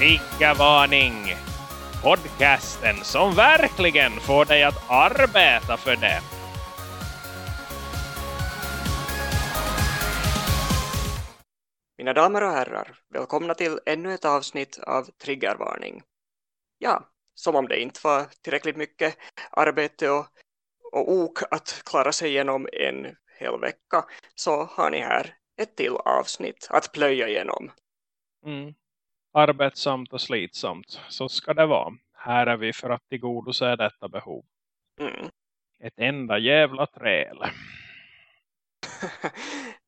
Triggervarning! Podcasten som verkligen får dig att arbeta för det. Mina damer och herrar, välkomna till ännu ett avsnitt av Triggervarning. Ja, som om det inte var tillräckligt mycket arbete och, och ok att klara sig igenom en hel vecka så har ni här ett till avsnitt att plöja igenom. Mm. Arbetsamt och slitsamt, så ska det vara. Här är vi för att tillgodose detta behov. Mm. Ett enda jävla träl.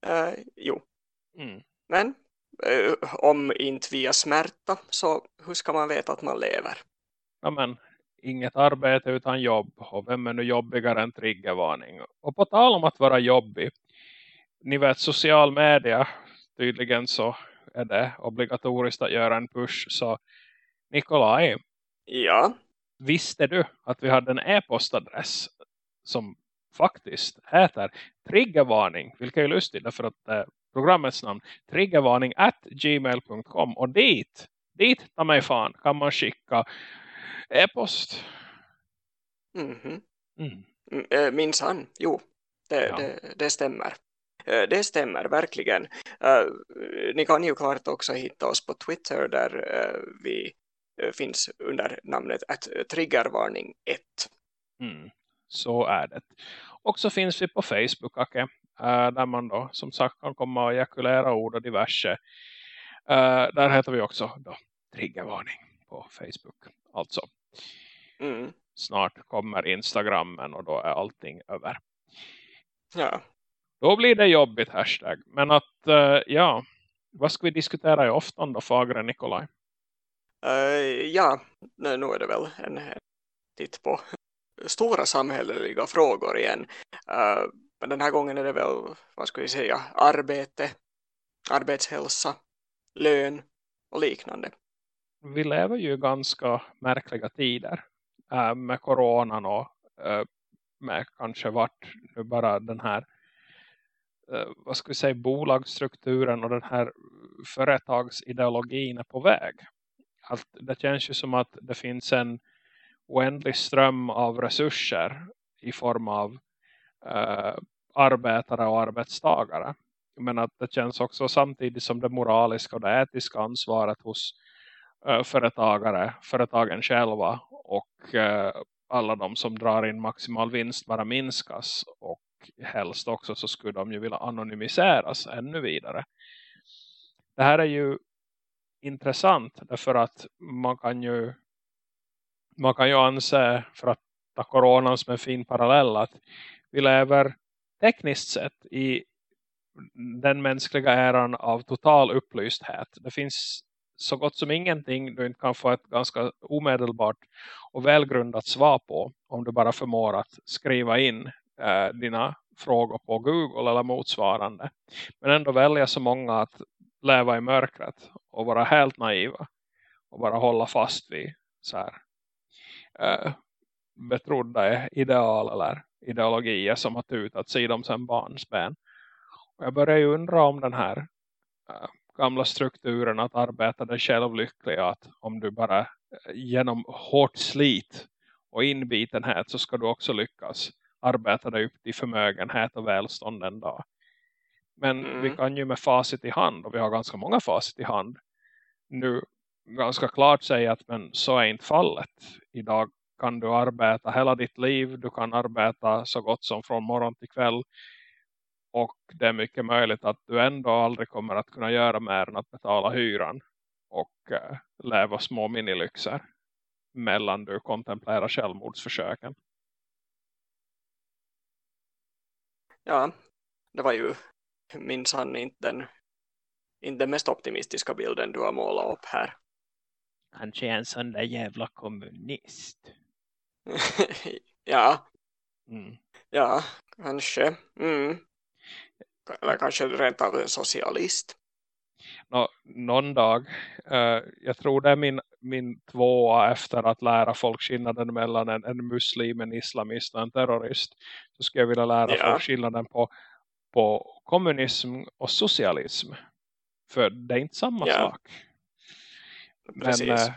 uh, jo, Mm. men uh, om inte via smärta så hur ska man veta att man lever? Ja, men, inget arbete utan jobb. Och vem är nu jobbigare än triggervarning? Och på tal om att vara jobbig. Ni vet social media. Tydligen så är det obligatoriskt att göra en push. Så Nikolaj, Ja, visste du att vi hade en e-postadress som faktiskt heter triggervarning. Vilket är lustigt därför att eh, programmets namn triggervarning at gmail.com och dit, dit ta mig fan kan man skicka e-post. mhm. Mm. Mm, eh, minsann, jo, det, Ja. det, det stämmer. Eh, Det stämmer verkligen. Eh, Ni kan ju klart också hitta oss på Twitter där eh, vi finns under namnet att triggervarning 1. Mm. Så är det. Och så finns vi på Facebook Ake, eh, där man då som sagt kan komma och ejakulera ord och diverse. Där heter vi också då triggervarning på Facebook. Alltså Mm. snart kommer Instagrammen och då är allting över. Ja. Då blir det jobbigt hashtag. Men att eh, ja, vad ska vi diskutera i oftan då Fagre Nikolaj? Eh, ja, nu nu är det väl en en titt på stora samhälleliga frågor igen. Eh, men den här gången är det väl, vad ska vi säga, arbete, arbetshälsa, lön och liknande. Vi lever ju ganska märkliga tider eh, med coronan och med kanske vart nu bara den här Eh, vad ska vi säga bolagsstrukturen och den här företagsideologin är på väg. Att det känns ju som att det finns en oändlig ström av resurser i form av eh, arbetare och arbetstagare. Men att det känns också samtidigt som det moraliska och det etiska ansvaret hos eh, företagare, företagen själva och eh, alla de som drar in maximal vinst bara minskas och helst också så skulle de ju vilja anonymiseras ännu vidare. Det här är ju intressant därför att man kan ju man kan ju anse för att ta coronan som en fin parallell att vi lever tekniskt sett i den mänskliga eran av total upplysthet. Det finns så gott som ingenting du inte kan få ett ganska omedelbart och välgrundat svar på om du bara förmår att skriva in eh, dina frågor på Google eller motsvarande. Men ändå välja så många att leva i mörkret och vara helt naiva och bara hålla fast vid så här eh, betrodda ideal eller ideologier som har tutat sig dem sedan barnsben. Och jag börjar ju undra om den här eh, gamla strukturen att arbeta dig själv lycklig att om du bara eh, genom hårt slit och inbitenhet så ska du också lyckas arbeta dig upp till förmögenhet och välstånd en dag. Men Mm. vi kan ju med facit i hand och vi har ganska många facit i hand nu ganska klart säga att men så är inte fallet. Idag kan du arbeta hela ditt liv, du kan arbeta så gott som från morgon till kväll och det är mycket möjligt att du ändå aldrig kommer att kunna göra mer än att betala hyran och eh, leva små minilyxer mellan du kontemplerar självmordsförsöken. Ja, det var ju minsann inte den, inte den mest optimistiska bilden du har målat upp här. Kanske en sån där jävla kommunist. ja, Mm. ja, kanske. Mm. Eller kanske rent av en socialist. Nå, någon dag, eh, jag tror det är min, min tvåa efter att lära folk skillnaden mellan en, en muslim, en islamist och en terrorist. Så skulle jag vilja lära Ja. folk skillnaden på, på kommunism och socialism. För det är inte samma Ja. sak. Men, äh,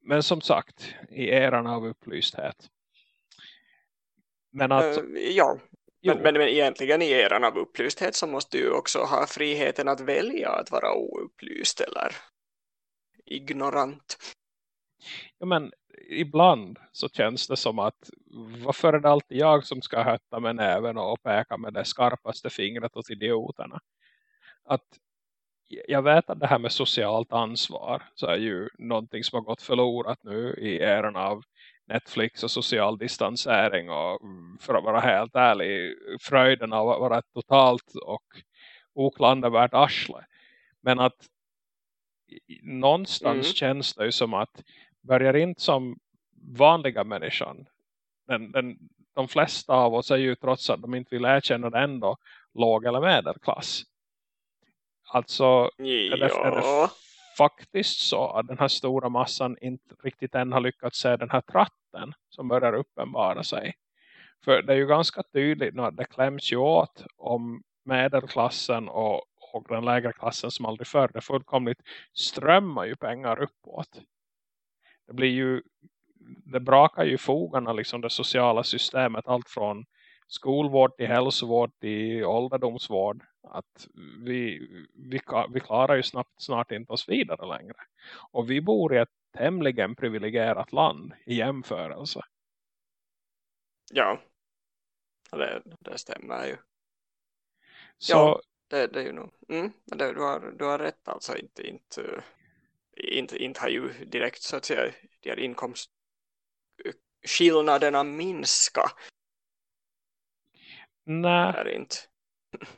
men som sagt, i eran av upplysthet. Men att... Uh, ja, men, men, men, egentligen i eran av upplysthet så måste du också ha friheten att välja att vara oupplyst eller ignorant. Ja, men ibland så känns det som att varför är det alltid jag som ska hötta med näven och peka med det skarpaste fingret åt idioterna? Att jag vet att det här med socialt ansvar så är ju någonting som har gått förlorat nu i eran av Netflix och social distansering och för att vara helt ärlig fröjden av att vara ett totalt och oklandervärt arsle. Men att någonstans mm. känns det ju som att börjar inte som vanliga människan den, den, de flesta av oss är ju trots att de inte vill erkänna det ändå låg eller medelklass. Alltså ja. är, det, är det faktiskt så att den här stora massan inte riktigt än har lyckats se den här tratten som börjar uppenbara sig. För det är ju ganska tydligt att det kläms ju åt om medelklassen och, och den lägre klassen som aldrig förr. Det fullkomligt strömmar ju pengar uppåt. Det blir ju det brakar ju fogarna liksom det sociala systemet allt från skolvård till hälsovård till ålderdomsvård att vi, vi, vi klarar ju snabbt, snart inte oss vidare längre. Och vi bor i ett tämligen privilegierat land i jämförelse. Ja, det, det stämmer ju. Så, ja, det, det är ju nog. Mm, det, du, har, du har rätt alltså. Inte, inte, inte, inte har ju direkt så att säga de här inkomstskillnaderna minska. Nej. Inte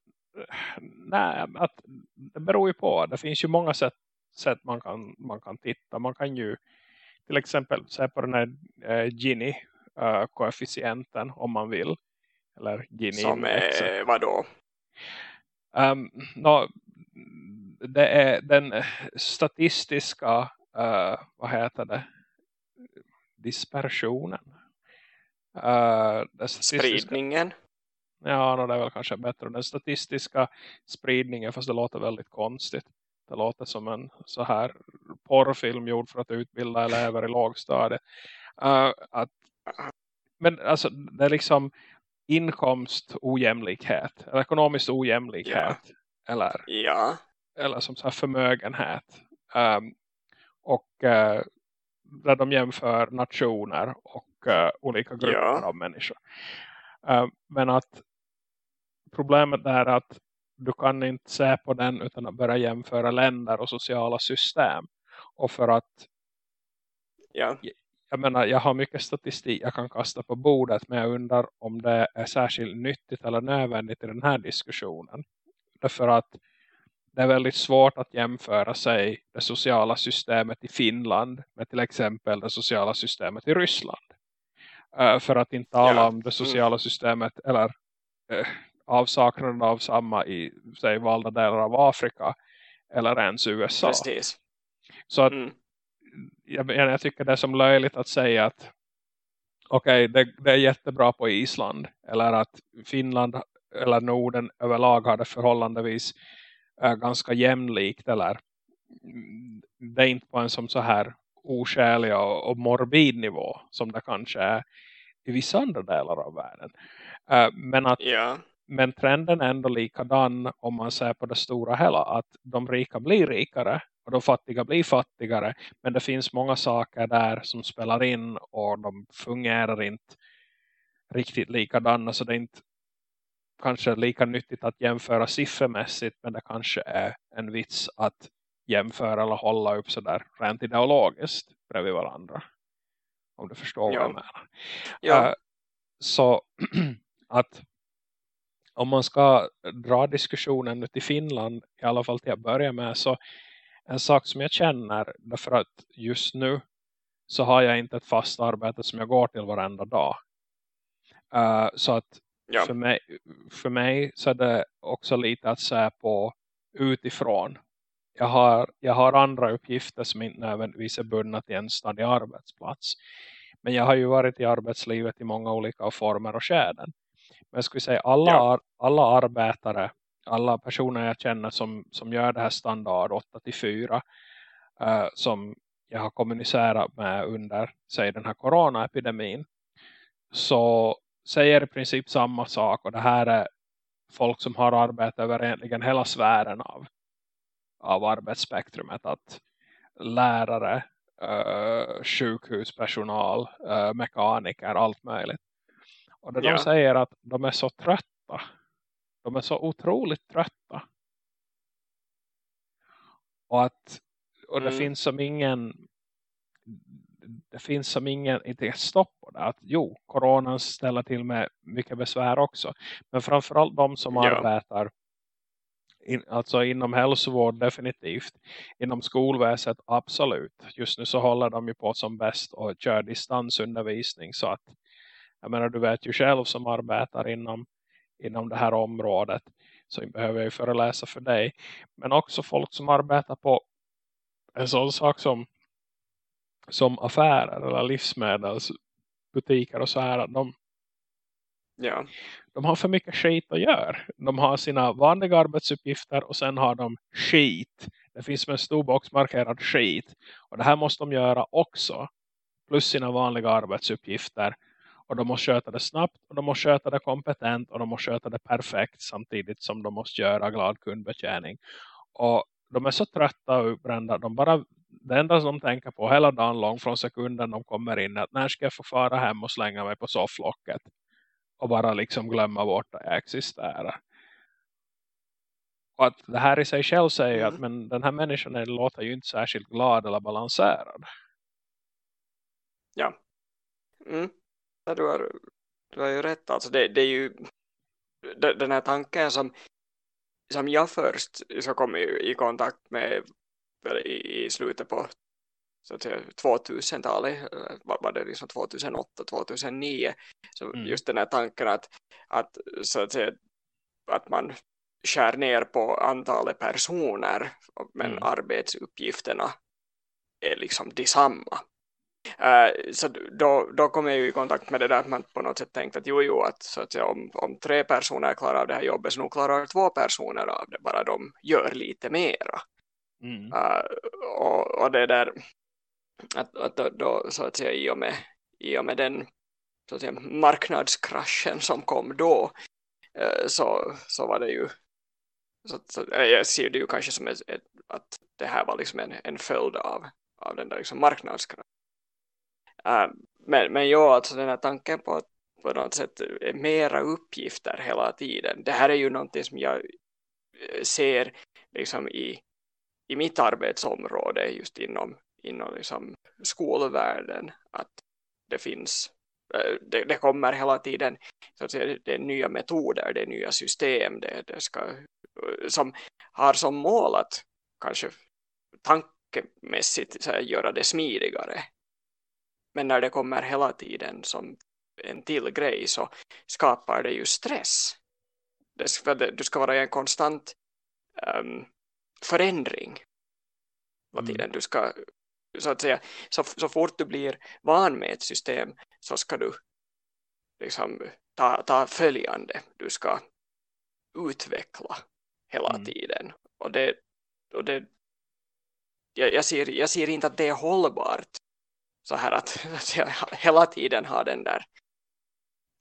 nej, att det beror ju på. Det finns ju många sätt, sätt man, kan, man kan titta. Man kan ju till exempel se på den här eh, Gini-koefficienten uh, om man vill. Eller Gini Som är vad då? Um, no, det är den statistiska uh, vad heter det? Dispersionen. Uh, Spridningen. Ja, no, det är väl kanske bättre. Den statistiska spridningen, fast det låter väldigt konstigt. Det låter som en så här porrfilm gjord för att utbilda elever i lågstadiet. Uh, att, men alltså, det är liksom inkomst ojämlikhet. Eller ekonomisk ojämlikhet. Ja. Eller, ja. Eller som så här förmögenhet. Um, och uh, där de jämför nationer och uh, olika grupper ja. av människor. Uh, men att problemet är att du kan inte se på den utan att börja jämföra länder och sociala system. Och för att ja. jag menar, jag har mycket statistik jag kan kasta på bordet men jag undrar om det är särskilt nyttigt eller nödvändigt i den här diskussionen. Därför att det är väldigt svårt att jämföra sig det sociala systemet i Finland med till exempel det sociala systemet i Ryssland. Uh, för att inte tala ja. om det sociala mm. systemet eller uh, avsaknaden av samma i säg, valda delar av Afrika eller ens USA. Precis. Så att mm. jag, jag tycker det är som löjligt att säga att okej, okay, det, det, är jättebra på Island eller att Finland eller Norden överlag har det förhållandevis äh, ganska jämlikt eller det är inte på en som så här oskälig och, och morbid nivå som det kanske är i vissa andra delar av världen. Äh, men att ja men trenden är ändå likadan om man ser på det stora hela. Att de rika blir rikare och de fattiga blir fattigare. Men det finns många saker där som spelar in och de fungerar inte riktigt likadana. Så det är inte kanske lika nyttigt att jämföra siffermässigt. Men det kanske är en vits att jämföra eller hålla upp sådär rent ideologiskt bredvid varandra. Om du förstår ja. vad jag menar. Ja. Uh, så att om man ska dra diskussionen nu till Finland i alla fall till att börja med så en sak som jag känner därför att just nu så har jag inte ett fast arbete som jag går till varenda dag. Uh, så att ja. för, mig, för mig så är det också lite att säga på utifrån. Jag har, jag har andra uppgifter som inte nödvändigtvis är bundna till en stadig arbetsplats. Men jag har ju varit i arbetslivet i många olika former och skäden. Men jag skulle säga alla, ja. alla arbetare, alla personer jag känner som, som gör det här standard 8-4 uh, eh, som jag har kommunicerat med under säg den här coronaepidemin så säger i princip samma sak och det här är folk som har arbetat över egentligen hela sfären av, av arbetsspektrumet att lärare, uh, sjukhuspersonal, uh, mekaniker, allt möjligt. Och det ja. de säger att de är så trötta. De är så otroligt trötta. Och att och det mm. finns som ingen det finns som ingen inte stopp på det. Att jo, coronan ställer till med mycket besvär också. Men framförallt de som ja. arbetar in, alltså inom hälsovård definitivt. Inom skolväsendet absolut. Just nu så håller de ju på som bäst och kör distansundervisning så att jag menar du vet ju själv som arbetar inom, inom det här området så behöver jag ju föreläsa för dig. Men också folk som arbetar på en sån sak som som affärer eller livsmedelsbutiker och så här de, ja. de har för mycket skit att göra. De har sina vanliga arbetsuppgifter och sen har de skit. Det finns en stor box markerad skit. Och det här måste de göra också. Plus sina vanliga arbetsuppgifter. Och de måste sköta det snabbt och de måste sköta det kompetent och de måste sköta det perfekt samtidigt som de måste göra glad kundbetjäning. Och de är så trötta och uppbrända. De bara, det enda som de tänker på hela dagen lång från sekunden de kommer in att när ska jag få fara hem och slänga mig på sofflocket och bara liksom glömma bort att jag existerar. Och att det här i sig själv säger mm. att men den här människan låter ju inte särskilt glad eller balanserad. Ja. Mm. Ja, du, har, du har ju rätt. Alltså det, det är ju den här tanken som som jag först så kom i, i kontakt med i, i slutet på 2000-talet var, var det liksom 2008, 2009 så mm. just den här tanken att, att, så att, säga, att man skär ner på antalet personer men mm. arbetsuppgifterna är liksom detsamma Uh, så då, då kom jag ju i kontakt med det där att man på något sätt tänkte att jo, jo att, så att säga, om, om tre personer klarar av det här jobbet så nog klarar två personer av det bara de gör lite mera. Mm. Uh, och, och det där att, att då, då, så att säga i och med, i och med den så att säga, marknadskraschen som kom då uh, så, så var det ju så, så, äh, jag ser det ju kanske som ett, ett, att det här var liksom en, en följd av, av den där liksom marknadskraschen Uh, men, men ja, alltså den här tanken på att på något sätt mera uppgifter hela tiden. Det här är ju någonting som jag ser liksom i, i mitt arbetsområde just inom, inom liksom skolvärlden att det finns eh, det, det kommer hela tiden så att säga, det är nya metoder, det är nya system det, det ska, eh, som har som mål att kanske tankemässigt så här, göra det smidigare men när det kommer hela tiden som en till grej så skapar det ju stress. Det ska, du ska vara i en konstant um, förändring. Mm. Tiden. Du ska, så, att säga, så, så fort du blir van med ett system så ska du liksom ta, ta följande. Du ska utveckla hela mm. tiden. Och det, och det jag, jag, ser, jag ser inte att det är hållbart så här att, att jag hela tiden har den där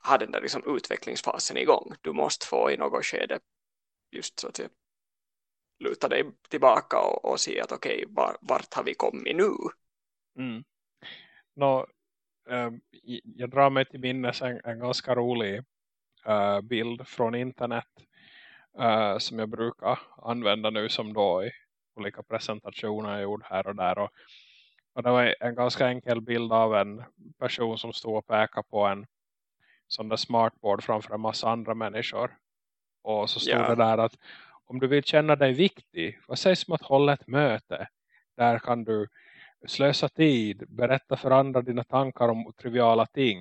har den där liksom utvecklingsfasen igång. Du måste få i något skede just så att säga, luta dig tillbaka och, och se att okej, okay, var, vart har vi kommit nu? Mm. Nå, äh, jag drar mig till minnes en, en ganska rolig äh, bild från internet äh, som jag brukar använda nu som då i olika presentationer jag gjort här och där och och det var en ganska enkel bild av en person som stod och pekade på en sån där smartboard framför en massa andra människor. Och så stod yeah. det där att om du vill känna dig viktig, vad sägs om att hålla ett möte? Där kan du slösa tid, berätta för andra dina tankar om triviala ting.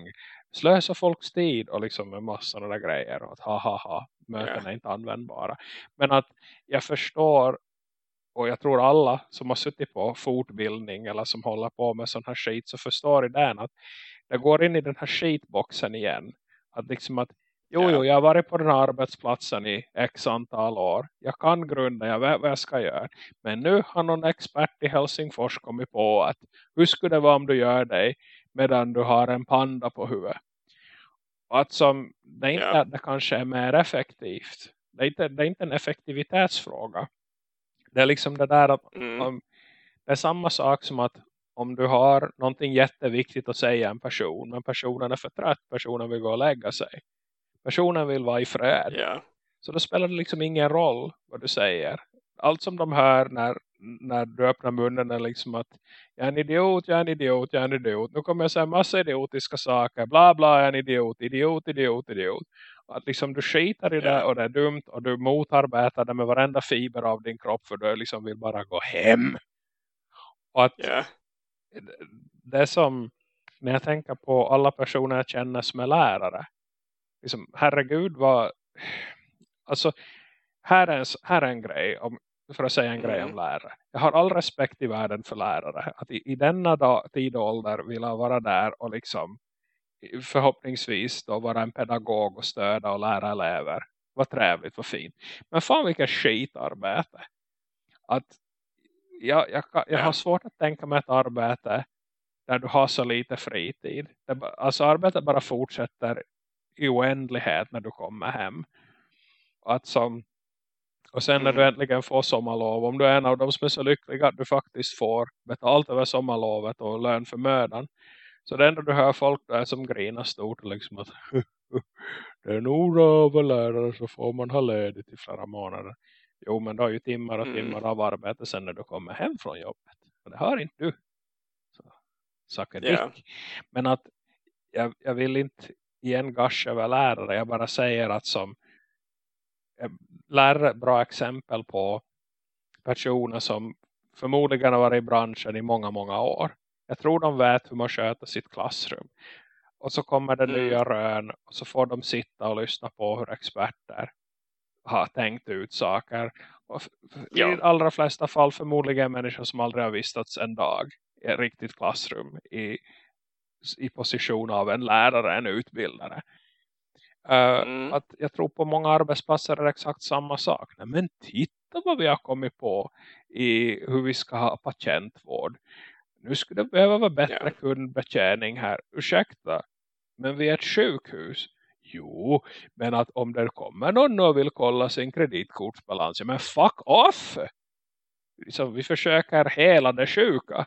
Slösa folks tid och liksom en massa sådana grejer. Och att ha ha ha, möten är inte användbara. Men att jag förstår och jag tror alla som har suttit på fortbildning eller som håller på med sån här skit så förstår i den att det går in i den här skitboxen igen. Att liksom att Jo, jo, jag har varit på den här arbetsplatsen i x antal år. Jag kan grunda, jag vet vad jag ska göra. Men nu har någon expert i Helsingfors kommit på att hur skulle det vara om du gör dig medan du har en panda på huvudet. Och att som, det är inte ja. att det kanske är mer effektivt. Det är, inte, det är inte en effektivitetsfråga. Det är liksom det där att mm. om, det är samma sak som att om du har någonting jätteviktigt att säga en person. Men personen är för trött. Personen vill gå och lägga sig. Personen vill vara i fred. Yeah. Så då spelar det liksom ingen roll vad du säger. Allt som de hör när, när du öppnar munnen är liksom att jag är en idiot, jag är en idiot, jag är en idiot. Nu kommer jag säga massa idiotiska saker. Bla bla, jag är en idiot, idiot, idiot, idiot. Att liksom du skiter i yeah. det och det är dumt och du motarbetar det med varenda fiber av din kropp för du liksom vill bara gå hem. Och att yeah. det är som när jag tänker på alla personer jag känner som är lärare. Liksom, herregud vad alltså här är en, här är en grej om, för att säga en mm. grej om mm. lärare. Jag har all respekt i världen för lärare. Att i, i denna dag, tid och ålder vill jag vara där och liksom förhoppningsvis då vara en pedagog och stöda och lära elever. Vad trevligt, vad fint. Men fan vilka skitarbete. Att jag, jag, jag har svårt att tänka mig ett arbete där du har så lite fritid. Alltså arbetet bara fortsätter i oändlighet när du kommer hem. Att som, och sen när du mm. äntligen får sommarlov, om du är en av dem som är så lyckliga att du faktiskt får betalt över sommarlovet och lön för mödan. Så det enda du hör folk där som grinar stort liksom att det är nog bra lärare så får man ha ledigt i flera månader. Jo, men du har ju timmar och timmar mm. av arbete sen när du kommer hem från jobbet. Och det har inte du. Så, saker yeah. Men att jag, jag vill inte igen gasha över lärare. Jag bara säger att som eh, lärare bra exempel på personer som förmodligen har varit i branschen i många, många år. Jag tror de vet hur man sköter sitt klassrum. Och så kommer det mm. nya rön och så får de sitta och lyssna på hur experter har tänkt ut saker. Och ja. I de allra flesta fall förmodligen människor som aldrig har vistats en dag i ett riktigt klassrum i, i position av en lärare, en utbildare. Uh, mm. att jag tror på många arbetsplatser är det exakt samma sak. Nej, men titta vad vi har kommit på i hur vi ska ha patientvård. Nu skulle det behöva vara bättre ja. kundbetjäning här. Ursäkta, men vi är ett sjukhus. Jo, men att om det kommer någon och vill kolla sin kreditkortsbalans, men fuck off! Så vi försöker hela det sjuka.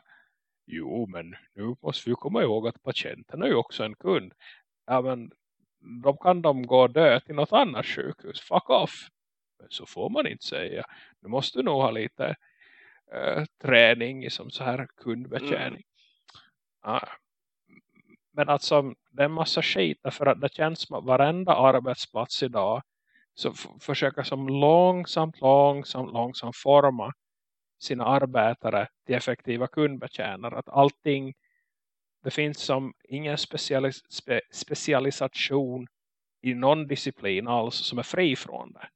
Jo, men nu måste vi komma ihåg att patienten är ju också en kund. Ja, men då kan de gå och dö till något annat sjukhus. Fuck off! Men så får man inte säga. Du måste nog ha lite äh, träning i som så här kundbetjäning. Mm. Ah, men alltså det är en massa skit för att det känns som att varenda arbetsplats idag så försöker som långsamt, långsamt, långsamt forma sina arbetare till effektiva kundbetjänare. Att allting, det finns som ingen specialis spe, specialisation i någon disciplin alls som är fri från det.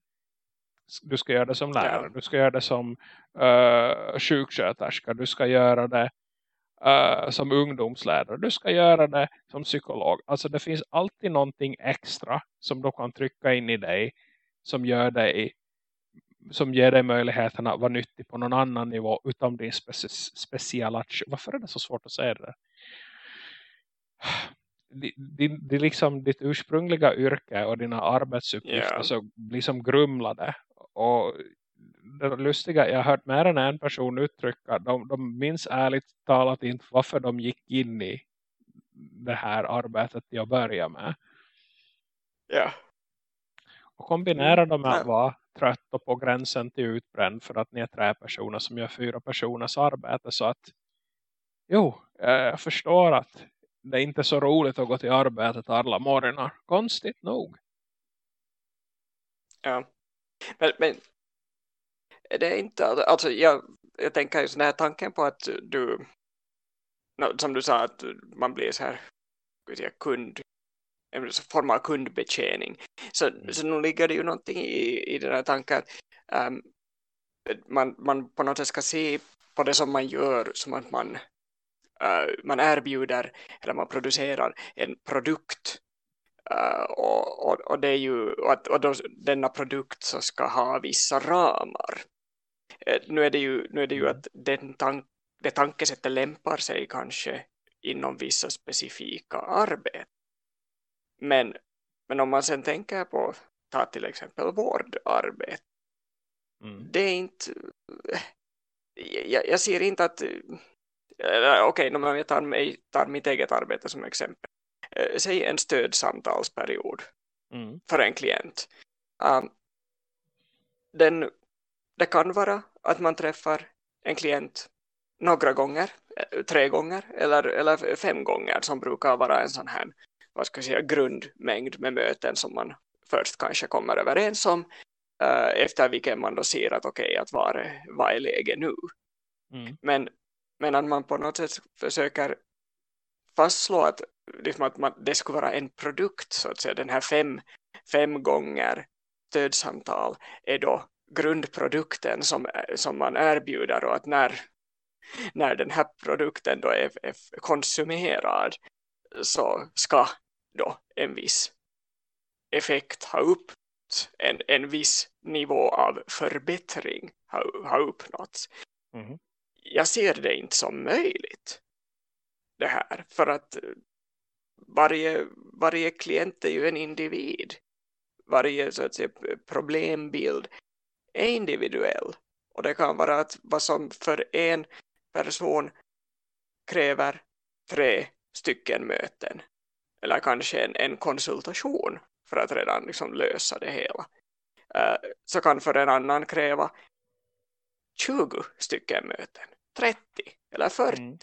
Du ska göra det som lärare, du ska göra det som uh, sjuksköterska, du ska göra det uh, som ungdomslärare. Du ska göra det som psykolog. Alltså det finns alltid någonting extra som du kan trycka in i dig som gör dig som ger dig möjligheten att vara nyttig på någon annan nivå utan din speci specialation. Varför är det så svårt att säga det? Det, det, liksom ditt ursprungliga yrke och dina arbetsuppgifter yeah. så blir som grumlade. Och det lustiga, jag har hört mer än en person uttrycka, de, de minns ärligt talat inte varför de gick in i det här arbetet jag började med. Ja. Och kombinera dem med att vara trött och på gränsen till utbränd för att ni är tre personer som gör fyra personers arbete så att jo, eh, jag förstår att det är inte så roligt att gå till arbetet alla morgnar. Konstigt nog. Ja. Men, men det är inte, alltså jag, jag tänker just den här tanken på att du, som du sa att man blir så här kund, en form av kundbetjäning. Så, mm. så nu ligger det ju någonting i, i den här tanken att um, man, man på något sätt ska se på det som man gör som att man, uh, man erbjuder eller man producerar en produkt Uh, och, och, och, det är ju och, och då, denna produkt så ska ha vissa ramar. Uh, nu är det ju, nu är det ju mm. att den tank, det tankesättet lämpar sig kanske inom vissa specifika arbeten. Men, men om man sen tänker på ta till exempel vårdarbete. Mm. Det är inte jag, jag ser inte att okej, okay, om jag tar, mig, tar mitt eget arbete som exempel. Eh, säg en stödsamtalsperiod mm. för en klient. Um, den, det kan vara att man träffar en klient några gånger, eh, tre gånger eller, eller fem gånger som brukar vara en sån här vad ska jag säga, grundmängd med möten som man först kanske kommer överens om uh, efter vilken man då ser att okej, okay, att vad, vad är läge nu? Mm. Men, men att man på något sätt försöker fastslå att, liksom att man, det skulle vara en produkt så att säga, den här fem, fem gånger stödsamtal är då grundprodukten som, som man erbjuder och att när, när den här produkten då är, är konsumerad så ska då en viss effekt ha upp en, en viss nivå av förbättring ha, ha uppnåtts. Mm. Jag ser det inte som möjligt det här för att varje, varje klient är ju en individ. Varje så att säga, problembild är individuell. Och det kan vara att vad som för en person kräver tre stycken möten. Eller kanske en, en konsultation för att redan liksom lösa det hela. Uh, så kan för en annan kräva 20 stycken möten, 30 eller 40. Mm.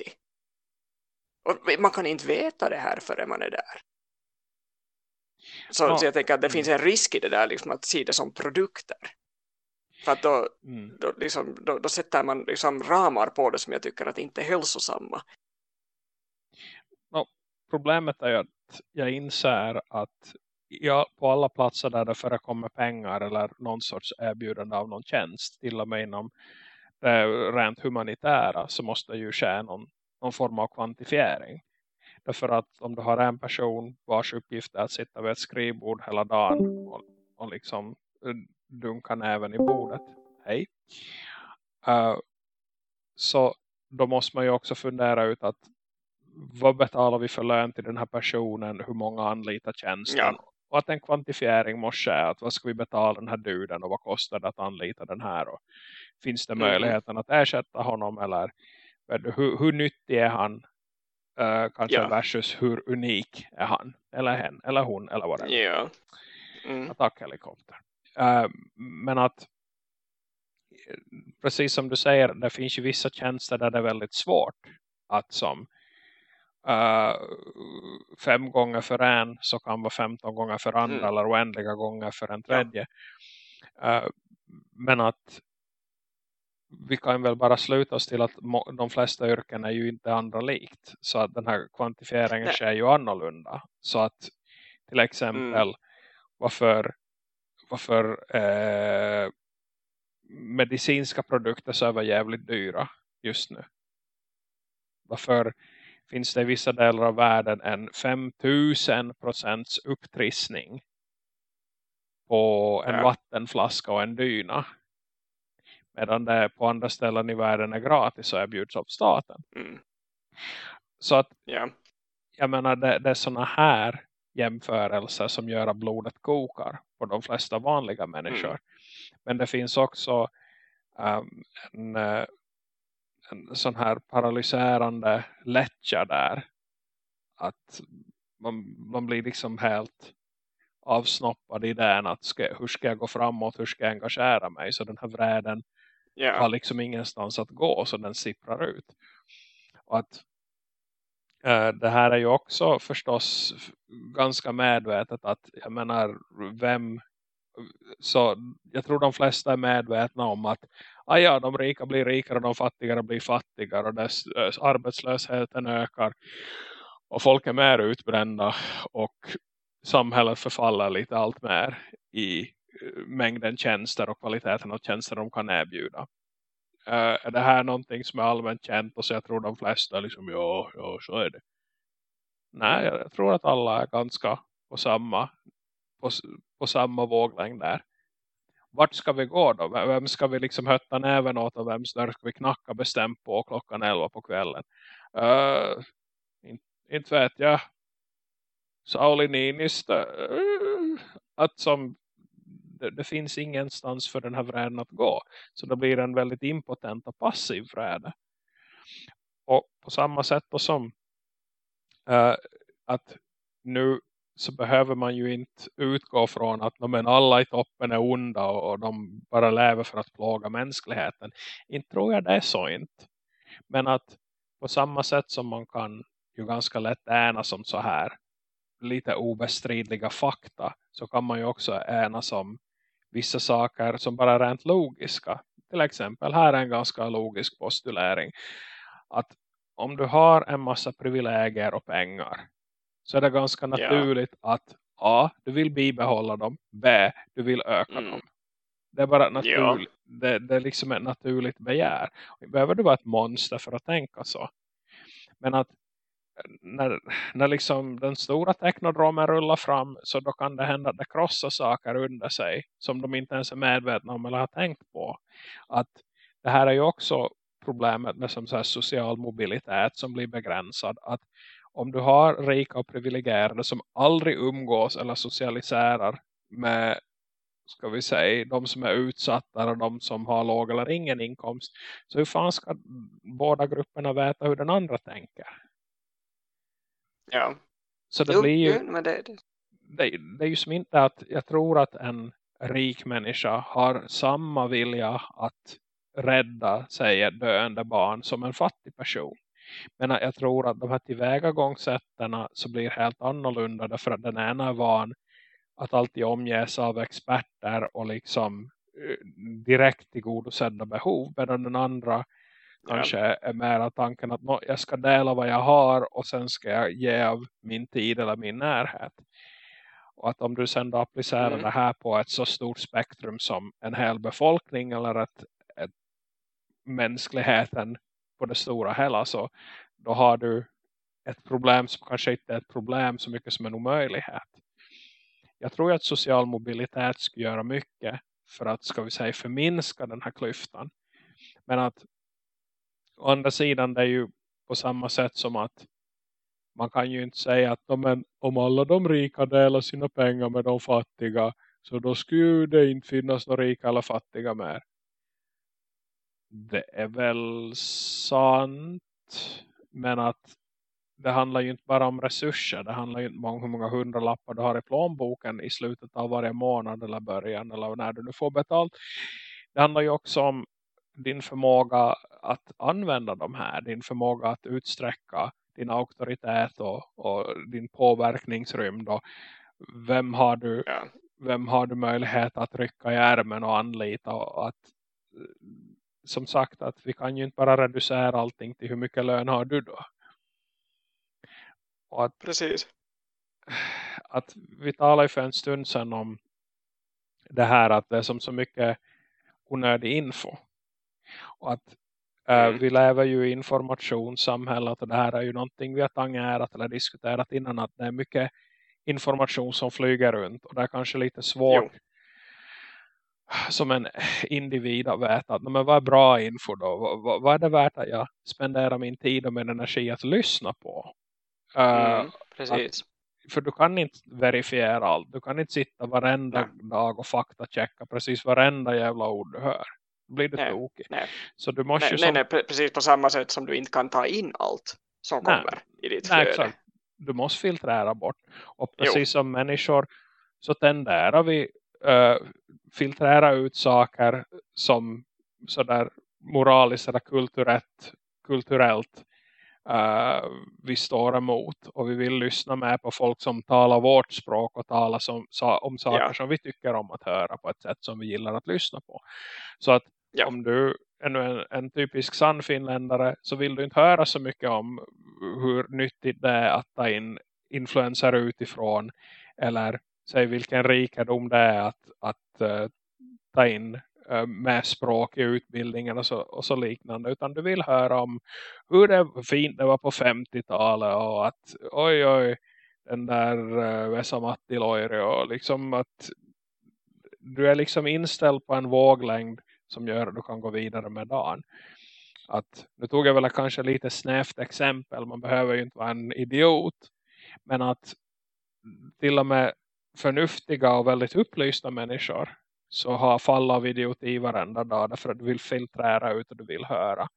Och man kan inte veta det här förrän man är där. Så, ja. så jag tänker att det mm. finns en risk i det där liksom, att se det som produkter. För att då, mm. då, liksom, då, då, sätter man liksom ramar på det som jag tycker att inte är hälsosamma. Problemet är att jag inser att jag, på alla platser där det förekommer pengar eller någon sorts erbjudande av någon tjänst, till och med inom det rent humanitära så måste det ju ske någon, någon form av kvantifiering. Därför att om du har en person vars uppgift är att sitta vid ett skrivbord hela dagen och, och liksom eh, dunka näven i bordet. Hej. Uh, så då måste man ju också fundera ut att vad betalar vi för lön till den här personen, hur många anlitar tjänsten ja. och att en kvantifiering måste ske, att vad ska vi betala den här duden och vad kostar det att anlita den här och finns det mm. möjligheten att ersätta honom eller hur, hur nyttig är han uh, kanske ja. versus hur unik är han eller hen eller hon eller vad det är. Ja. Mm. Attackhelikopter. Uh, men att precis som du säger, det finns ju vissa tjänster där det är väldigt svårt att som uh, fem gånger för en så kan vara 15 gånger för andra mm. eller oändliga gånger för en tredje. Ja. Uh, men att vi kan väl bara sluta oss till att de flesta yrken är ju inte andra likt. Så att den här kvantifieringen Nej. sker ju annorlunda. Så att till exempel mm. varför, varför eh, medicinska produkter så är jävligt dyra just nu. Varför finns det i vissa delar av världen en 5000 procents upptrissning på en ja. vattenflaska och en dyna. Medan det på andra ställen i världen är gratis och erbjuds av staten. Mm. Så att ja. jag menar det, det är sådana här jämförelser som gör att blodet kokar på de flesta vanliga människor. Mm. Men det finns också um, en, eh, en sån här paralyserande lättja där. Att man, man blir liksom helt avsnoppad i den att ska, hur ska jag gå framåt, hur ska jag engagera mig så den här vräden yeah. har liksom ingenstans att gå så den sipprar ut. Och att äh, det här är ju också förstås ganska medvetet att jag menar vem så jag tror de flesta är medvetna om att ah ja, de rika blir rikare och de fattigare blir fattigare och dess, dess arbetslösheten ökar och folk är mer utbrända och samhället förfaller lite allt mer i eh, mängden tjänster och kvaliteten av tjänster de kan erbjuda. Uh, är det här någonting som är allmänt känt och så jag tror de flesta liksom, ja, ja så är det. Nej, jag tror att alla är ganska på samma, på, på samma våglängd där. Vart ska vi gå då? Vem ska vi liksom hötta näven åt och vems dörr ska vi knacka bestämt på klockan 11 på kvällen? Eh, uh, inte, inte vet jag. Sauli Niinistö. Uh, att som det, det, finns ingenstans för den här världen att gå. Så det blir en väldigt impotent och passiv värld. Och på samma sätt som uh, att nu så behöver man ju inte utgå från att men alla i toppen är onda och, och de bara lever för att plåga mänskligheten. Inte tror jag det är så inte. Men att på samma sätt som man kan ju ganska lätt enas som så här lite obestridliga fakta så kan man ju också enas som vissa saker som bara är rent logiska. Till exempel här är en ganska logisk postulering. Att om du har en massa privilegier och pengar så är det ganska naturligt ja. att A. Du vill bibehålla dem. B. Du vill öka mm. dem. Det är bara naturligt. Ja. Det, det är liksom ett naturligt begär. Behöver du vara ett monster för att tänka så? Men att när, när liksom den stora teknodromen rullar fram så då kan det hända att det krossar saker under sig som de inte ens är medvetna om eller har tänkt på. Att det här är ju också problemet med som så social mobilitet som blir begränsad. Att om du har rika och privilegierade som aldrig umgås eller socialiserar med ska vi säga, de som är utsatta och de som har låg eller ingen inkomst. Så hur fan ska båda grupperna veta hur den andra tänker? Ja. Så det jo, blir ju... Jo, det, det... Det, det är ju som inte att jag tror att en rik människa har samma vilja att rädda, säger döende barn som en fattig person. Men jag tror att de här tillvägagångssätterna så blir helt annorlunda därför att den ena är van att alltid omges av experter och liksom eh, direkt tillgodosedda behov medan den andra kanske är mer tanken att jag ska dela vad jag har och sen ska jag ge av min tid eller min närhet. Och att om du sen applicerar mm. det här på ett så stort spektrum som en hel befolkning eller ett, ett mänskligheten på det stora hela så då har du ett problem som kanske inte är ett problem så mycket som en omöjlighet. Jag tror att social mobilitet skulle göra mycket för att, ska vi säga, förminska den här klyftan. Men att å andra sidan det är ju på samma sätt som att man kan ju inte säga att men, om alla de rika delar sina pengar med de fattiga så då skulle det inte finnas några rika eller fattiga mer. Det är väl sant men att det handlar ju inte bara om resurser. Det handlar ju inte om hur många hundralappar du har i plånboken i slutet av varje månad eller början eller när du nu får betalt. Det handlar ju också om din förmåga att använda de här. Din förmåga att utsträcka din auktoritet och, och din påverkningsrymd. Och vem, har du, vem har du möjlighet att rycka i ärmen och anlita och att som sagt att vi kan ju inte bara reducera allting till hur mycket lön har du då. Och att, Precis. Att vi talade för en stund sedan om det här att det är som så mycket onödig info. Och att äh, mm. vi lever ju i informationssamhället och det här är ju någonting vi har tangerat eller diskuterat innan att det är mycket information som flyger runt och det är kanske lite svårt jo som en individ att veta att men vad är bra info då? Vad, vad, är det värt att jag spenderar min tid och min energi att lyssna på? Mm, uh, precis. Att, för du kan inte verifiera allt. Du kan inte sitta varenda nej. dag och faktachecka precis varenda jävla ord du hör. Blir det tokigt. Så du måste nej, som... nej, nej, precis på samma sätt som du inte kan ta in allt som nej. kommer i ditt nej, flöde. Exakt. Du måste filtrera bort. Och precis jo. som människor så tenderar vi uh, filtrera ut saker som sådär moraliskt eller kulturellt, kulturellt uh, vi står emot. Och vi vill lyssna med på folk som talar vårt språk och talar som, om saker ja. som vi tycker om att höra på ett sätt som vi gillar att lyssna på. Så att ja. om du är en, en typisk sann finländare så vill du inte höra så mycket om hur nyttigt det är att ta in influenser utifrån eller säg vilken rikedom det är att, att uh, ta in uh, med språk i utbildningen och så, och så liknande. Utan du vill höra om hur det fint det var på 50-talet och att oj oj den där eh, uh, Vesamatti Loire och liksom att du är liksom inställd på en våglängd som gör att du kan gå vidare med dagen. Att, nu tog jag väl kanske lite snävt exempel, man behöver ju inte vara en idiot. Men att till och med förnuftiga och väldigt upplysta människor så har fall av idioti varenda dag därför att du vill filtrera ut och du vill höra.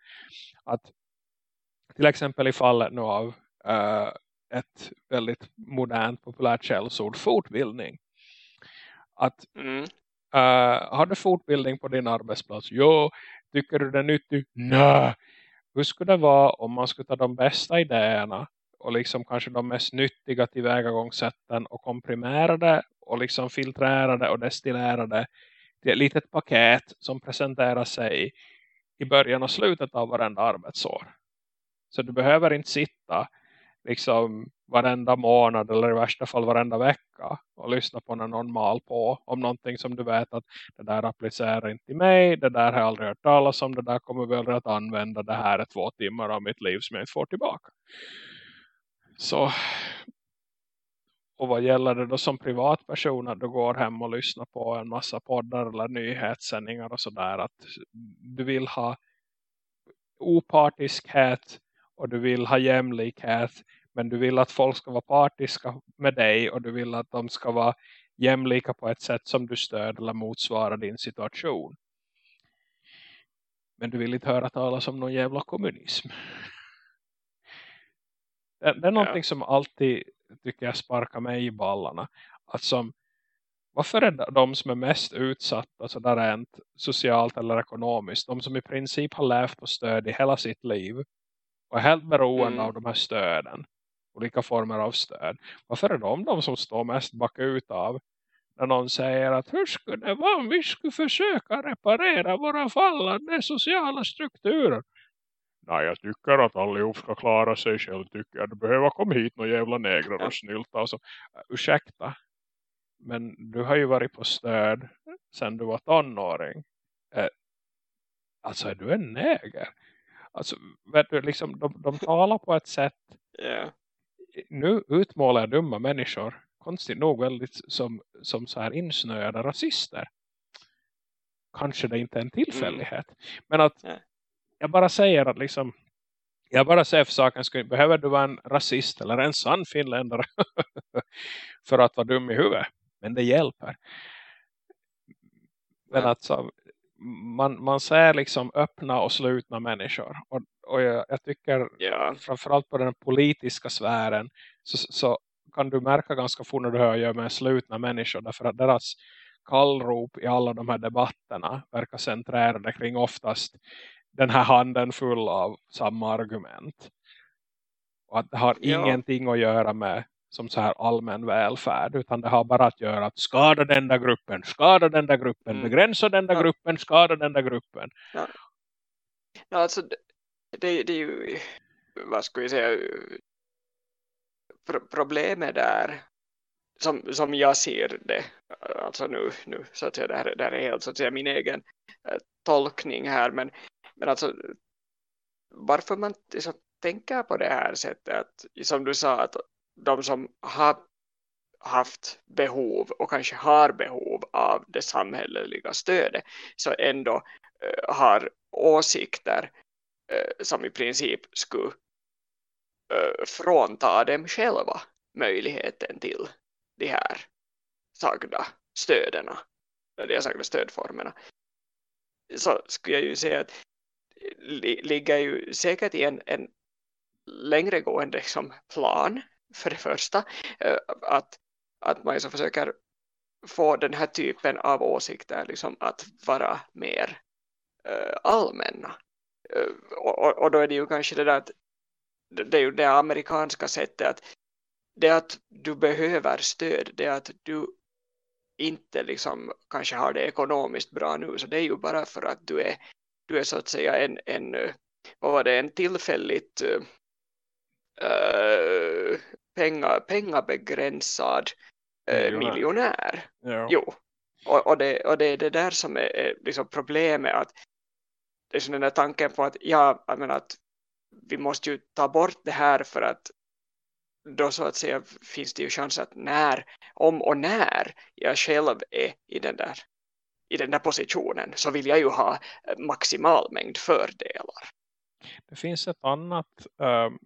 Att till exempel i fallet nu av uh, ett väldigt modernt populärt källsord, fortbildning. Att mm. uh, har du fortbildning på din arbetsplats? Jo, tycker du det är nyttigt? Nej. Hur skulle det vara om man skulle ta de bästa idéerna och liksom kanske de mest nyttiga tillvägagångssätten och komprimerade och liksom filtrera och destillerade till ett litet paket som presenterar sig i början och slutet av varenda arbetsår. Så du behöver inte sitta liksom varenda månad eller i värsta fall varenda vecka och lyssna på när någon mal på om någonting som du vet att det där applicerar inte i mig, det där har jag aldrig hört talas om, det där kommer vi aldrig att använda, det här är två timmar av mitt liv som jag inte får tillbaka. Så och vad gäller det då som privatperson att du går hem och lyssnar på en massa poddar eller nyhetssändningar och sådär att du vill ha opartiskhet och du vill ha jämlikhet men du vill att folk ska vara partiska med dig och du vill att de ska vara jämlika på ett sätt som du stöder eller motsvarar din situation. Men du vill inte höra talas om någon jävla kommunism. Det, det är någonting ja. som alltid tycker jag sparkar mig i ballarna. Att som, varför är de som är mest utsatta så där rent socialt eller ekonomiskt, de som i princip har levt på stöd i hela sitt liv och är helt beroende mm. av de här stöden olika former av stöd. Varför är de de som står mest bakut av när någon säger att hur skulle det vara om vi skulle försöka reparera våra fallande sociala strukturer? Nej, jag tycker att allihop ska klara sig själv. Tycker jag. Det behöver komma hit några jävla negrar och snylta. Och så. Ursäkta. Men du har ju varit på stöd sedan du var tonåring. Eh, alltså är du en neger? Alltså, vet du, liksom, de, de talar på ett sätt yeah nu utmålar jag dumma människor konstigt nog väldigt som, som så här insnöade rasister. Kanske det inte är en tillfällighet. Mm. Men att jag bara säger att liksom jag bara säger för sakens skull, behöver du vara en rasist eller en sann finländare för att vara dum i huvudet? Men det hjälper. Men alltså, man, man ser liksom öppna och slutna människor. Och, och jag, jag tycker yeah. framförallt på den politiska sfären så, så kan du märka ganska fort när du hör jag med slutna människor. Därför att deras kallrop i alla de här debatterna verkar centrerade kring oftast den här handen full av samma argument. Och att det har ja. ingenting att göra med som så här allmän välfärd utan det har bara att göra att skada den där gruppen, skada den där gruppen, mm. begränsa den där ja. gruppen, skada den där gruppen. Ja, ja alltså det, det är ju vad ska vi säga pro problemet där som, som jag ser det alltså nu, nu så att säga det här, det här är helt så att säga min egen äh, tolkning här men, men alltså varför man liksom tänker på det här sättet att som du sa att de som har haft behov och kanske har behov av det samhälleliga stödet så ändå äh, har åsikter äh, som i princip skulle äh, frånta dem själva möjligheten till de här sagda stöderna, de här sagda stödformerna. Så skulle jag ju säga att li ligger ju säkert i en, en längre gående liksom, plan för det första. Eh, att, att man så försöker få den här typen av åsikter liksom att vara mer uh, allmänna. Uh, och, och, då är det ju kanske det där att det är ju det amerikanska sättet att det att du behöver stöd det att du inte liksom kanske har det ekonomiskt bra nu så det är ju bara för att du är du är så att säga en, en vad var det, en tillfälligt uh, penga, pengabegränsad uh, miljonär. Ja. Jo. Och, och, det, och det är det där som är, är liksom problemet att det är den där tanken på att ja, jag menar att vi måste ju ta bort det här för att då så att säga finns det ju chans att när, om och när jag själv är i den där, i den där positionen så vill jag ju ha maximal mängd fördelar. Det finns ett annat um,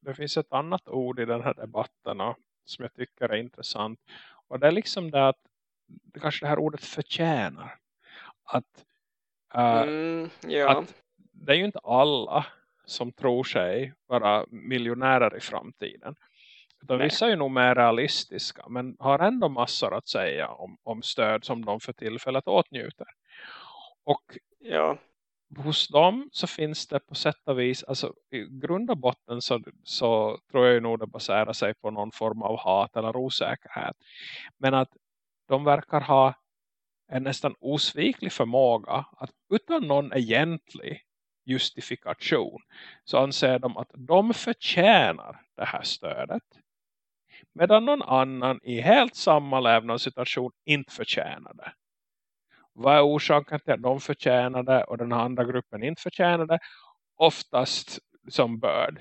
det finns ett annat ord i den här debatten som jag tycker är intressant. Och det är liksom det att det kanske det här ordet förtjänar. Att, uh, mm, ja. att det är ju inte alla som tror sig vara miljonärer i framtiden. Utan vissa är ju nog mer realistiska men har ändå massor att säga om, om stöd som de för tillfället åtnjuter. Och ja. hos dem så finns det på sätt och vis, alltså i grund och botten så, så tror jag nog det baserar sig på någon form av hat eller osäkerhet. Men att de verkar ha en nästan osviklig förmåga att utan någon egentlig justifikation så anser de att de förtjänar det här stödet. Medan någon annan i helt samma levnadssituation inte förtjänar det. Vad är orsaken till att de förtjänar det och den andra gruppen inte förtjänar det? Oftast som börd.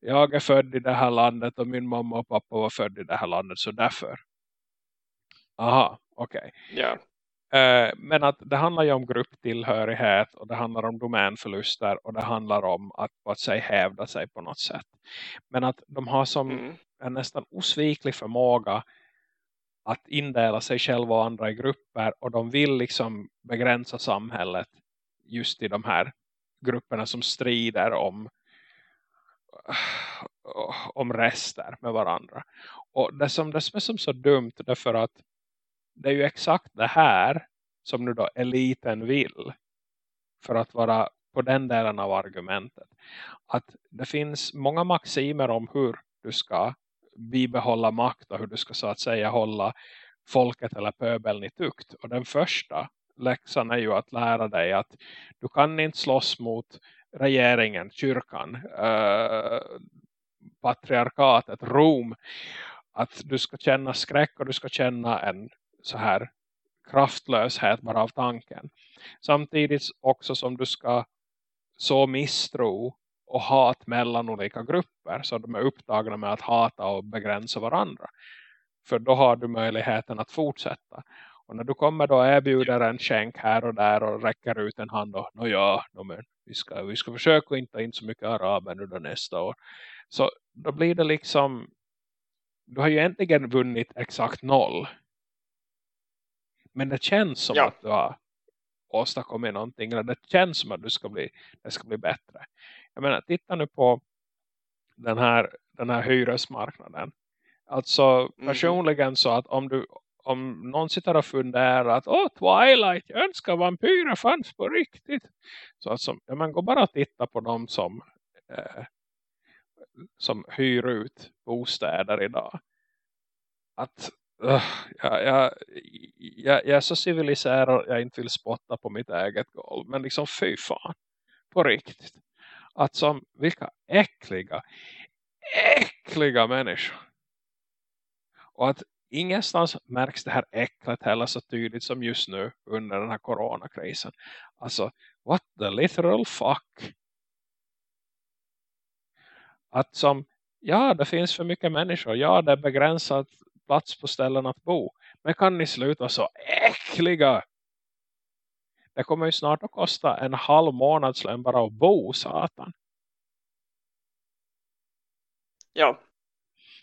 Jag är född i det här landet och min mamma och pappa var född i det här landet så därför. Aha, okej. Okay. Yeah. Men att det handlar ju om grupptillhörighet och det handlar om domänförluster och det handlar om att på att säga hävda sig på något sätt. Men att de har som mm en nästan osviklig förmåga att indela sig själva och andra i grupper och de vill liksom begränsa samhället just i de här grupperna som strider om om rester med varandra. Och det som, det som är som så dumt därför att det är ju exakt det här som nu då eliten vill för att vara på den delen av argumentet. Att det finns många maximer om hur du ska bibehålla makt och hur du ska så att säga hålla folket eller pöbeln i tukt. Och den första läxan är ju att lära dig att du kan inte slåss mot regeringen, kyrkan, eh, patriarkatet, Rom. Att du ska känna skräck och du ska känna en så här kraftlöshet bara av tanken. Samtidigt också som du ska så misstro och hat mellan olika grupper så de är upptagna med att hata och begränsa varandra. För då har du möjligheten att fortsätta. Och när du kommer då erbjuder en skänk här och där och räcker ut en hand och no ja, no men, vi, ska, vi ska försöka inte in så mycket araber nu då nästa år. Så då blir det liksom du har ju egentligen vunnit exakt noll men det känns som ja. att du har åstadkommit någonting. Eller det känns som att du ska bli, det ska bli bättre. Jag menar, titta nu på den här, den här hyresmarknaden. Alltså mm. personligen så att om du om någon sitter och funderar att åh Twilight, jag önskar vampyrer fanns på riktigt. Så som, ja, man går bara och titta på dem som eh, som hyr ut bostäder idag. Att uh, jag, jag, jag, jag är så civiliserad jag inte vill spotta på mitt eget golv. Men liksom fy fan. På riktigt. Att som vilka äckliga, äckliga människor. Och att ingenstans märks det här äcklet heller så tydligt som just nu under den här coronakrisen. Alltså, what the literal fuck? Att som, ja det finns för mycket människor. Ja det är begränsat plats på ställen att bo. Men kan ni sluta så äckliga? Det kommer ju snart att kosta en halv månadslön bara att bo, satan. Ja.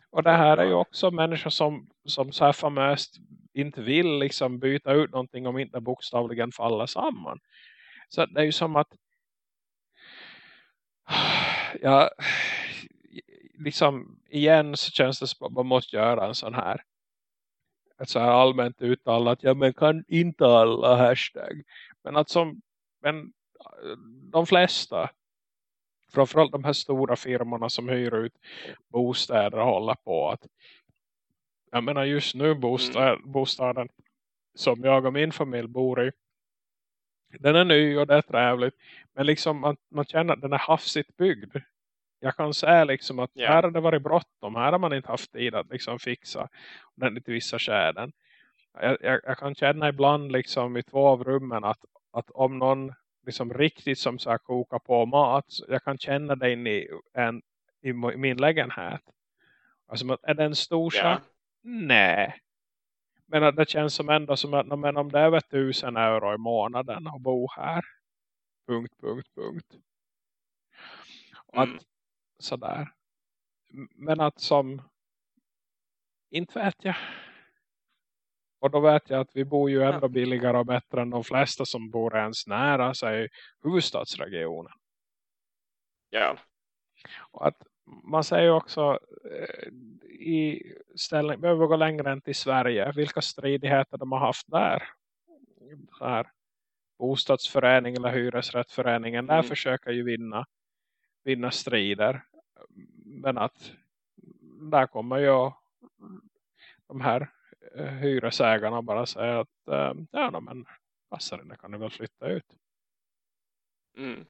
Och det här är ju också människor som, som så här famöst inte vill liksom byta ut någonting om inte bokstavligen faller samman. Så det är ju som att ja, liksom igen så känns det som att man måste göra en sån här ett så här allmänt uttalat ja men kan inte alla hashtag men att som men de flesta framförallt de här stora firmorna som hyr ut bostäder håller på att jag menar just nu bostad, mm. bostaden som jag och min familj bor i den är ny och det är trevligt men liksom man, man känner att den är hafsigt byggd jag kan säga liksom att yeah. här har det varit bråttom. Här har man inte haft tid att liksom fixa den till vissa skäden. Jag, jag, jag, kan känna ibland liksom i två av rummen att, att om någon liksom riktigt som så här kokar på mat. Jag kan känna det in i, en, i min lägenhet. Alltså är det en stor sak? Nej. Men det känns som ändå som att men om det är över tusen euro i månaden att bo här. Punkt, punkt, punkt. Och Mm. att sådär. M- Men att som inte vet jag. Och då vet jag att vi bor ju ändå billigare och bättre än de flesta som bor ens nära sig huvudstadsregionen. Ja. Och att man säger också eh, i ställning, behöver gå längre än till Sverige. Vilka stridigheter de har haft där. Så här, bostadsförening eller hyresrättföreningen. Där Mm. försöker ju vinna, vinna strider. Men att där kommer ju de här hyresägarna bara säga att eh, ja men passar det, kan ni väl flytta ut. Mm.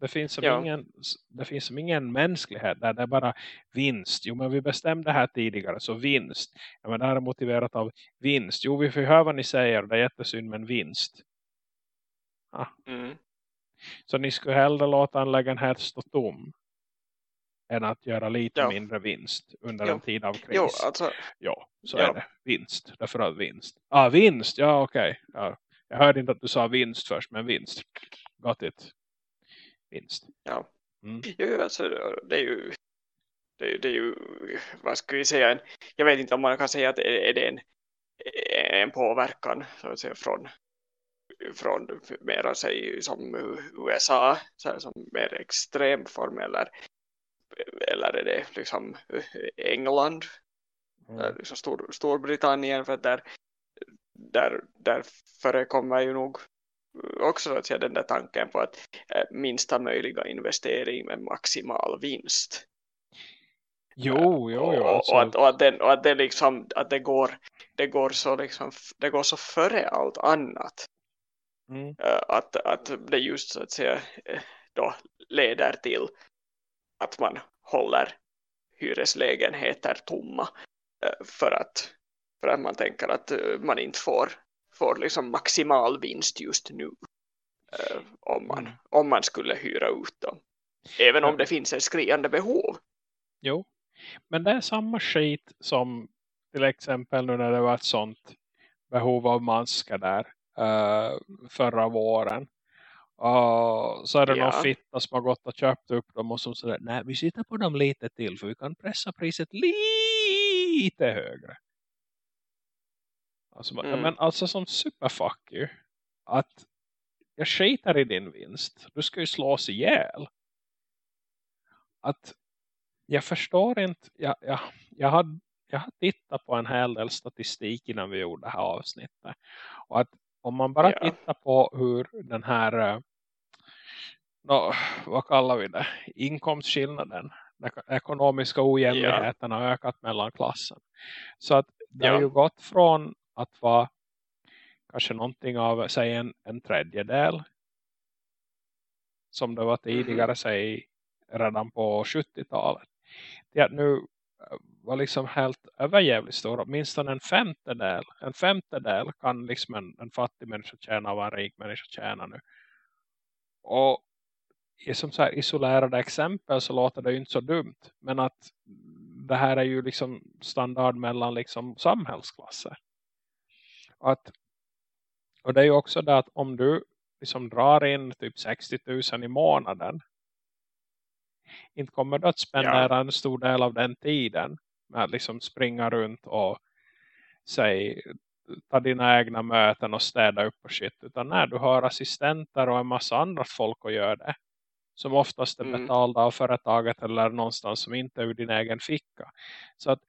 Det finns, som Ja. ingen, det finns som ingen mänsklighet där det är bara vinst. Jo men vi bestämde här tidigare så vinst. Ja, men det här är motiverat av vinst. Jo vi får höra vad ni säger det är jättesynd men vinst. Mm. Så ni skulle hellre låta en lägenhet stå tom. Än att göra lite Ja. mindre vinst under Jo. en tid av kris. Jo, alltså, Ja, så Ja. är det. Vinst. Därför att vinst. Ah, vinst. Ja, okej. Ja. Jag hörde inte att du sa vinst först, men vinst. Got it. Vinst. ja. Mm. Jo, jo, alltså, det är ju det är, ju- det är ju, vad ska vi säga, en, jag vet inte om man kan säga att är, är det en, en påverkan så att säga, från, från mera sig som USA, så här, som mer extrem form eller, eller är det liksom England, Mm. liksom Stor, Storbritannien för där, där, där förekommer ju nog också att säga, den där tanken på att eh, minsta möjliga investering med maximal vinst. Jo, jo, jo. och, Alltså, och, att, och, att, den, och att det liksom att det går det går så liksom det går så före allt annat mm. eh, att, att det just så att säga eh, då leder till att man håller hyreslägenheter tomma eh, för att för att man tänker att eh, man inte får får liksom maximal vinst just nu eh, om man Mm. om man skulle hyra ut dem även om det finns en skriande behov Jo. Men det är samma skit som till exempel nu när det var ett sånt behov av masker där förra våren. Uh, så är det Ja. någon fitta som har gått och köpt upp dem och som säger nej vi sitter på dem lite till för vi kan pressa priset lite högre. Alltså, Mm. men alltså som superfuck you. Att jag skiter i din vinst. Du ska ju slås ihjäl. Att jag förstår inte. Jag, jag, jag, har, jag har tittat på en hel del statistik innan vi gjorde det här avsnittet. Och att om man bara Ja. tittar på hur den här nå, vad kallar vi det? Inkomstskillnaden. Den ekonomiska ojämlikheten har ökat mellan klassen. Så att det har Ja. ju gått från att vara kanske någonting av, säg en, en tredjedel som det var tidigare, säg redan på 70-talet. Till att nu eh, var liksom helt överjävligt stor. Åtminstone en femtedel. En femtedel kan liksom en, en fattig människa tjäna och en rik människa tjäna nu. Och som så här isolerade exempel så låter det ju inte så dumt. Men att det här är ju liksom standard mellan liksom samhällsklasser. Och, att, och det är ju också det att om du liksom drar in typ 60 000 i månaden. Inte kommer du att spendera en stor del av den tiden med att liksom springa runt och säg, ta dina egna möten och städa upp och shit. Utan när du har assistenter och en massa andra folk och gör det. Som oftast är Mm. betalda av företaget eller någonstans som inte är ur din egen ficka. Så att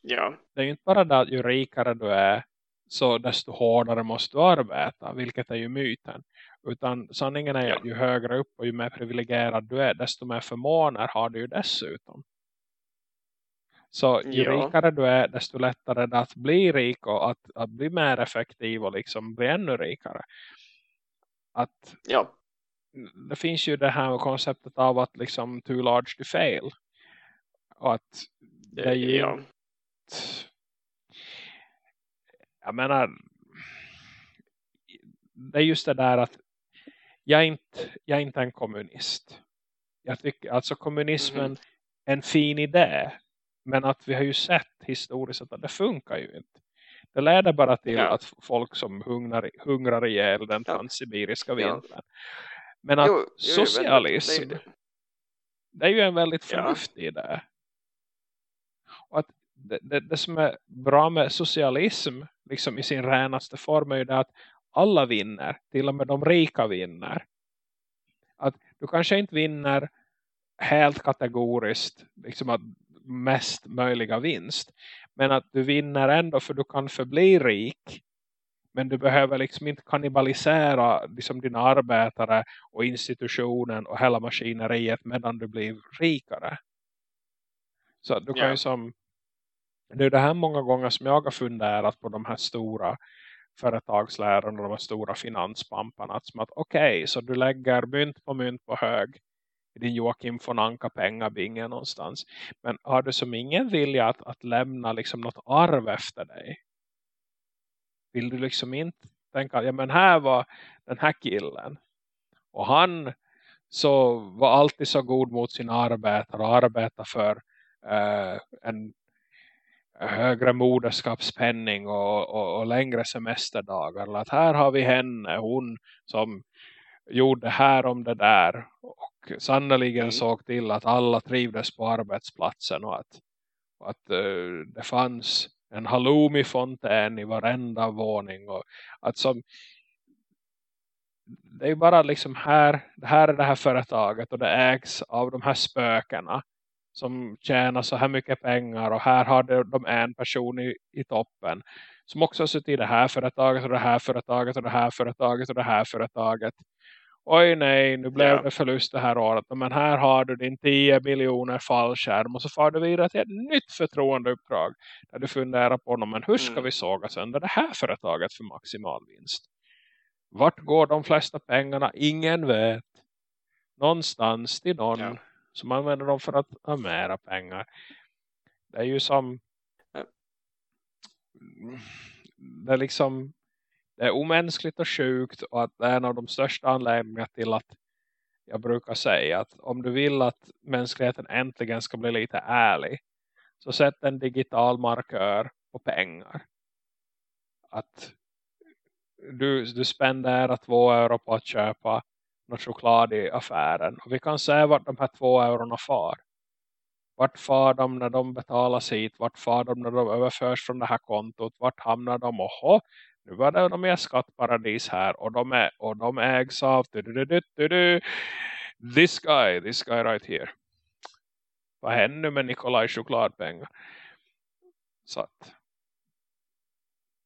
Ja, det är ju inte bara det att ju rikare du är så desto hårdare måste du arbeta. Vilket är ju myten. Utan sanningen är att ju högre upp och ju mer privilegierad du är desto mer förmåner har du ju dessutom. Så ju Ja. rikare du är desto lättare är det att bli rik och att, att bli mer effektiv och liksom bli ännu rikare. Att ja, det finns ju det här konceptet av att liksom too large to fail. Och att det är ju ja, jag menar det är just det där att jag är inte, jag är inte en kommunist. Jag tycker alltså kommunismen Mhm. är en fin idé. Men att vi har ju sett historiskt att det funkar ju inte. Det leder bara till ja. att folk som hungrar, hungrar ihjäl den transsibiriska vintern. Ja. Men att jo, socialism, det, det, är ju en väldigt förnuftig ja. idé. Och att det, det, det, som är bra med socialism liksom i sin renaste form är ju det att alla vinner. Till och med de rika vinner. Att du kanske inte vinner helt kategoriskt liksom att mest möjliga vinst. Men att du vinner ändå för du kan förbli rik. Men du behöver liksom inte kannibalisera liksom dina arbetare och institutionen och hela maskineriet medan du blir rikare. Så du kan yeah. ju som det är det här många gånger som jag har funderat på de här stora företagslärarna och de här stora finanspamparna. Som att okej, okay, så du lägger mynt på mynt på hög i din Joakim von Anka pengabinge någonstans. Men har du som ingen vilja att, att lämna liksom något arv efter dig? Vill du liksom inte tänka, ja men här var den här killen. Och han så var alltid så god mot sin arbetare och arbetade för uh, en högre moderskapspenning och, och, och, längre semesterdagar. Eller att här har vi henne, hon som gjorde här om det där. Och sannoliken mm. såg till att alla trivdes på arbetsplatsen och att, och att uh, det fanns en halloumi-fontän i varenda våning. Och att som, det är bara liksom här, det här är det här företaget och det ägs av de här spökena som tjänar så här mycket pengar och här har de en person i, i toppen som också har suttit i det här företaget och det här företaget och det här företaget och det här företaget. Oj nej, nu blev ja. det förlust det här året. Men här har du din 10 miljoner fallskärm och så får du vidare till ett nytt förtroendeuppdrag. Där du funderar på, men hur ska mm. vi såga sönder det här företaget för maximal vinst? Vart går de flesta pengarna? Ingen vet. Någonstans till någon. Ja som använder dem för att ha mera pengar. Det är ju som det är liksom det är omänskligt och sjukt och att det är en av de största anledningarna till att jag brukar säga att om du vill att mänskligheten äntligen ska bli lite ärlig så sätt en digital markör på pengar. Att du, du spenderar två euro på att köpa något choklad i affären. Och vi kan se vart de här två eurona far. Vart far de när de betalas hit? Vart far de när de överförs från det här kontot? Vart hamnar de? Oho, nu var det de är skattparadis här. Och de, är, och de ägs av du, du, du, this guy, this guy right here. Vad händer med Nikolaj chokladpengar? Så att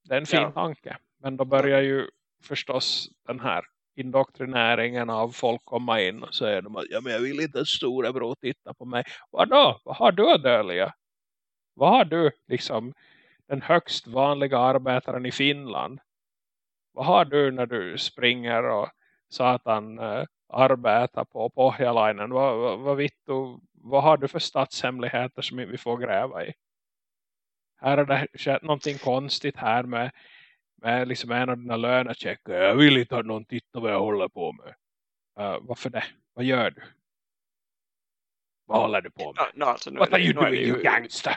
det är en fin ja. tanke. Men då börjar ju förstås den här indoktrineringen av folk komma in och säger de att ja, men jag vill inte att storebror titta på mig. Vadå? Vad har du att dölja? Vad har du liksom den högst vanliga arbetaren i Finland? Vad har du när du springer och satan äh, arbetar på Pohjalainen? Vad, vad, vad, du, vad har du för statshemligheter som vi får gräva i? Här är det skett någonting konstigt här med med liksom en av dina lönecheckar. Jag vill inte ha någon titta vad jag håller på med. Uh, varför det? Vad gör du? Vad håller du på med? No, alltså, What are you doing you gangster?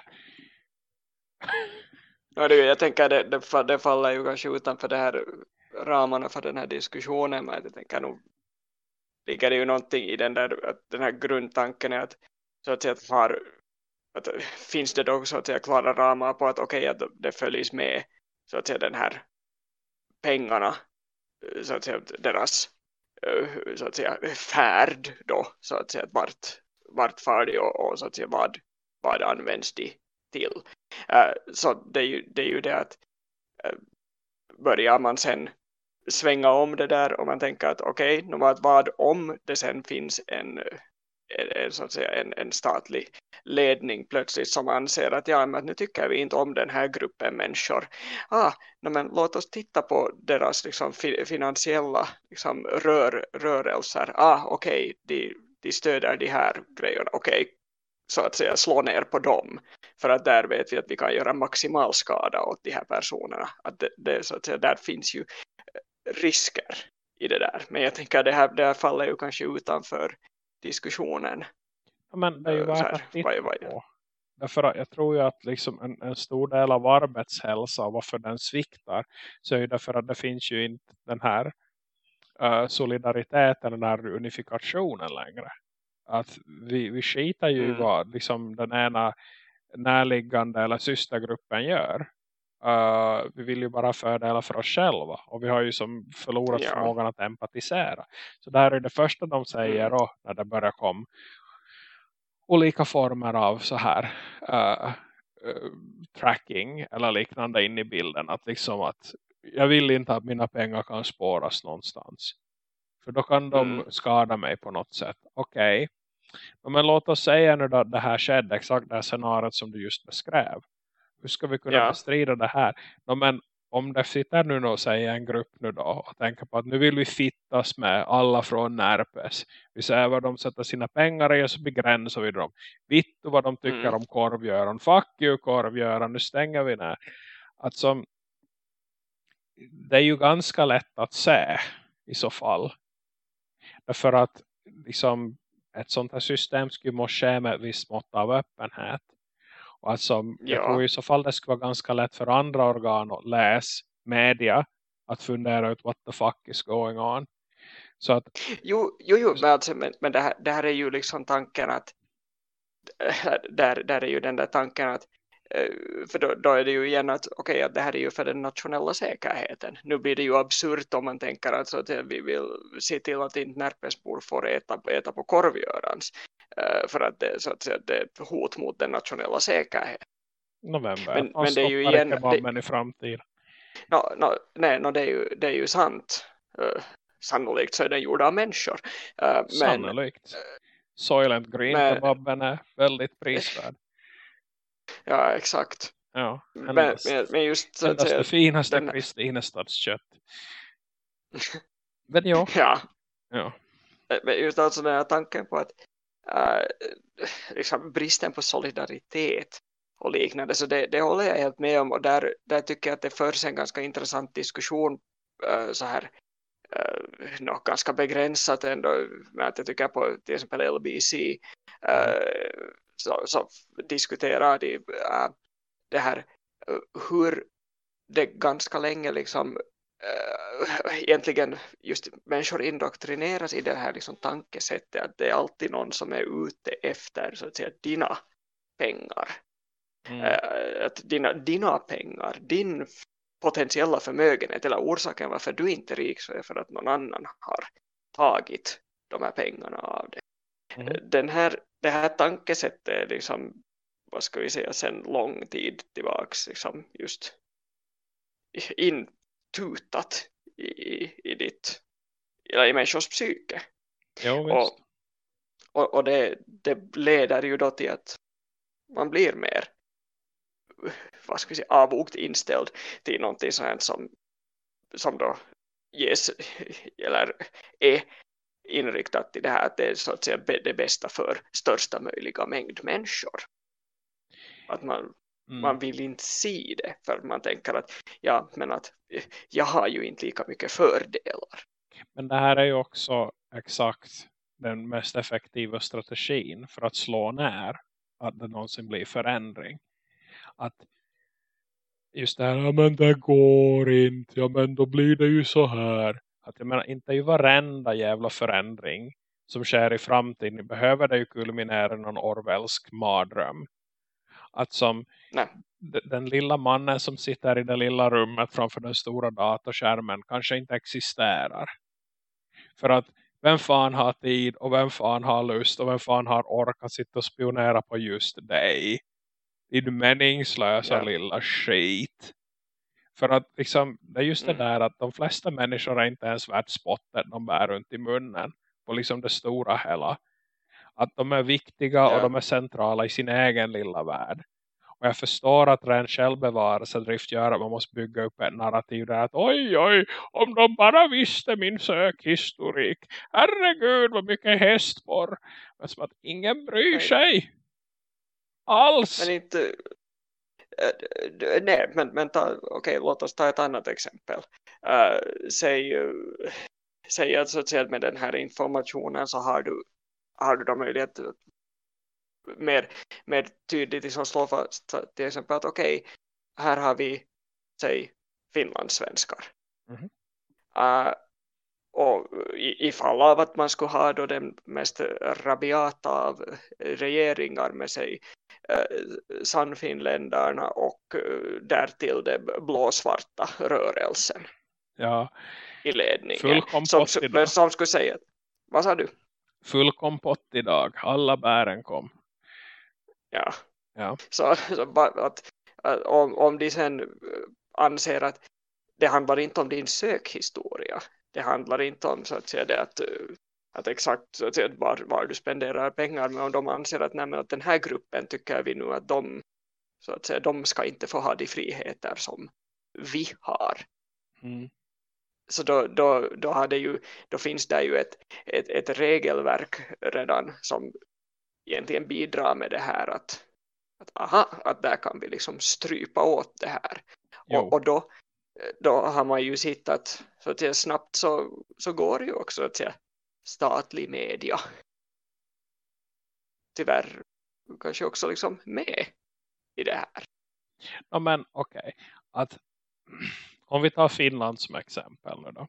Ja, det, jag tänker det, det, det faller ju kanske utanför det här ramarna för den här diskussionen. Men jag tänker nog ligger det ju någonting i den där att den här grundtanken är att så att säga har att, finns det då så att säga klara ramar på att okej okay, att det följs med så att säga den här pengarna så att säga deras eh, så att säga färd då så att säga vart, vart far de och, och så att säga vad, vad används de till eh, så det är ju det, är ju det att eh, börjar man sen svänga om det där och man tänker att okej, okay, vad, vad om det sen finns en en, så att säga, en, en statlig ledning plötsligt som anser att ja, men nu tycker vi inte om den här gruppen människor. Ah, no, men låt oss titta på deras liksom, fi, finansiella liksom, rör, rörelser. Ah, okej, okay, de, de stöder de här grejerna. Okej, okay, så att säga slå ner på dem. För att där vet vi att vi kan göra maximal skada åt de här personerna. Att det, det, så att säga, där finns ju risker i det där. Men jag tänker att det här, det här faller ju kanske utanför diskussionen. Ja, men det är ju värt att titta på. Därför att jag tror ju att liksom en, en stor del av arbetshälsa varför den sviktar så är det därför att det finns ju inte den här uh, solidariteten, den här unifikationen längre. Att vi, vi skitar ju mm. vad liksom den ena närliggande eller systergruppen gör. Uh, vi vill ju bara fördela för oss själva. Och vi har ju som förlorat ja. förmågan att empatisera. Så det här är det första de säger mm. när det börjar komma. Olika former av så här uh, uh, tracking eller liknande in i bilden. Att liksom att jag vill inte att mina pengar kan spåras någonstans. För då kan de mm. skada mig på något sätt. Okej. Okay. Men låt oss säga nu att det här skedde. Exakt det här scenariot som du just beskrev. Hur ska vi kunna ja. bestrida det här? Men om det sitter nu och säger en grupp nu då och tänker på att nu vill vi fittas med alla från Närpes. Vi säger vad de sätter sina pengar i och så begränsar vi dem. Vitt vad de tycker mm. om korvgöran. Fuck you korvgöran, nu stänger vi ner. Alltså, det är ju ganska lätt att se i så fall. Därför att liksom, ett sånt här system skulle måste ske med ett visst mått av öppenhet. Och alltså, jag tror i så fall det skulle vara ganska lätt för andra organ att läsa media att fundera ut what the fuck is going on. Så att, jo, jo, jo men, alltså, men, men det, här, det här är ju liksom tanken att där, där är ju den där tanken att för då, då, är det ju igen att okej, okay, det här är ju för den nationella säkerheten. Nu blir det ju absurt om man tänker att, så att vi vill se till att inte Närpesbor får äta, äta på korvgörans uh, för att det, så att säga, det är hot mot den nationella säkerheten. November. Men, men det är ju igen det, i framtiden. No, no, nej, no, det, är ju, det är ju sant. Uh, sannolikt så är den gjord av människor. Uh, sannolikt. Men, Soylent Green kebaben är väldigt prisvärd. Ja, exakt. Ja, men, men, men just så att säga, det finaste den... Kristinestads kött. men ja. ja. ja. Men just alltså den här tanken på att äh, liksom bristen på solidaritet och liknande. Så det, det håller jag helt med om. Och där, där tycker jag att det förs en ganska intressant diskussion äh, så här äh, något ganska begränsat ändå. Men att jag tycker på till exempel LBC äh, så, så diskuterar de äh, det här äh, hur det ganska länge liksom äh, egentligen just människor indoktrineras i det här liksom tankesättet att det är alltid någon som är ute efter så att säga dina pengar mm. äh, att dina, dina pengar din potentiella förmögenhet eller orsaken varför du inte är rik så är för att någon annan har tagit de här pengarna av dig mm. den här det här tankesättet är liksom, vad ska vi säga, sen lång tid tillbaks liksom just intutat i, i ditt eller i människors psyke. Jo, och, och, och det, det leder ju då till att man blir mer vad ska vi säga, avvokt inställd till någonting sånt som, som då ges eller är inriktat till det här att det är så att säga det bästa för största möjliga mängd människor. Att man, mm. man vill inte se det för man tänker att ja, men att jag har ju inte lika mycket fördelar. Men det här är ju också exakt den mest effektiva strategin för att slå ner att det någonsin blir förändring. Att just det här, ja men det går inte, ja men då blir det ju så här. Att jag menar, inte är ju varenda jävla förändring som sker i framtiden behöver det ju kulminera någon orwellsk mardröm. Att som Nej. den lilla mannen som sitter i det lilla rummet framför den stora datorskärmen kanske inte existerar. För att vem fan har tid och vem fan har lust och vem fan har ork att sitta och spionera på just dig. Din meningslösa ja. lilla skit. För att liksom, det är just det mm. där att de flesta människor är inte ens värt spottet de bär runt i munnen. På liksom det stora hela. Att de är viktiga ja. och de är centrala i sin egen lilla värld. Och jag förstår att ren självbevarelsedrift gör att man måste bygga upp ett narrativ där att oj oj, om de bara visste min sökhistorik. Herregud vad mycket hästporr. Men som att ingen bryr sig. Alls. Men inte, nej, men, men ta, okay, låt oss ta ett annat exempel. Uh, säg, säg att, så att med den här informationen så har du, har du då möjlighet att mer, mer tydligt liksom slå fast till exempel att okej, okay, här har vi säg finlandssvenskar. Mm -hmm. uh, och ifall av att man skulle ha då den mest rabiata av regeringar med sig sannfinländarna och eh, därtill den blåsvarta rörelsen ja. i ledningen. Full kompott som, idag. som skulle säga, vad sa du? Full kompott idag, alla bären kom. Ja, ja. så, så att, att, om, om de sen anser att det handlar inte om din sökhistoria det handlar inte om så att säga det att, att exakt så att säga, var, var du spenderar pengar men om de anser att, nej, att den här gruppen tycker vi nu att de så att säga, de ska inte få ha de friheter som vi har. Mm. Så då, då, då, har det ju, då finns det ju ett, ett, ett regelverk redan som egentligen bidrar med det här att, att aha, att där kan vi liksom strypa åt det här. Och, och, då, då har man ju sett att, så att säga, snabbt så, så går det ju också att säga, statlig media tyvärr kanske också liksom med i det här. Ja men okej, okay. att om vi tar Finland som exempel nu då.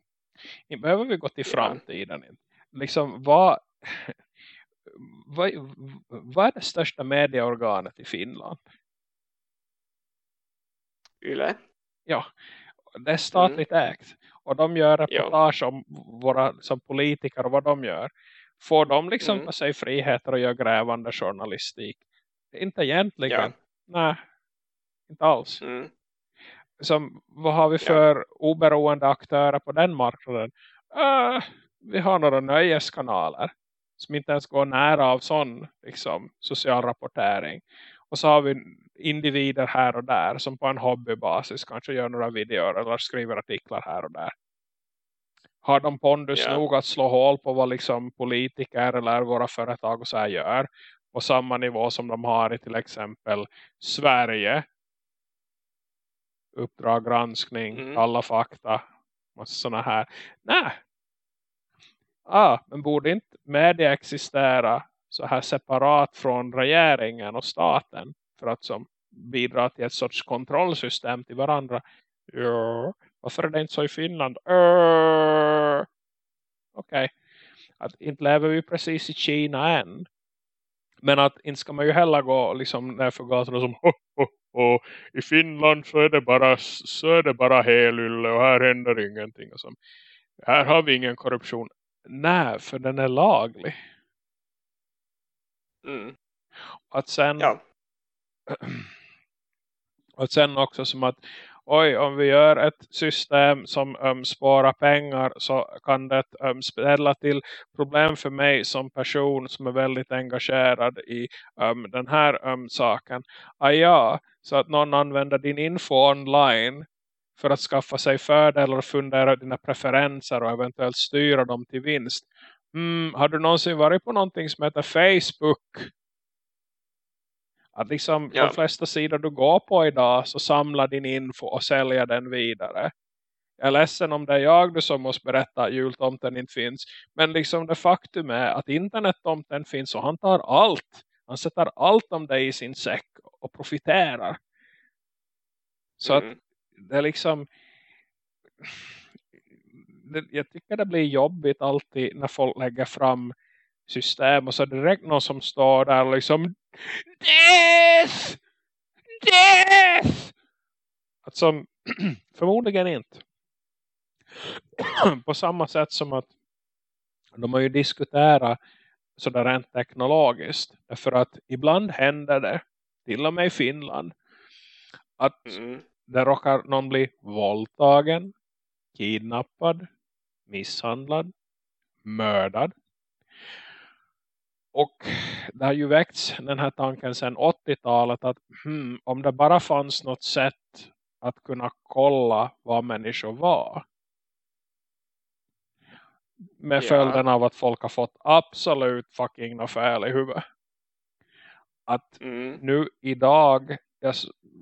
Behöver vi gå till framtiden? Ja. Liksom vad, vad, vad är det största medieorganet i Finland? Yle. Ja, det är statligt mm. ägt. Och de gör reportage ja. om våra som politiker och vad de gör. Får de liksom mm. sig friheter att göra grävande journalistik? Inte egentligen. Ja. Nej, inte alls. Mm. Som, vad har vi för ja. oberoende aktörer på den marknaden? Uh, vi har några nöjeskanaler som inte ens går nära av sån liksom, social rapportering. Och så har vi individer här och där som på en hobbybasis kanske gör några videor eller skriver artiklar här och där. Har de pondus yeah. nog att slå hål på vad liksom politiker eller våra företag och så här gör på samma nivå som de har i till exempel Sverige uppdrag, granskning, mm. alla fakta massa sådana här. Nej. Ah, men borde inte media existera så här separat från regeringen och staten för att som bidra till ett sorts kontrollsystem till varandra. Ja, varför är det inte så i Finland? Okej. Okay. Att inte lever vi precis i Kina än. Men att inte ska man ju heller gå liksom ner för gatorna som ho, ho, ho. i Finland så är det bara så är det bara helylle och här händer ingenting och så. Här har vi ingen korruption. Nej, för den är laglig. Mm. Att sen ja. Och sen också som att oj, om vi gör ett system som um, sparar pengar så kan det um, ställa till problem för mig som person som är väldigt engagerad i um, den här um, saken. Ah, ja, så att någon använder din info online för att skaffa sig fördelar och fundera dina preferenser och eventuellt styra dem till vinst. Mm, har du någonsin varit på någonting som heter Facebook? Att liksom ja. de flesta sidor du går på idag så samlar din info och säljer den vidare. Jag är ledsen om det är jag du som måste berätta att jultomten inte finns. Men liksom det faktum är att internettomten finns och han tar allt. Han sätter allt om dig i sin säck och profiterar. Så mm. att det är liksom jag tycker det blir jobbigt alltid när folk lägger fram system och så direkt någon som står där och liksom Death! Death! Alltså, förmodligen inte. På samma sätt som att de har ju diskuterat sådär rent teknologiskt. Därför att ibland händer det, till och med i Finland, att mm. det råkar någon bli våldtagen, kidnappad, misshandlad, mördad och det har ju väckts den här tanken sedan 80-talet att hmm, om det bara fanns något sätt att kunna kolla vad människor var. Med ja. följden av att folk har fått absolut fucking fel i huvudet. Att mm. nu idag, jag,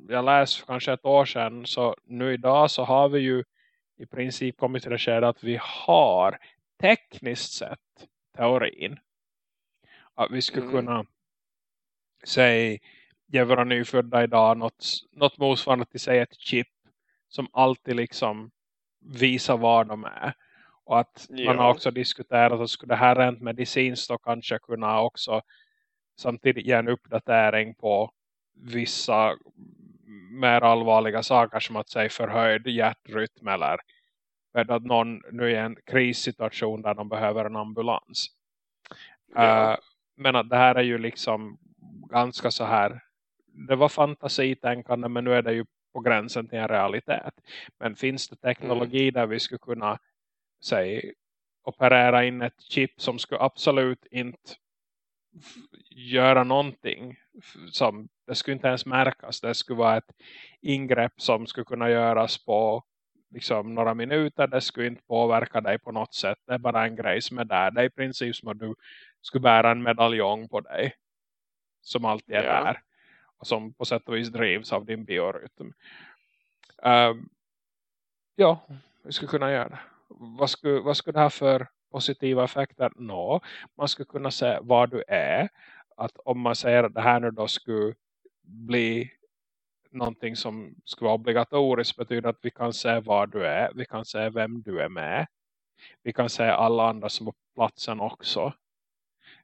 jag läste kanske ett år sedan, så nu idag så har vi ju i princip kommit till det att vi har tekniskt sett teorin att vi skulle mm. kunna säg ge våra nyfödda idag något, något motsvarande till säg ett chip som alltid liksom visar var de är. Och att ja. man har också diskuterat att skulle det här rent medicinskt då kanske kunna också samtidigt ge en uppdatering på vissa mer allvarliga saker som att säga förhöjd hjärtrytm eller att någon nu är i en krissituation där de behöver en ambulans. Ja. Uh, men att det här är ju liksom ganska så här det var fantasitänkande men nu är det ju på gränsen till en realitet. Men finns det teknologi mm. där vi skulle kunna säg, operera in ett chip som skulle absolut inte göra någonting som det skulle inte ens märkas. Det skulle vara ett ingrepp som skulle kunna göras på liksom några minuter. Det skulle inte påverka dig på något sätt. Det är bara en grej som är där. Det är i princip som att du skulle bära en medaljong på dig. Som alltid är ja. där. Och som på sätt och vis drivs av din biorytm. Uh, ja, vi skulle kunna göra det. Vad skulle, vad skulle det ha för positiva effekter? Nå, man skulle kunna se var du är. Att om man säger att det här nu då skulle bli någonting som skulle vara obligatoriskt betyder att vi kan se var du är. Vi kan se vem du är med. Vi kan se alla andra som är på platsen också.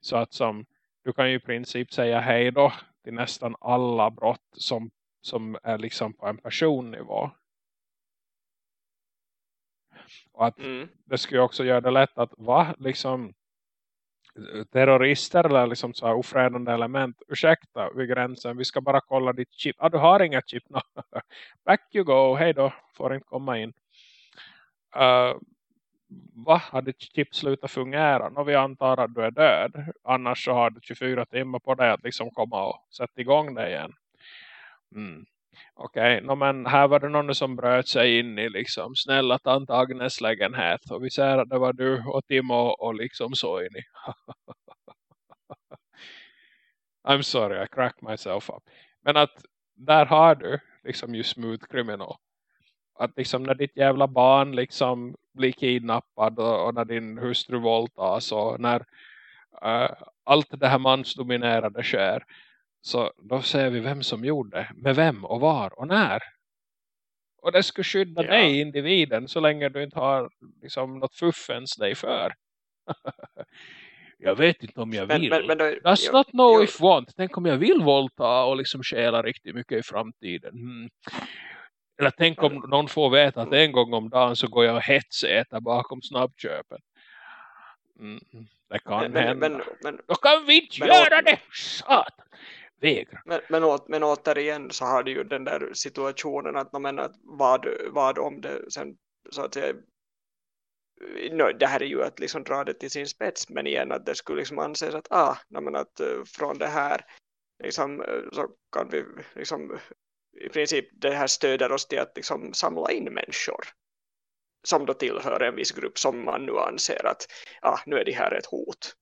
Så att som du kan ju i princip säga hej då till nästan alla brott som, som är liksom på en personnivå. Och att mm. det skulle också göra det lätt att va, liksom terrorister eller liksom så här ofredande element. Ursäkta vid gränsen. Vi ska bara kolla ditt chip. Ah, du har inga chip. No. Back you go. Hej då. Får inte komma in. Uh, va? Har ditt chip typ slutat fungera? Och vi antar att du är död. Annars så har du 24 timmar på dig att liksom komma och sätta igång det igen. Mm. Okej, okay. no, men här var det någon som bröt sig in i liksom snälla tant Agnes lägenhet. Och vi ser att det var du och Timo och liksom så in i. I'm sorry, I cracked myself up. Men att där har du liksom ju smooth criminal. Att liksom när ditt jävla barn liksom blir kidnappad och, och när din hustru våldtas och när uh, allt det här mansdominerade sker så då ser vi vem som gjorde, med vem och var och när. Och det skulle skydda ja. dig, individen, så länge du inte har liksom, något fuffens dig för. jag vet inte om jag vill. Men, men, då, Does jo, not know jo. if want. Tänk om jag vill våldta och liksom stjäla riktigt mycket i framtiden. Hmm. Eller tänk om någon får veta att en gång om dagen så går jag och hetsäter bakom snabbköpen. Mm. Det kan men, hända. Men, men, Då kan vi inte göra det! Satan! vägra. Men, men, men återigen så har du ju den där situationen att, men, att vad, vad om det sen så att säga no, det här är ju att liksom dra det till sin spets men igen att det skulle liksom anses att, ah, men att uh, från det här liksom, uh, så kan vi liksom i princip det här stöder oss till att liksom samla in människor som då tillhör en viss grupp som man nu anser att ah, nu är det här ett hot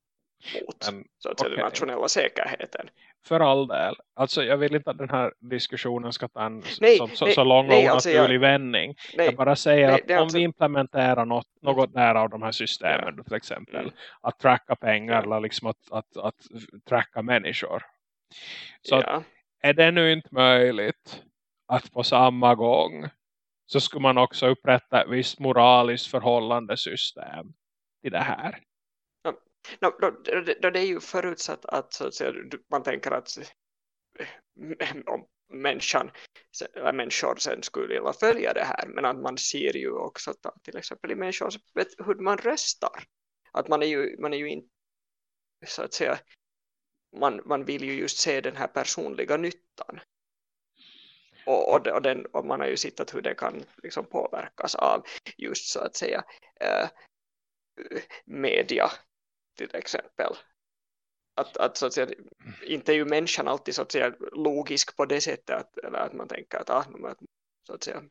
mot men, så att okay. den nationella säkerheten för all del. Alltså jag vill inte att den här diskussionen ska ta en nej, så, så, nej, så lång och alltså jag, vändning. Nej, jag bara säger nej, att om alltså, vi implementerar något, något nära av de här systemen ja. till exempel. Mm. Att tracka pengar ja. eller liksom att, att, att tracka människor. Så ja. att, är det nu inte möjligt att på samma gång så skulle man också upprätta ett visst moraliskt förhållande system till det här. No, då, då, då, det är ju förutsatt att, så att säga, man tänker att eh, om människan, eller människor sen skulle vilja följa det här men att man ser ju också att, till exempel i människor vet hur man röstar att man är ju, man är ju inte så att säga man, man vill ju just se den här personliga nyttan och, och, och, den, och man har ju sett hur det kan liksom påverkas av just så att säga eh, media till exempel. Att, att, så att säga, inte är ju människan alltid så att säga, logisk på det sättet att, eller att man tänker att, ah, så att säga,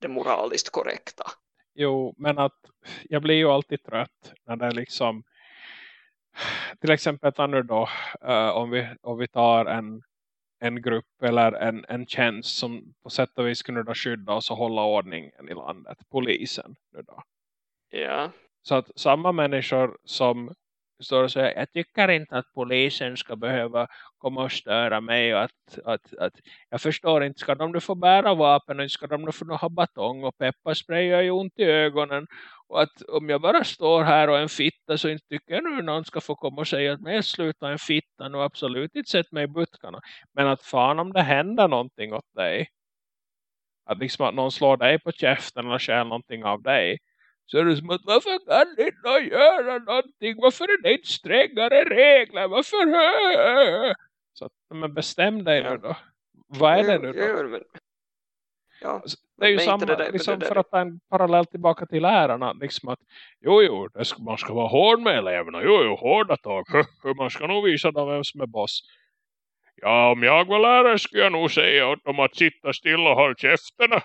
det moraliskt korrekta. Jo, men att jag blir ju alltid trött när det är liksom till exempel nu då uh, om, vi, om vi tar en, en grupp eller en, en tjänst som på sätt och vis kunde då skydda oss och hålla ordningen i landet, polisen nu då. Ja. Så att samma människor som Förstår du? Så jag, jag tycker inte att polisen ska behöva komma och störa mig. Och att, att, att, jag förstår inte, ska de nu få bära vapen och ska de nu få ha batong och pepparspray gör ju ont i ögonen. Och att om jag bara står här och är en fitta så inte tycker jag nu någon ska få komma och säga att jag slutar en fitta och absolut inte sett mig i butkarna. Men att fan om det händer någonting åt dig. Att liksom att någon slår dig på käften eller stjäl någonting av dig så är det som att varför kan ni inte göra någonting? Varför är det inte strängare regler? Varför? Så att, men bestäm dig nu då. Vad är det nu då? Ja, det är ju samma, det där, liksom, det för att ta en parallell tillbaka till lärarna. Liksom att, jo, jo, ska, man ska vara hård med eleverna. Jo, jo, hårda tag. man ska nog visa dem vem som är boss. Ja, om jag var lärare skulle jag nog säga åt dem att sitta stilla och hålla käften.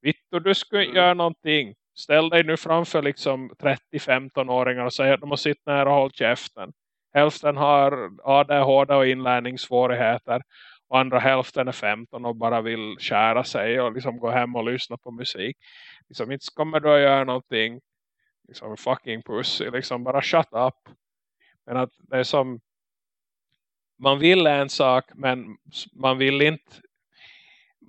Vittu, du skulle mm. göra någonting ställ dig nu framför liksom 30-15-åringar och säg att de har sitt nära och hållit käften. Hälften har ADHD och inlärningssvårigheter. Och andra hälften är 15 och bara vill kära sig och liksom gå hem och lyssna på musik. Liksom inte kommer du att göra någonting liksom fucking pussy. Liksom bara shut up. Men att det är som man vill en sak men man vill inte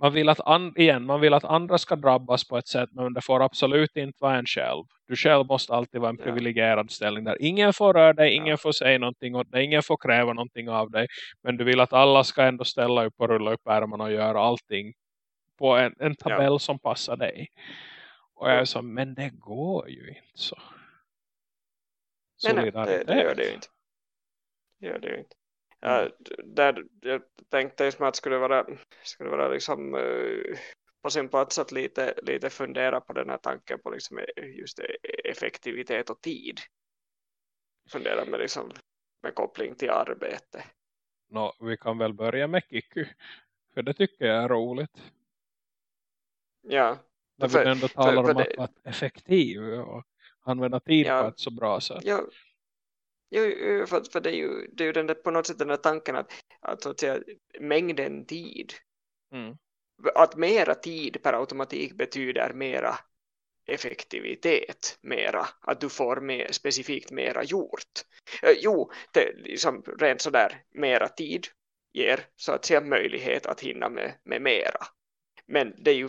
man vill att igen, man vill att andra ska drabbas på ett sätt men det får absolut inte vara en själv. Du själv måste alltid vara en ja. privilegierad ställning där. Ingen får röra dig, ingen ja. får säga någonting åt dig, ingen får kräva någonting av dig. Men du vill att alla ska ändå ställa upp och rulla upp ärmarna och göra allting på en, en tabell ja. som passar dig. Och jag är så, men det går ju inte så. Nej, nej det, det gör det ju inte. Det gör det ju inte. Ja, där, jag tänkte som att skulle vara, skulle vara liksom, uh, på sin plats att lite, lite fundera på den här tanken på liksom just effektivitet och tid. Fundera med, liksom, med koppling till arbete. No, vi kan väl börja med Kiku. För det tycker jag är roligt. Ja. När vi ändå talar för, för om att vara effektiv och använda tid ja, på ett så bra sätt. Ja, Jo, för, för det är ju, det är ju den där, på något sätt den där tanken att, att, att säga, mängden tid. Mm. Att mera tid per automatik betyder mera effektivitet mera. Att du får mer, specifikt mera gjort. Jo, det, liksom, rent sådär mera tid ger så att säga möjlighet att hinna med, med mera. Men det är ju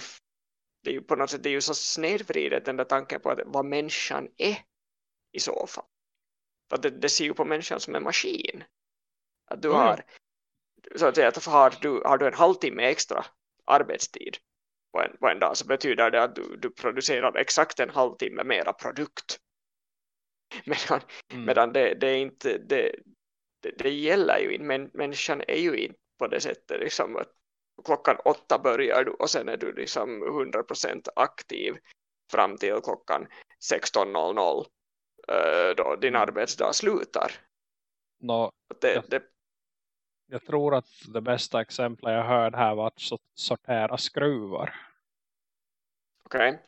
det är ju på något sätt det är ju så snedvridet den där tanken på att vad människan är i så fall att det, det ser ju på människan som en maskin. Att du mm. har så att säga att har du, har du en halvtimme extra arbetstid på en, på en dag så betyder det att du, du producerar exakt en halvtimme mera produkt. Medan, mm. medan det, det är inte det, det, det gäller ju inte, men människan är ju inte på det sättet liksom att klockan åtta börjar du och sen är du liksom 100% aktiv fram till klockan 16.00 Eh, då din mm. arbetsdag slutar. No, det, jag, det... jag tror att det bästa exemplet jag hörde här var att sortera skruvar. Okej. Okay.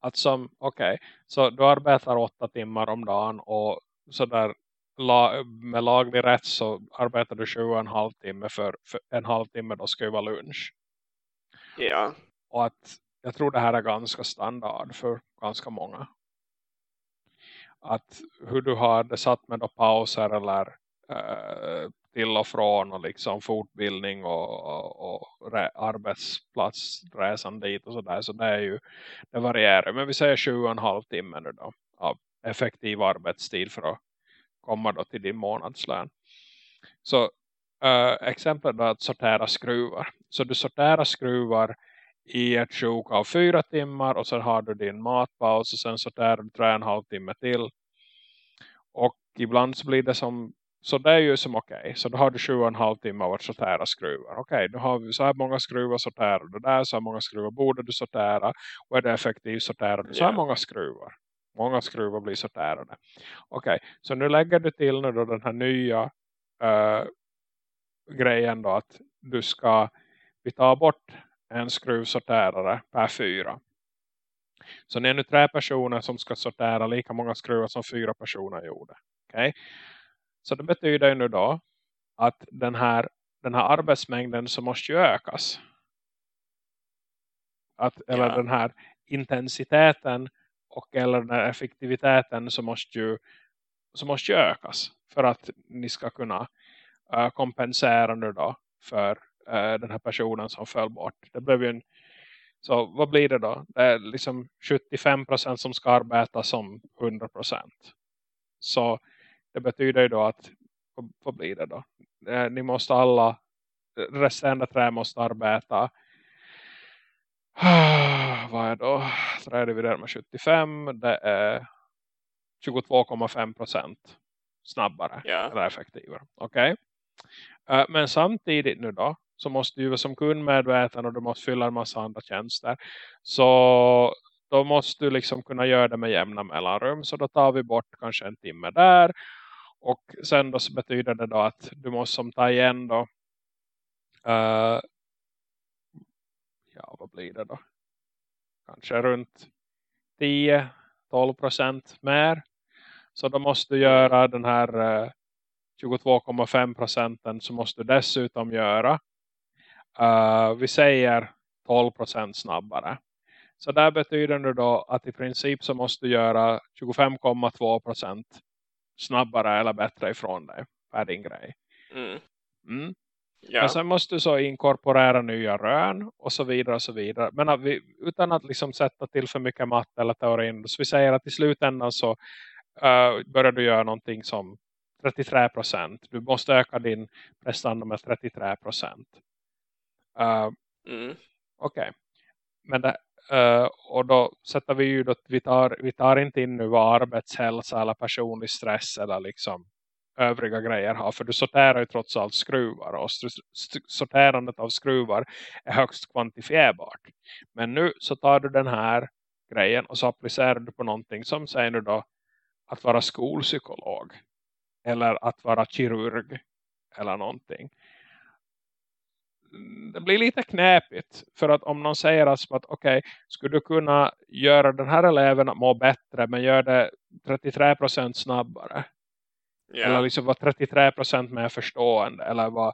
Att som, okej, okay, så du arbetar åtta timmar om dagen och sådär med laglig rätt så arbetar du 20 och en halv timme för, för en halvtimme då ska ju vara lunch. Ja. Och att jag tror det här är ganska standard för ganska många att hur du har det satt med pauser eller eh, till och från och liksom fortbildning och, och, och re, arbetsplatsresan dit och sådär. Så det är ju, det varierar. Men vi säger 7,5 timmar nu då av effektiv arbetstid för att komma då till din månadslön. Så eh, äh, exempel då att sortera skruvar. Så du sorterar skruvar i ett sjok av fyra timmar och sen har du din matpaus och sen så tar du och en halv timme till. Och ibland så blir det som så det är ju som okej. Okay. Så då har du sju och en halv timme av att sortera skruvar. Okej, okay, då har vi så här många skruvar sorterar du där. Så här många skruvar borde du sortera. Och är det effektivt sorterar du så här många skruvar. Många skruvar blir sorterade. Okej, okay, så nu lägger du till nu då den här nya uh, grejen då. Att du ska, vi tar bort en skruvsorterare per fyra. Så ni är nu tre personer som ska sortera lika många skruvar som fyra personer gjorde. Okay? Så det betyder ju nu då att den här, den här arbetsmängden så måste ju ökas. Att, eller ja. den här intensiteten och eller den här effektiviteten så måste ju som måste ökas för att ni ska kunna uh, kompensera nu då för den här personen som föll bort. Det blev ju en, så vad blir det då? Det är liksom 75% som ska arbeta som 100%. Så det betyder ju då att vad, vad blir det då? Uh, ni måste alla resterande trä måste arbeta vad är då? Trä dividerat med 75 det är 22,5 procent snabbare ja. eller effektivare. Okej. Okay? Uh, men samtidigt nu då så måste du som kund medveten och du måste fylla en massa andra tjänster. Så då måste du liksom kunna göra det med jämna mellanrum. Så då tar vi bort kanske en timme där. Och sen då så betyder det då att du måste som ta igen då. Uh, ja vad blir det då? Kanske runt 10-12 procent mer så då måste du göra den här eh, uh, 22,5 procenten så måste du dessutom göra. Uh, vi säger 12 procent snabbare. Så det betyder nu då att i princip så måste du göra 25,2 procent snabbare eller bättre ifrån dig per din grej. Mm. Mm. Ja. Men sen måste du så inkorporera nya rön och så vidare och så vidare. Men att vi, utan att liksom sätta till för mycket matte eller teorin. Så vi säger att i slutändan så uh, börjar du göra någonting som 33 procent. Du måste öka din prestanda med 33 procent. Uh, mm. Okej. Okay. Men det, uh, och då sätter vi ju då, vi tar, vi tar inte in nu vad arbetshälsa eller personlig stress eller liksom övriga grejer har. För du sorterar ju trots allt skruvar. Och sorterandet av skruvar är högst kvantifierbart. Men nu så tar du den här grejen och så applicerar du på någonting som säger nu då att vara skolpsykolog. Eller att vara kirurg. Eller någonting. Det blir lite knäpigt. För att om någon säger att okej, okay, skulle du kunna göra den här eleven må bättre men gör det 33% snabbare. Yeah. Eller liksom vara 33% mer förstående. Eller vara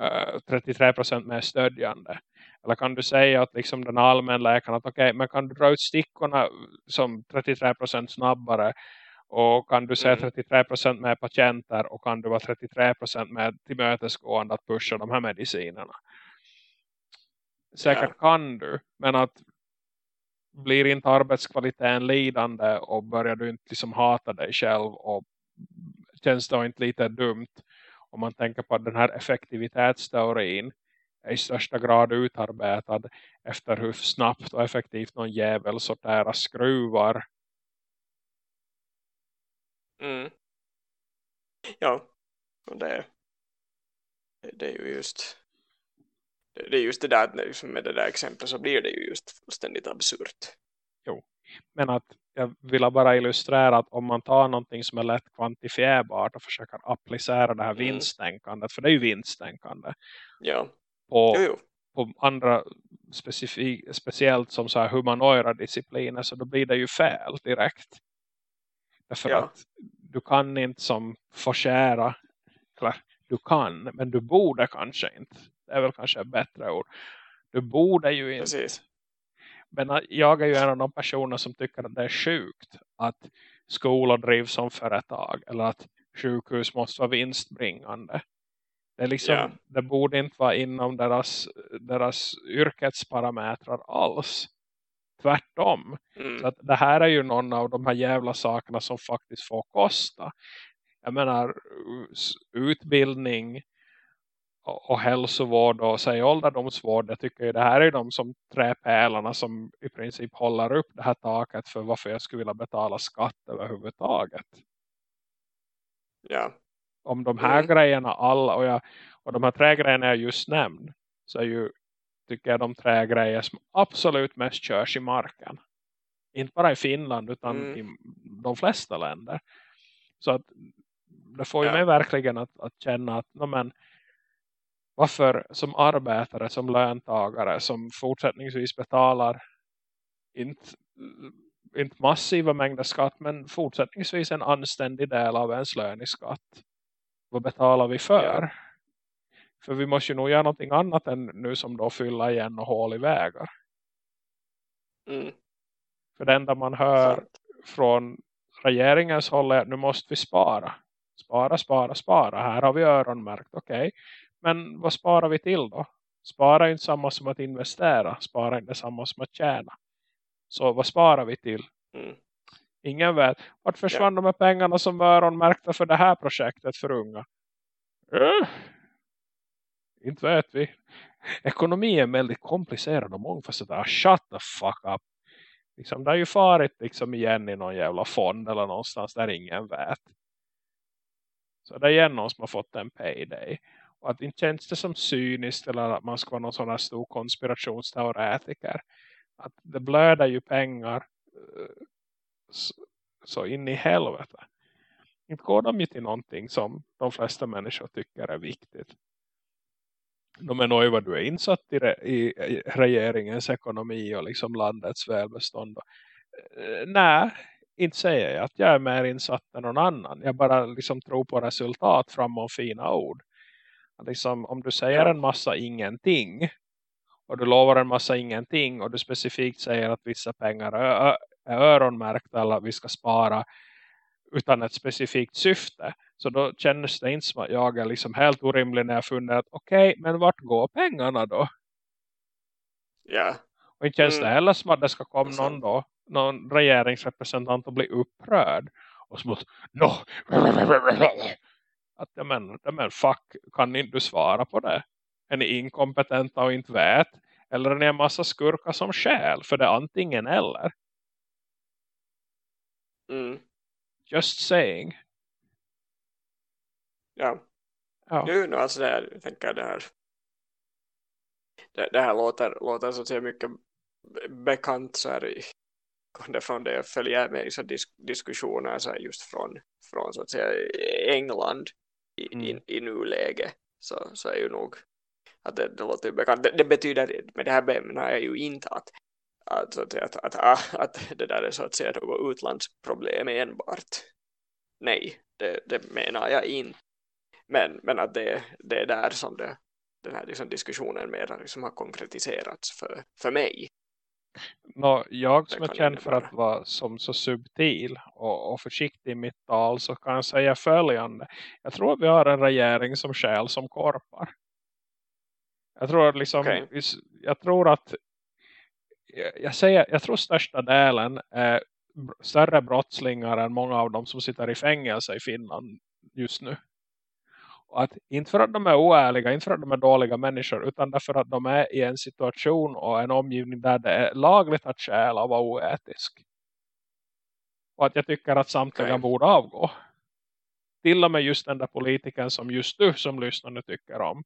uh, 33% mer stödjande. Eller kan du säga att liksom den allmänläkaren att okej, okay, men kan du dra ut stickorna som 33% snabbare och kan du säga mm. 33% med patienter och kan du vara 33% med tillmötesgående att pusha de här medicinerna. Säkert yeah. kan du, men att blir inte arbetskvaliteten lidande och börjar du inte liksom hata dig själv och känns då inte lite dumt om man tänker på att den här effektivitetsteorin är i största grad utarbetad efter hur snabbt och effektivt någon jävel sorterar skruvar. Mm. Ja, och det, det är ju just det är just det där liksom med det där exemplet så blir det ju just fullständigt absurt. Jo, men att jag vill bara illustrera att om man tar någonting som är lätt kvantifierbart och försöker applicera det här mm. vinsttänkandet, för det är ju vinsttänkande. Ja. På, jo, jo. på andra speciellt som så här humanoida discipliner så då blir det ju fel direkt. Därför ja. att du kan inte som eller du kan, men du borde kanske inte. Det är väl kanske ett bättre ord. Du borde ju inte. Precis. Men jag är ju en av de personer som tycker att det är sjukt att skolor drivs som företag. Eller att sjukhus måste vara vinstbringande. Det, liksom, yeah. det borde inte vara inom deras, deras yrkesparametrar alls. Tvärtom. Mm. Så att det här är ju någon av de här jävla sakerna som faktiskt får kosta. Jag menar utbildning, och hälsovård och säg ålderdomsvård. Jag tycker ju det här är de som tre pälarna som i princip håller upp det här taket för varför jag skulle vilja betala skatt överhuvudtaget. Ja. Om de här mm. grejerna alla och, jag, och de här tre grejerna jag just nämnde så är ju tycker jag de tre grejer som absolut mest körs i marken. Inte bara i Finland utan mm. i de flesta länder. Så att det får ju ja. mig verkligen att, att känna att no, men, varför som arbetare, som löntagare som fortsättningsvis betalar inte, inte massiva mängder skatt men fortsättningsvis en anständig del av ens lön i skatt. Vad betalar vi för? Ja. För vi måste ju nog göra någonting annat än nu som då fylla igen och hål i vägar. Mm. För det enda man hör Sant. från regeringens håll är att nu måste vi spara. Spara, spara, spara. Här har vi öronmärkt. Okej. Okay. Men vad sparar vi till då? Spara är inte samma som att investera. Spara är inte samma som att tjäna. Så vad sparar vi till? Mm. Ingen vet. Vart försvann ja. de här pengarna som var öronmärkta för det här projektet för unga? Uh, inte vet vi. Ekonomi är väldigt komplicerad och mångfacetterad. Shut the fuck up. Liksom, det har ju farit liksom igen i någon jävla fond eller någonstans där ingen vet. Så det är igen någon som har fått en payday. Att inte känns det som cyniskt eller att man ska vara någon sån här stor konspirationsteoretiker. Att det blöder ju pengar eh, så in i helvete. Inte går de ju till någonting som de flesta människor tycker är viktigt. De är nog vad du är insatt i, re, i, regeringens ekonomi och liksom landets välbestånd. Eh, nej, inte säger jag att jag är mer insatt än någon annan. Jag bara liksom tror på resultat framom fina ord. Liksom, om du säger en massa ingenting och du lovar en massa ingenting och du specifikt säger att vissa pengar är, är öronmärkta eller att vi ska spara utan ett specifikt syfte. Så då känns det inte som att jag är liksom helt orimlig när jag funderar att okej, okay, men vart går pengarna då? Ja. Och inte känns mm. det heller som att det ska komma någon då, någon regeringsrepresentant och bli upprörd. Och som att, no. Att ja men, ja men fuck, kan inte du svara på det? Är ni inkompetenta och inte vet? Eller är ni en massa skurkar som skäl? För det är antingen eller. Mm. Just saying. Ja. ja. Nu, nu alltså det här, jag tänker det här. Det, det här låter, låter så att säga mycket bekant så här från det jag följer med i så disk, diskussioner så just från, från så att säga England i, mm. i, i nuläge så, så är ju nog att det, det låter bekant. Det, det, betyder, med det här menar jag ju inte att, att, att, att, att, att, att det där är så att säga något utlandsproblem enbart. Nej, det, det menar jag inte. Men, men att det, det är där som det, den här liksom diskussionen mer liksom har konkretiserats för, för mig. No, jag som är känd för att vara som så subtil och, och försiktig i mitt tal så kan jag säga följande. Jag tror att vi har en regering som skäl som korpar. Jag tror att liksom, okay. jag tror att jag, säger, jag tror största delen är större brottslingar än många av dem som sitter i fängelse i Finland just nu. Att inte för att de är oärliga, inte för att de är dåliga människor utan därför att de är i en situation och en omgivning där det är lagligt att stjäla och vara oetisk. Och att jag tycker att samtliga okay. borde avgå. Till och med just den där politiken som just du som lyssnare tycker om.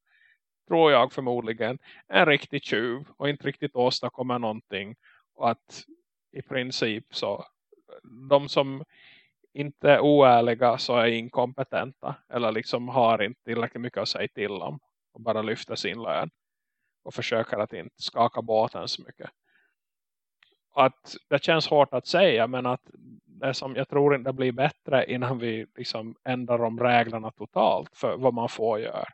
Tror jag förmodligen en riktig tjuv och inte riktigt åstadkommer någonting. Och att i princip så de som inte är oärliga så är inkompetenta. Eller liksom har inte tillräckligt mycket att säga till om. Och bara lyfter sin lön. Och försöker att inte skaka båten så mycket. Att det känns hårt att säga. Men att det som jag tror inte blir bättre innan vi liksom ändrar om reglerna totalt. För vad man får göra.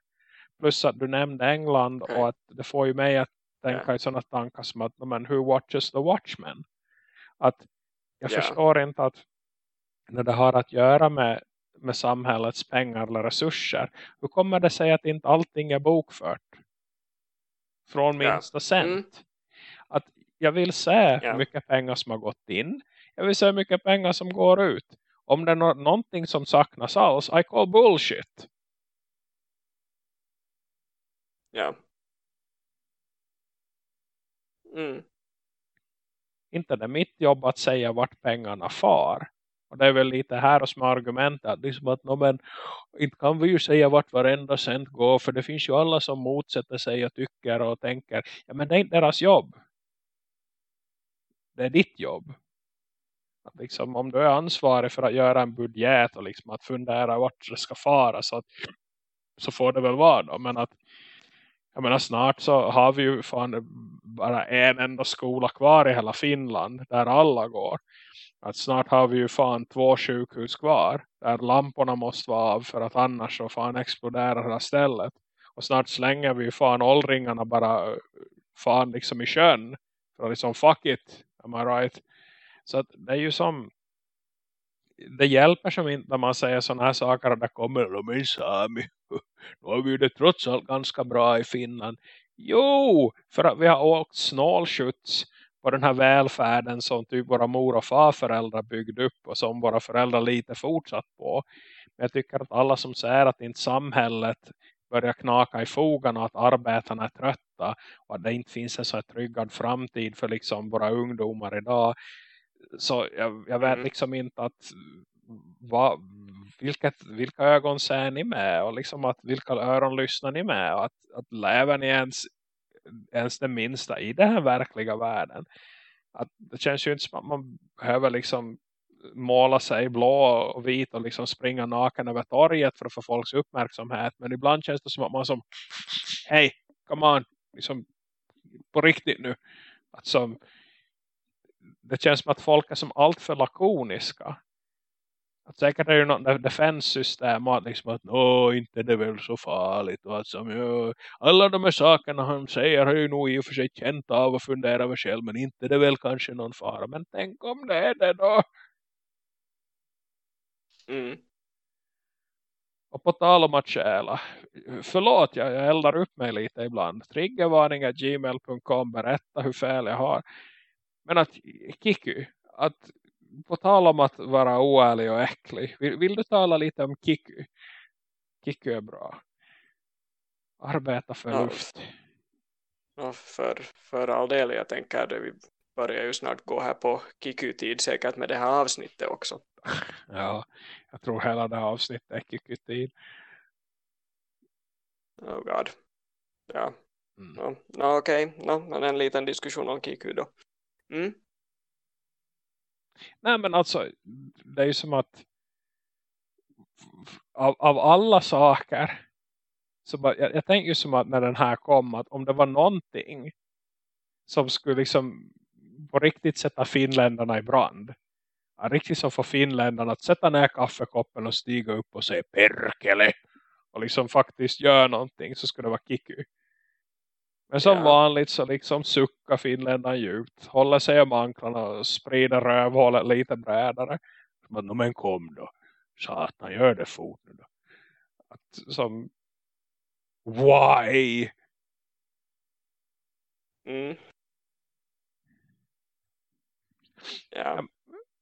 Plus att du nämnde England. Okay. Och att det får ju mig att tänka yeah. i sådana tankar som att men, who watches the watchmen? Att jag yeah. förstår inte att när det har att göra med, med samhällets pengar eller resurser. Hur kommer det sig att inte allting är bokfört? Från minsta ja. cent. Mm. Att jag vill se ja. hur mycket pengar som har gått in. Jag vill se hur mycket pengar som går ut. Om det är någonting som saknas alls, I call bullshit. Ja. Mm. Inte det mitt jobb att säga vart pengarna far. Och det är väl lite här som argument att, liksom att no, men, inte kan vi ju säga vart varenda cent går för det finns ju alla som motsätter sig och tycker och tänker ja men det är inte deras jobb. Det är ditt jobb. Att liksom, om du är ansvarig för att göra en budget och liksom att fundera vart det ska fara så, att, så får det väl vara då. Men att jag menar snart så har vi ju fan bara en enda skola kvar i hela Finland där alla går att snart har vi ju fan två sjukhus kvar där lamporna måste vara av för att annars så fan exploderar hela stället. Och snart slänger vi ju fan åldringarna bara eh, fan liksom i sjön. För liksom fuck it, am I right? Så att det är ju som det hjälper som inte när man säger sådana här saker och där kommer de en sami. Då har vi det trots allt ganska bra i Finland. Jo, för att vi har åkt snålskjuts på den här välfärden som typ våra mor- och farföräldrar byggde upp och som våra föräldrar lite fortsatt på. Men jag tycker att alla som säger att inte samhället börjar knaka i fogarna och att arbetarna är trötta och att det inte finns en så här tryggad framtid för liksom våra ungdomar idag. Så jag, jag vet Mm. liksom inte att vad, vilket, vilka ögon ser ni med och liksom att vilka öron lyssnar ni med och att, att lever ni ens, ens det minsta i den här verkliga världen. Att det känns ju inte som att man behöver liksom måla sig blå och vit och liksom springa naken över torget för att få folks uppmärksamhet. Men ibland känns det som att man som hej, come on, liksom på riktigt nu. Att som, det känns som att folk är som allt för lakoniska. Att säkert är det något defenssystem och att liksom att Nå, inte det är väl så farligt och att som, ja, alla de här sakerna han säger har ju nog i och för sig känt av och funderat över själv men inte det är väl kanske någon fara. Men tänk om det är det då? Mm. och på tal om att stjäla förlåt jag, jag eldar upp mig lite ibland. Triggervarning.gmail.com berätta hur fel jag har. Men att Kiku att på tal om att vara oärlig och äcklig. Vill, vill du tala lite om Kiku? Kiku är bra. Arbeta för Ja. Ja, för, för all del, jag tänker att vi börjar ju snart gå här på Kiku-tid säkert med det här avsnittet också. Ja, jag tror hela det här avsnittet är Kiku-tid. Oh god. Ja, Mm. no, no, okej. No, men en liten diskussion om Kiku då. Mm. Nej men alltså, det är ju som att av, av alla saker så bara, jag, jag tänker ju som att när den här kom att om det var någonting som skulle liksom på riktigt sätta finländarna i brand. Ja, riktigt som får finländarna att sätta ner kaffekoppen och stiga upp och säga perkele och liksom faktiskt göra någonting så skulle det vara Kiku. Men som Ja. vanligt så liksom suckar finländarna djupt. Håller sig om anklarna och sprider rövhålet lite att, "Nå, men kom då. Satan, gör det fort nu då. Att, som, why? Mm. Ja.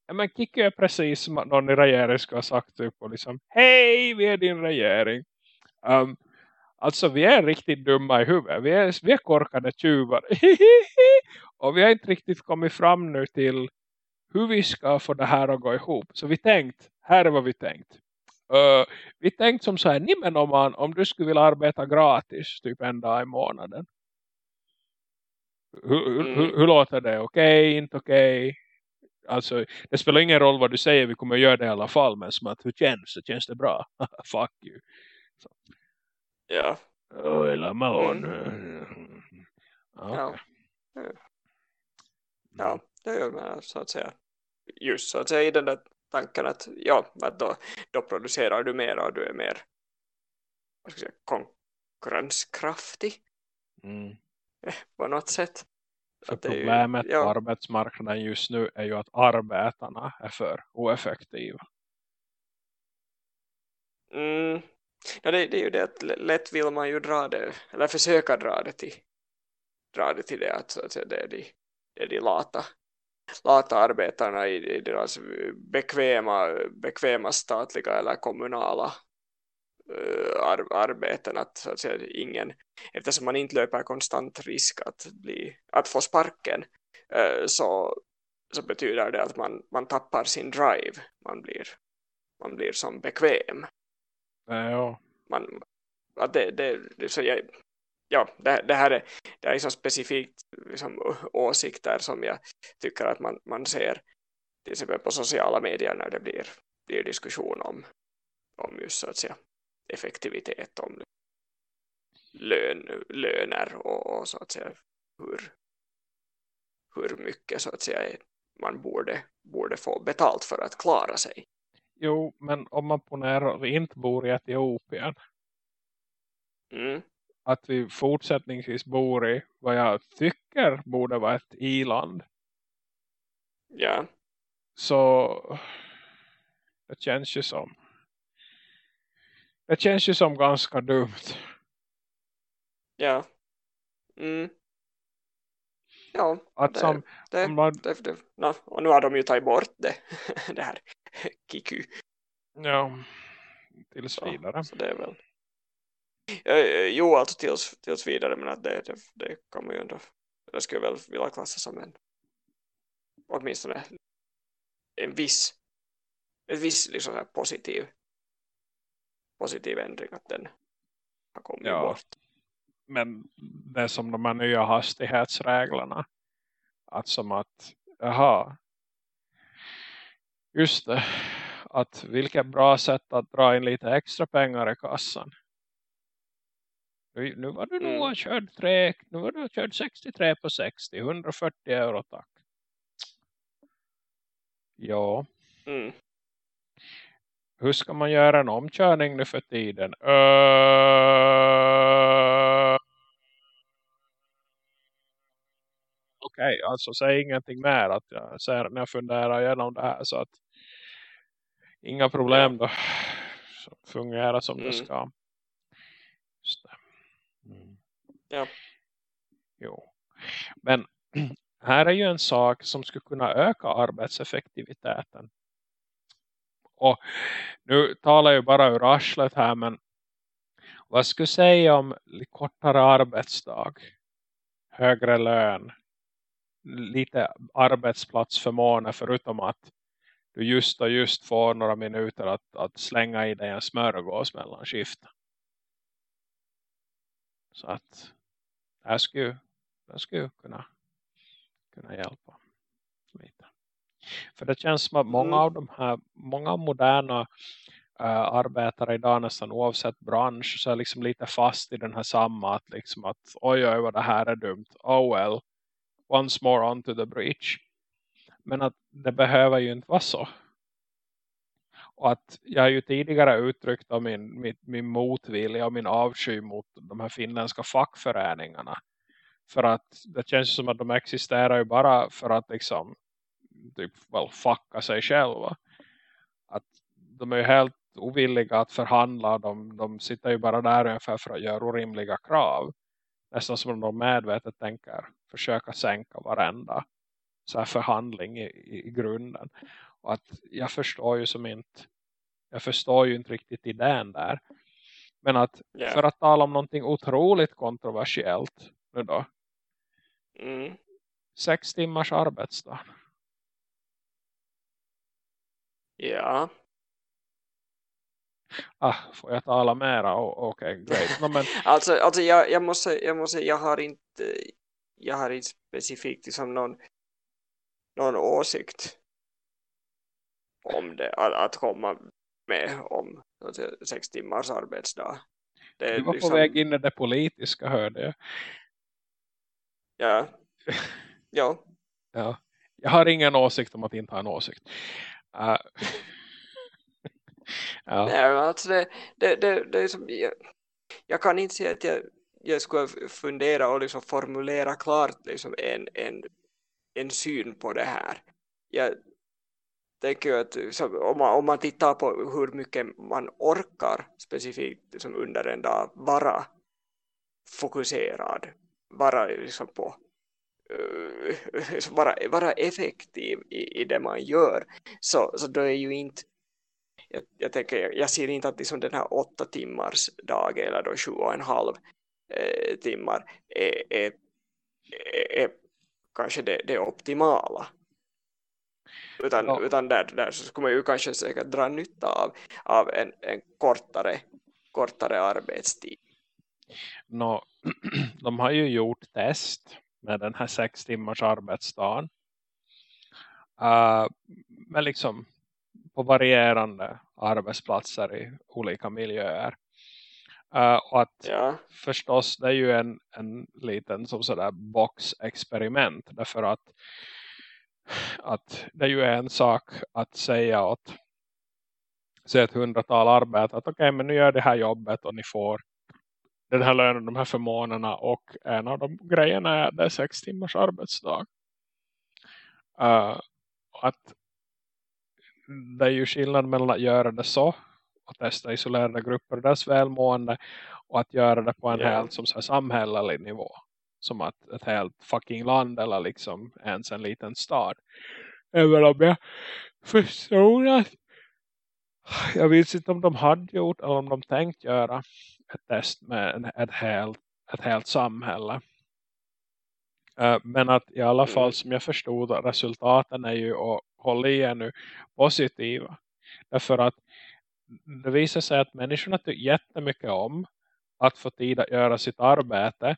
Ja, men Kikki är precis som någon i regeringen ska ha sagt upp och liksom, hej vi är din regering. Um, alltså vi är riktigt dumma i huvudet. Vi är, vi är korkade tjuvar. och vi har inte riktigt kommit fram nu till hur vi ska få det här att gå ihop. Så vi tänkt, här är vad vi tänkt. Uh, vi tänkt som så här, nej men om, man, om du skulle vilja arbeta gratis typ en dag i månaden. Hur, hur, Mm. hur, hur låter det? Okej, inte okej? Alltså, det spelar ingen roll vad du säger, vi kommer göra det i alla fall. Men som att, hur känns det? Känns det bra? Fuck you. Ja. Oh, eller man. Ja. Ja, det gör man så att säga. Just så att säga i den där tanken att ja, att då, då producerar du mer och du är mer vad ska jag säga, konkurrenskraftig Mm. på något sätt. För är ju- problemet ja. på arbetsmarknaden just nu är ju att arbetarna är för oeffektiva. Mm. Ja, det, det är ju det att lätt vill man ju dra det, eller försöka dra det till, dra det, till det att, så att säga, det är de, det är de lata, lata arbetarna i, i deras bekväma, bekväma statliga eller kommunala uh, ar, arbeten att, så att säga, ingen, eftersom man inte löper konstant risk att, bli, att få sparken uh, så, så betyder det att man, man tappar sin drive. Man blir, man blir som bekväm. Ja, man, att det, det, det, så jag, ja, det, det här är, det är så specifikt liksom, åsikter som jag tycker att man, man ser till exempel på sociala medier när det blir, blir diskussion om, om just så att säga effektivitet, om lön, löner och, och så att säga hur, hur mycket så att säga man borde, borde få betalt för att klara sig jo, men om man ponerar vi inte bor i Etiopien. Mm. Att vi fortsättningsvis bor i vad jag tycker borde vara ett i-land. Ja, Så Det känns ju som det känns ju som ganska dumt. Ja. Mm. Ja, att det, som, det, man, det, det, no, och nu har de ju tagit bort det, det här Kiku. ja, tills vidare. så det är väl jo, alltså tills, tills vidare men att det, det, det kan man ju ändå det skulle jag väl vilja klassa som en åtminstone en viss ett viss liksom här positiv positiv ändring att den har kommit Ja. bort. Men det är som de här nya hastighetsreglerna. Att som att, jaha. Just det. Att vilket bra sätt att dra in lite extra pengar i kassan. Nu, nu var du nog Mm. kört tre, nu var du kört 63 på 60, 140 euro tack. Ja, Mm. hur ska man göra en omkörning nu för tiden? Uh... Okej, alltså säg ingenting mer att jag när jag funderar igenom det här så att inga problem då. Så fungerar som det Mm. ska. Just det. Mm. Ja. Jo. Men här är ju en sak som skulle kunna öka arbetseffektiviteten. Och nu talar jag bara ur arslet här men vad skulle jag säga om kortare arbetsdag, högre lön, lite arbetsplatsförmåner förutom att du just och just får några minuter att, att slänga i dig en smörgås mellan skiften. Så att det här skulle, det skulle kunna, kunna hjälpa lite. För det känns som att många Mm. av de här, många moderna äh, arbetare idag nästan oavsett bransch så är liksom lite fast i den här samma att liksom att oj oj vad det här är dumt. Oh well, once more on to the bridge. Men att det behöver ju inte vara så. Och att jag har ju tidigare uttryckt av min, min, min motvilja och min avsky mot de här finländska fackföreningarna. För att det känns som att de existerar ju bara för att liksom typ well, fucka sig själva. Att de är ju helt ovilliga att förhandla. De, de sitter ju bara där ungefär för att göra orimliga krav. Nästan som om de medvetet tänker försöka sänka varenda så här förhandling i, i, grunden. Och att jag förstår ju som inte jag förstår ju inte riktigt idén där. Men att Ja. för att tala om någonting otroligt kontroversiellt nu då. Mm. Sex timmars arbetsdag. Ja. Ah, får jag tala mera? Okej, great. No, men, Alltså, alltså jag, jag måste, jag måste, jag har inte, jag har inte specifikt liksom någon, någon åsikt om det, att, komma med om sex timmars arbetsdag. Det du var liksom, på väg in i det politiska hörde jag. Ja. Ja. Ja. Jag har ingen åsikt om att inte ha en åsikt. Uh, ja. Nej, alltså det, det, det, det är som, jag, jag kan inte säga att jag, jag skulle fundera och liksom formulera klart liksom en, en, en syn på det här. Jag tänker ju att så, om, man, om man tittar på hur mycket man orkar specifikt liksom under en dag vara fokuserad, vara liksom på eh, vara, vara effektiv i, i det man gör så, så då är ju inte jag, jag, tänker, jag, jag ser inte att liksom den här åtta timmars dag eller då sju och en halv eh, timmar är, är, är, är kanske det, det optimala. Utan, Ja. utan där, där så skulle man ju kanske säkert dra nytta av, av en, en kortare, kortare arbetstid. Nå, de har ju gjort test med den här sex timmars arbetsdagen. Uh, men liksom på varierande arbetsplatser i olika miljöer. Uh, och att Ja, förstås det är ju en, en liten som sådär boxexperiment. Därför att, att det är ju en sak att säga åt säga ett hundratal arbetare att okej men nu gör det här jobbet och ni får den här lönen, de här förmånerna och en av de grejerna är det är sex timmars arbetsdag. Uh, att det är ju skillnad mellan att göra det så och testa isolerade grupper och deras välmående och att göra det på en yeah. helt som så här, samhällelig nivå som att ett helt fucking land eller liksom ens en liten stad även om jag förstår att jag vet inte om de hade gjort eller om de tänkt göra ett test med ett helt, ett helt samhälle uh, men att i alla fall mm. som jag förstod resultaten är ju och håller igen nu positiva därför att Mm. det visar sig att människorna tycker jättemycket om att få tid att göra sitt arbete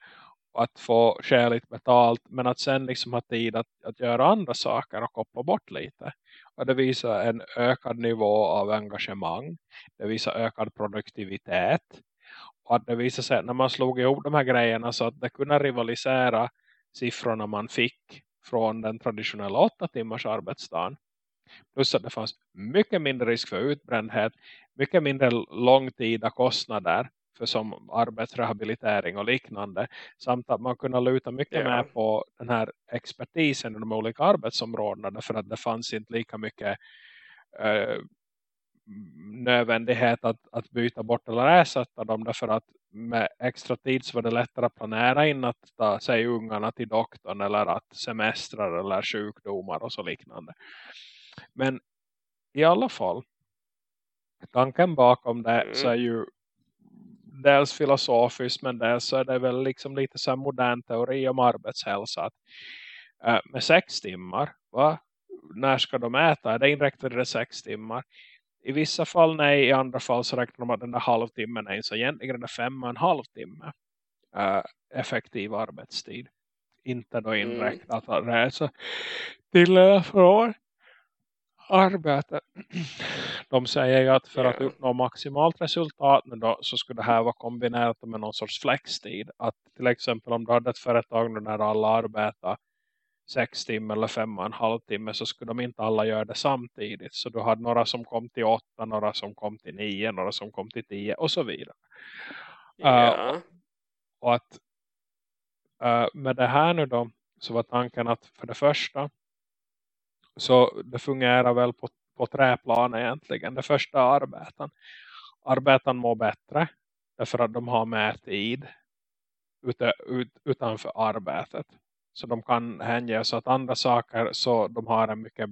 och att få skäligt betalt men att sen liksom ha tid att, att göra andra saker och koppla bort lite. Och det visar en ökad nivå av engagemang. Det visar ökad produktivitet. Och att det visar sig att när man slog ihop de här grejerna så att det kunde rivalisera siffrorna man fick från den traditionella åtta timmars arbetsdagen. Plus att det fanns mycket mindre risk för utbrändhet, mycket mindre långtida kostnader för som arbetsrehabilitering och liknande. Samt att man kunde luta mycket yeah. mer på den här expertisen i de olika arbetsområdena. För att det fanns inte lika mycket uh, nödvändighet att, att byta bort eller ersätta dem. Därför att med extra tid så var det lättare att planera in att ta sig ungarna till doktorn. Eller att semestrar eller sjukdomar och så liknande. Men i alla fall. Tanken bakom det mm. så är ju dels filosofiskt men dels så är det väl liksom lite så modern teori om arbetshälsa. Att, äh, med sex timmar, va? när ska de äta? Är det inräknat i det sex timmar? I vissa fall nej, i andra fall så räknar de att den där halvtimmen är så egentligen är det fem och en halv timme äh, effektiv arbetstid. Inte då mm. inräknat att resa till eller från arbete. De säger ju att för att uppnå maximalt resultat då, så skulle det här vara kombinerat med någon sorts flextid. Att till exempel om du hade ett företag när alla arbetar sex timmar eller fem och en halv timme så skulle de inte alla göra det samtidigt. Så du hade några som kom till åtta, några som kom till nio, några som kom till tio och så vidare. Ja. Uh, och att uh, med det här nu då så var tanken att för det första så det fungerar väl på, på träplan egentligen. Det första är arbeten. Arbeten mår bättre. Därför att de har mer tid ut, ut, utanför arbetet. Så de kan hänge sig åt andra saker. Så de har en mycket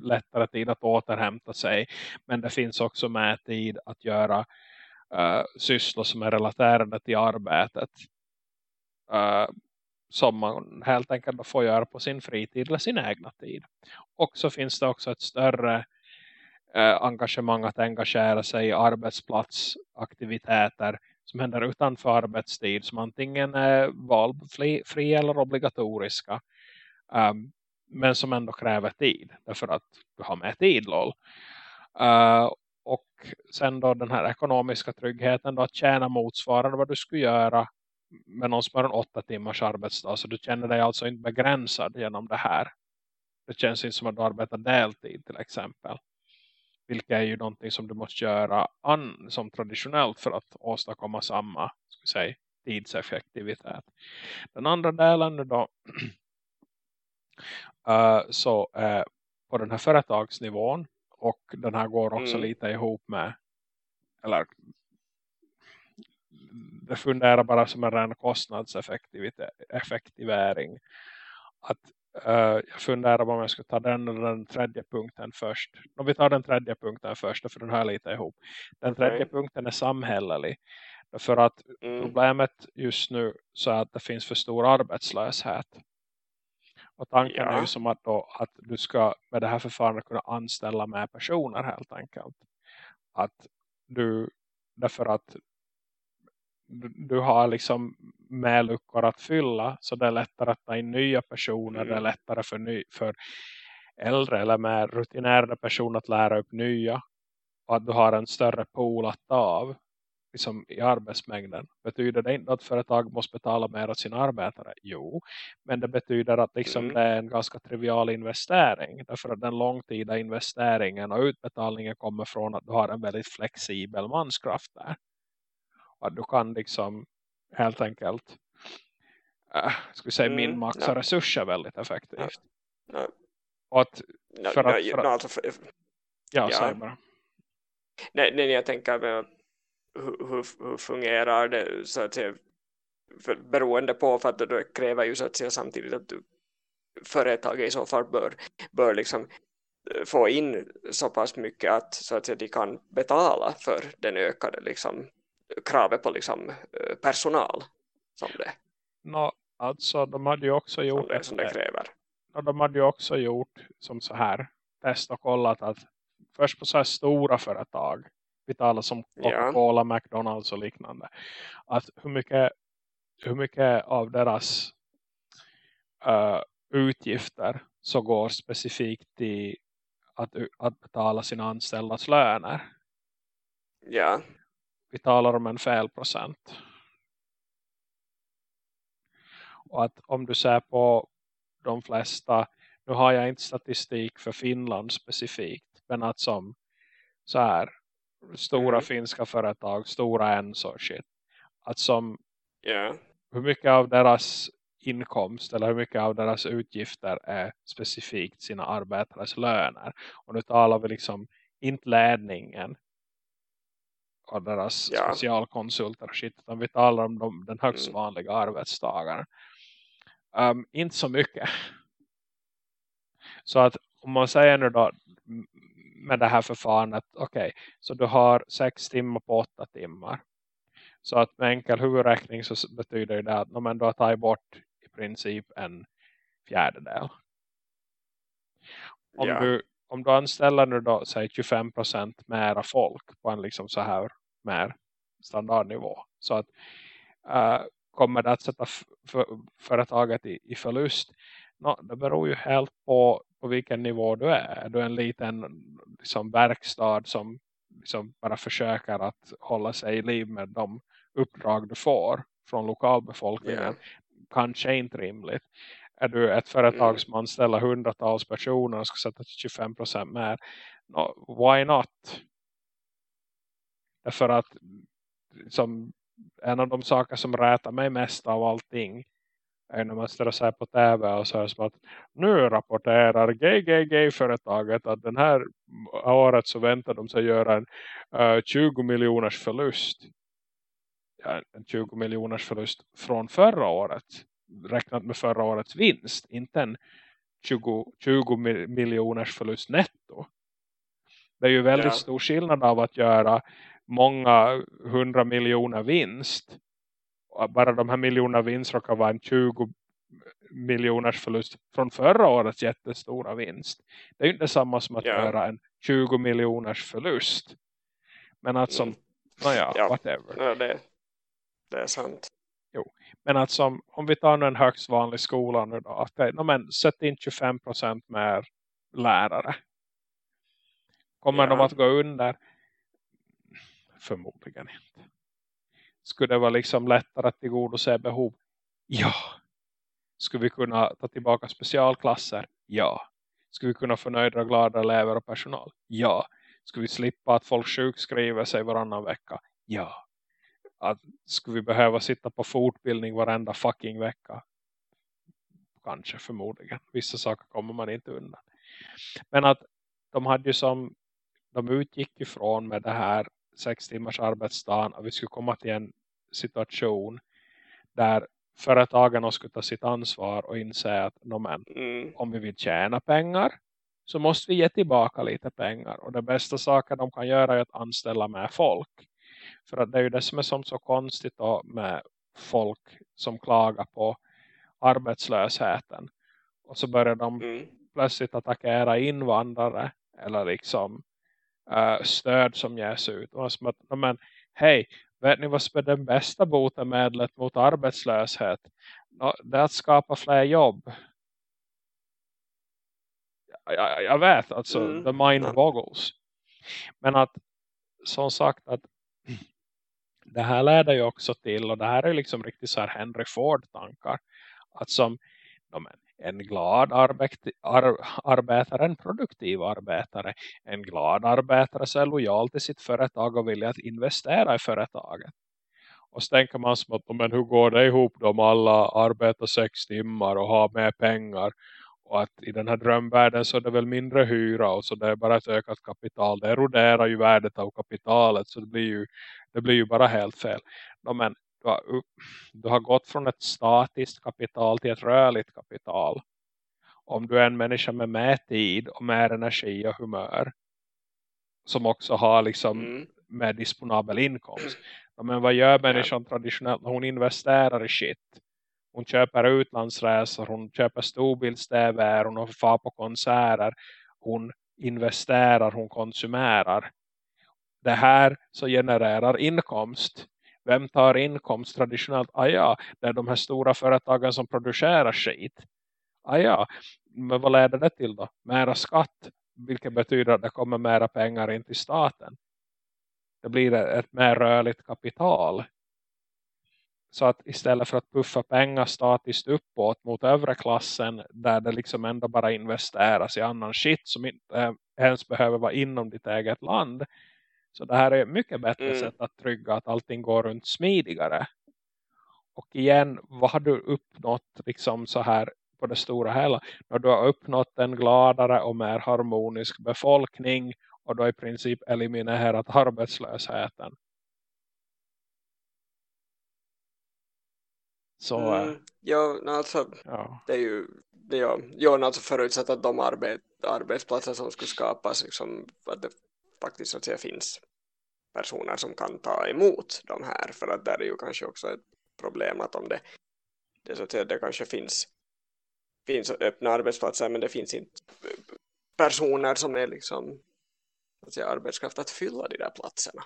lättare tid att återhämta sig. Men det finns också mer tid att göra uh, sysslor som är relaterade till arbetet. Uh, som man helt enkelt får göra på sin fritid eller sin egna tid. Och så finns det också ett större eh, engagemang att engagera sig i arbetsplatsaktiviteter som händer utanför arbetstid som antingen är valfri eller obligatoriska um, men som ändå kräver tid därför att du har med tid lol. Uh, och sen då den här ekonomiska tryggheten då att tjäna motsvarande vad du skulle göra någon som har en åtta timmars arbetsdag så du känner dig alltså inte begränsad genom det här. Det känns inte som att du arbetar deltid till exempel. Vilket är ju någonting som du måste göra an, som traditionellt för att åstadkomma samma ska säga, tidseffektivitet. Den andra delen då uh, så uh, på den här företagsnivån och den här går också mm. lite ihop med eller funderar bara som en ren kostnadseffektivering. Att uh, jag funderar om jag ska ta den eller den tredje punkten först. Om vi tar den tredje punkten först, för den hör lite ihop. Den tredje okay. punkten är samhällelig. För att mm. problemet just nu så är att det finns för stor arbetslöshet. Och tanken ja. är ju som att, då, att du ska med det här förfarandet kunna anställa med personer helt enkelt. Att du, därför att du har liksom med luckor att fylla så det är lättare att ta in nya personer, mm. det är lättare för, ny, för äldre eller mer rutinerade personer att lära upp nya och att du har en större pool att ta av liksom i arbetsmängden. Betyder det inte att företag måste betala mer åt sina arbetare? Jo, men det betyder att liksom mm. det är en ganska trivial investering. Därför att den långtida investeringen och utbetalningen kommer från att du har en väldigt flexibel manskraft där att du kan liksom helt enkelt äh, ska säga mm, minmaxa no. resurser väldigt effektivt. No. No. Och att för att, för att, alltså för, Ja, bara. Nej, nej, jag tänker med hur, hur, hur fungerar det så att säga för, beroende på för att det kräver ju så att säga samtidigt att du, företaget i så fall bör, bör liksom eh, få in så pass mycket att, så att säga, de kan betala för den ökade liksom, kravet på liksom, eh, personal som det. No, alltså de hade ju också gjort som det, som det kräver. No, de hade ju också gjort som så här test och kollat att först på så här stora företag vi talar som Coca-Cola, ja. McDonalds och liknande att hur mycket hur mycket av deras uh, utgifter så går specifikt till att, att betala sina anställdas löner. Ja. Vi talar om en felprocent. Och att om du ser på de flesta, nu har jag inte statistik för Finland specifikt, men att som så här stora mm. finska företag, stora ens och shit. Att som yeah. hur mycket av deras inkomst eller hur mycket av deras utgifter är specifikt sina arbetares löner. Och nu talar vi liksom inte ledningen och deras ja. specialkonsulter och shit, utan vi talar om de, den högst mm. vanliga mm. arbetstagaren. Um, inte så mycket. Så att om man säger nu då med det här förfarandet, okej, okay, så du har sex timmar på åtta timmar. Så att med enkel huvudräkning så betyder det att men du har tagit bort i princip en fjärdedel. Om, ja. du, om du anställer nu då, säg 25% mera folk på en liksom så här mer standardnivå. Så att uh, kommer det att sätta företaget i, i förlust? No, det beror ju helt på, på vilken nivå du är. Är du en liten liksom, verkstad som liksom bara försöker att hålla sig i liv med de uppdrag du får från lokalbefolkningen yeah. kanske inte rimligt. Är du ett företag mm. som anställer hundratals personer och ska sätta 25% mer, no, why not? Därför att som en av de saker som rätar mig mest av allting är när man och säger på tv och så som att nu rapporterar GGG-företaget att den här året så väntar de sig göra en uh, 20 miljoners förlust en 20 miljoners förlust från förra året. Räknat med förra årets vinst. Inte en 20, 20 miljoners förlust netto. Det är ju väldigt ja. stor skillnad av att göra många hundra miljoner vinst. Bara de här miljonerna vinst råkar vara en 20 miljoners förlust från förra årets jättestora vinst. Det är ju inte samma som att ja. göra en 20 miljoners förlust. Men att som, mm. naja, ja. whatever. Ja, det, det är sant. Men att som, om vi tar en högst vanlig skola nu då, att no, men, sätt in 25% mer lärare. Kommer ja. de att gå under? Förmodligen inte. Skulle det vara liksom lättare att tillgodose behov? Ja. Skulle vi kunna ta tillbaka specialklasser? Ja. Skulle vi kunna få nöjda och glada elever och personal? Ja. Skulle vi slippa att folk sjukskriver sig varannan vecka? Ja att skulle vi behöva sitta på fortbildning varenda fucking vecka? Kanske, förmodligen. Vissa saker kommer man inte undan. Men att de hade ju som de utgick ifrån med det här sex timmars arbetsdagen att vi skulle komma till en situation där företagen skulle ta sitt ansvar och inse att men, mm. om vi vill tjäna pengar så måste vi ge tillbaka lite pengar. Och det bästa saker de kan göra är att anställa med folk. För att det är ju det som är som så konstigt då med folk som klagar på arbetslösheten. Och så börjar de mm. plötsligt attackera invandrare eller liksom uh, stöd som ges ut. Och som att, men, hej, vet ni vad som är den bästa botemedlet mot arbetslöshet? Det är att skapa fler jobb. Jag, jag vet, alltså, mm. the mind boggles. Men att, som sagt, att det här leder ju också till, och det här är liksom riktigt så här Henry Ford-tankar, att som en glad arbet, ar, arbetare, en produktiv arbetare, en glad arbetare så är lojal till sitt företag och vill att investera i företaget. Och så tänker man som att, men hur går det ihop då om alla arbetar sex timmar och har mer pengar och att i den här drömvärlden så är det väl mindre hyra och så det är bara ett ökat kapital. Det eroderar ju värdet av kapitalet så det blir ju, det blir ju bara helt fel. men du har, du har gått från ett statiskt kapital till ett rörligt kapital. Om du är en människa med mer tid och mer energi och humör som också har liksom mm. med disponabel inkomst. Men vad gör människan traditionellt? Hon investerar i shit. Hon köper utlandsresor, hon köper storbilds-tv, hon far på konserter, hon investerar, hon konsumerar. Det här så genererar inkomst. Vem tar inkomst traditionellt? Ah ja, det är de här stora företagen som producerar skit. Ah ja, men vad leder det till då? Mera skatt, vilket betyder att det kommer mera pengar in till staten. Det blir ett mer rörligt kapital så att istället för att puffa pengar statiskt uppåt mot övre klassen där det liksom ändå bara investeras i annan shit som inte ens behöver vara inom ditt eget land. Så det här är mycket bättre mm. sätt att trygga att allting går runt smidigare. Och igen, vad har du uppnått liksom så här på det stora hela? När du har uppnått en gladare och mer harmonisk befolkning och då i princip eliminerat arbetslösheten. Så, mm, ja, alltså, ja. det är ju det, ja, ja, alltså förutsatt att de arbet, arbetsplatser som skulle skapas liksom, att det faktiskt så att säga, finns personer som kan ta emot de här. För att där är ju kanske också ett problem att om det, det, så att säga, det kanske finns finns öppna arbetsplatser men det finns inte personer som är liksom att säga, arbetskraft att fylla de där platserna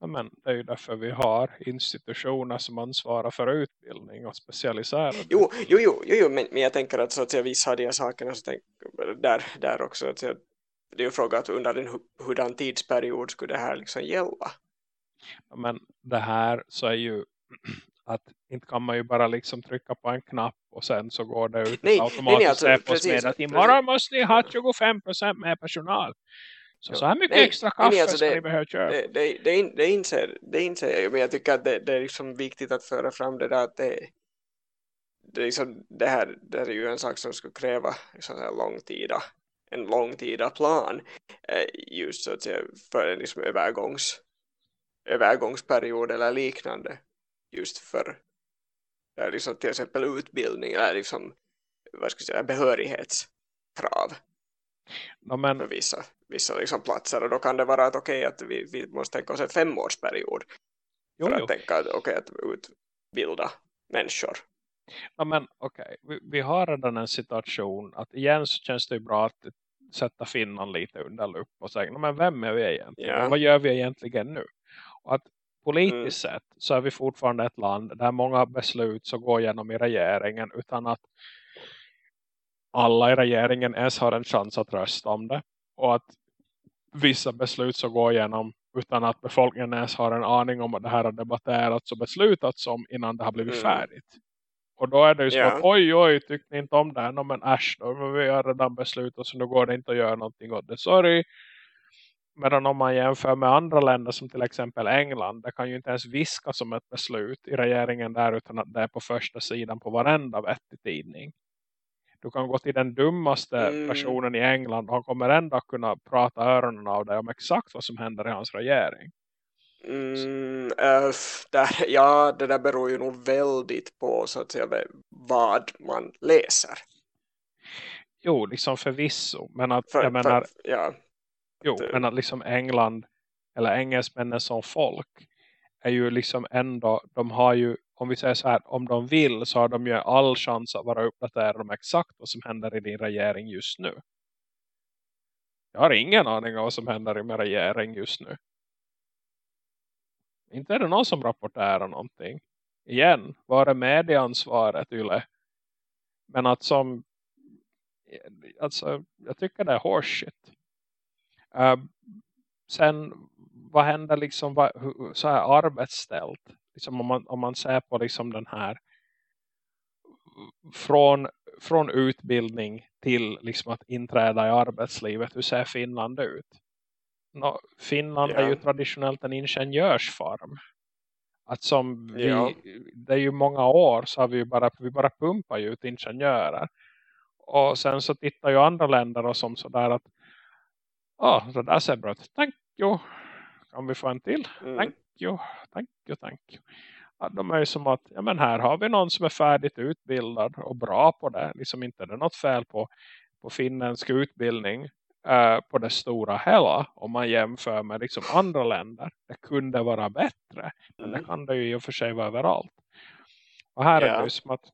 men det är ju därför vi har institutioner som ansvarar för utbildning och specialiserad jo, jo, jo, jo, men, men jag tänker att, så att säga, vissa av de här sakerna så tänk, där, där också att säga, det är ju fråga att under en hurdan tidsperiod skulle det här liksom gälla. Men det här så är ju att inte kan man ju bara liksom trycka på en knapp och sen så går det ut nej, automatiskt nej, alltså, precis, med att imorgon måste ni ha 25% mer personal så, så här mycket nej, extra kaffe nej, alltså ska det, ni behöva köpa. Det, det, det, det, inser, det inser jag men jag tycker att det, det är liksom viktigt att föra fram det där att det, det, liksom, det, här, det här är ju en sak som skulle kräva liksom, en långtida en långtida plan eh, just så att säga, för en liksom övergångs, övergångsperiod eller liknande just för liksom till exempel utbildning eller liksom, vad ska jag säga, behörighetskrav no, men... vissa, vissa liksom platser och då kan det vara att okej okay, att vi, vi måste tänka oss en femårsperiod jo, för jo. att tänka att, okay, att utbilda människor. Ja, men okej, okay. vi, vi, har redan en situation att igen så känns det ju bra att sätta Finland lite under lupp och säga, men vem är vi egentligen? Ja. Vad gör vi egentligen nu? Och att politiskt mm. sett så är vi fortfarande ett land där många beslut så går igenom i regeringen utan att alla i regeringen ens har en chans att rösta om det. Och att vissa beslut så går igenom utan att befolkningen ens har en aning om att det här har debatterats och beslutats om innan det har blivit mm. färdigt. Och då är det ju så yeah. att oj oj tyckte ni inte om det här, no, men äsch då, men vi har redan beslutat så nu går det inte att göra någonting åt det, sorry. Medan om man jämför med andra länder som till exempel England, det kan ju inte ens viska som ett beslut i regeringen där utan att det är på första sidan på varenda vettig tidning du kan gå till den dummaste mm. personen i England och han kommer ändå kunna prata öronen av dig om exakt vad som händer i hans regering. Mm, äh, där, ja, det där beror ju nog väldigt på så att säga, vad man läser. Jo, liksom förvisso. Men att, för, jag menar, för, ja. Jo, att, men att liksom England eller engelsmännen som folk är ju liksom ändå, de har ju om vi säger så här, om de vill så har de ju all chans att vara uppdaterade om exakt vad som händer i din regering just nu. Jag har ingen aning om vad som händer i min regering just nu. Inte är det någon som rapporterar någonting. Igen, var är medieansvaret Yle? Men att som alltså, jag tycker det är horseshit. Uh, sen, vad händer liksom vad, så här arbetsställt? Liksom om, man, om man ser på liksom den här från, från utbildning till liksom att inträda i arbetslivet, hur ser Finland ut? No, Finland ja. är ju traditionellt en ingenjörsfarm. Att som vi, ja. det är ju många år så har vi bara, vi bara pumpar ut ingenjörer. Och sen så tittar ju andra länder och som sådär att ja, oh, det där ser bra ut. Thank you. Kan vi få en till? Mm. Thank Thank you, thank you. Ja, de är ju som att, ja men här har vi någon som är färdigt utbildad och bra på det. Liksom inte det är något fel på, på finländsk utbildning uh, på det stora hela. Om man jämför med liksom andra länder. Det kunde vara bättre. Men det mm. kan det ju i och för sig vara överallt. Och här yeah. är det ju som att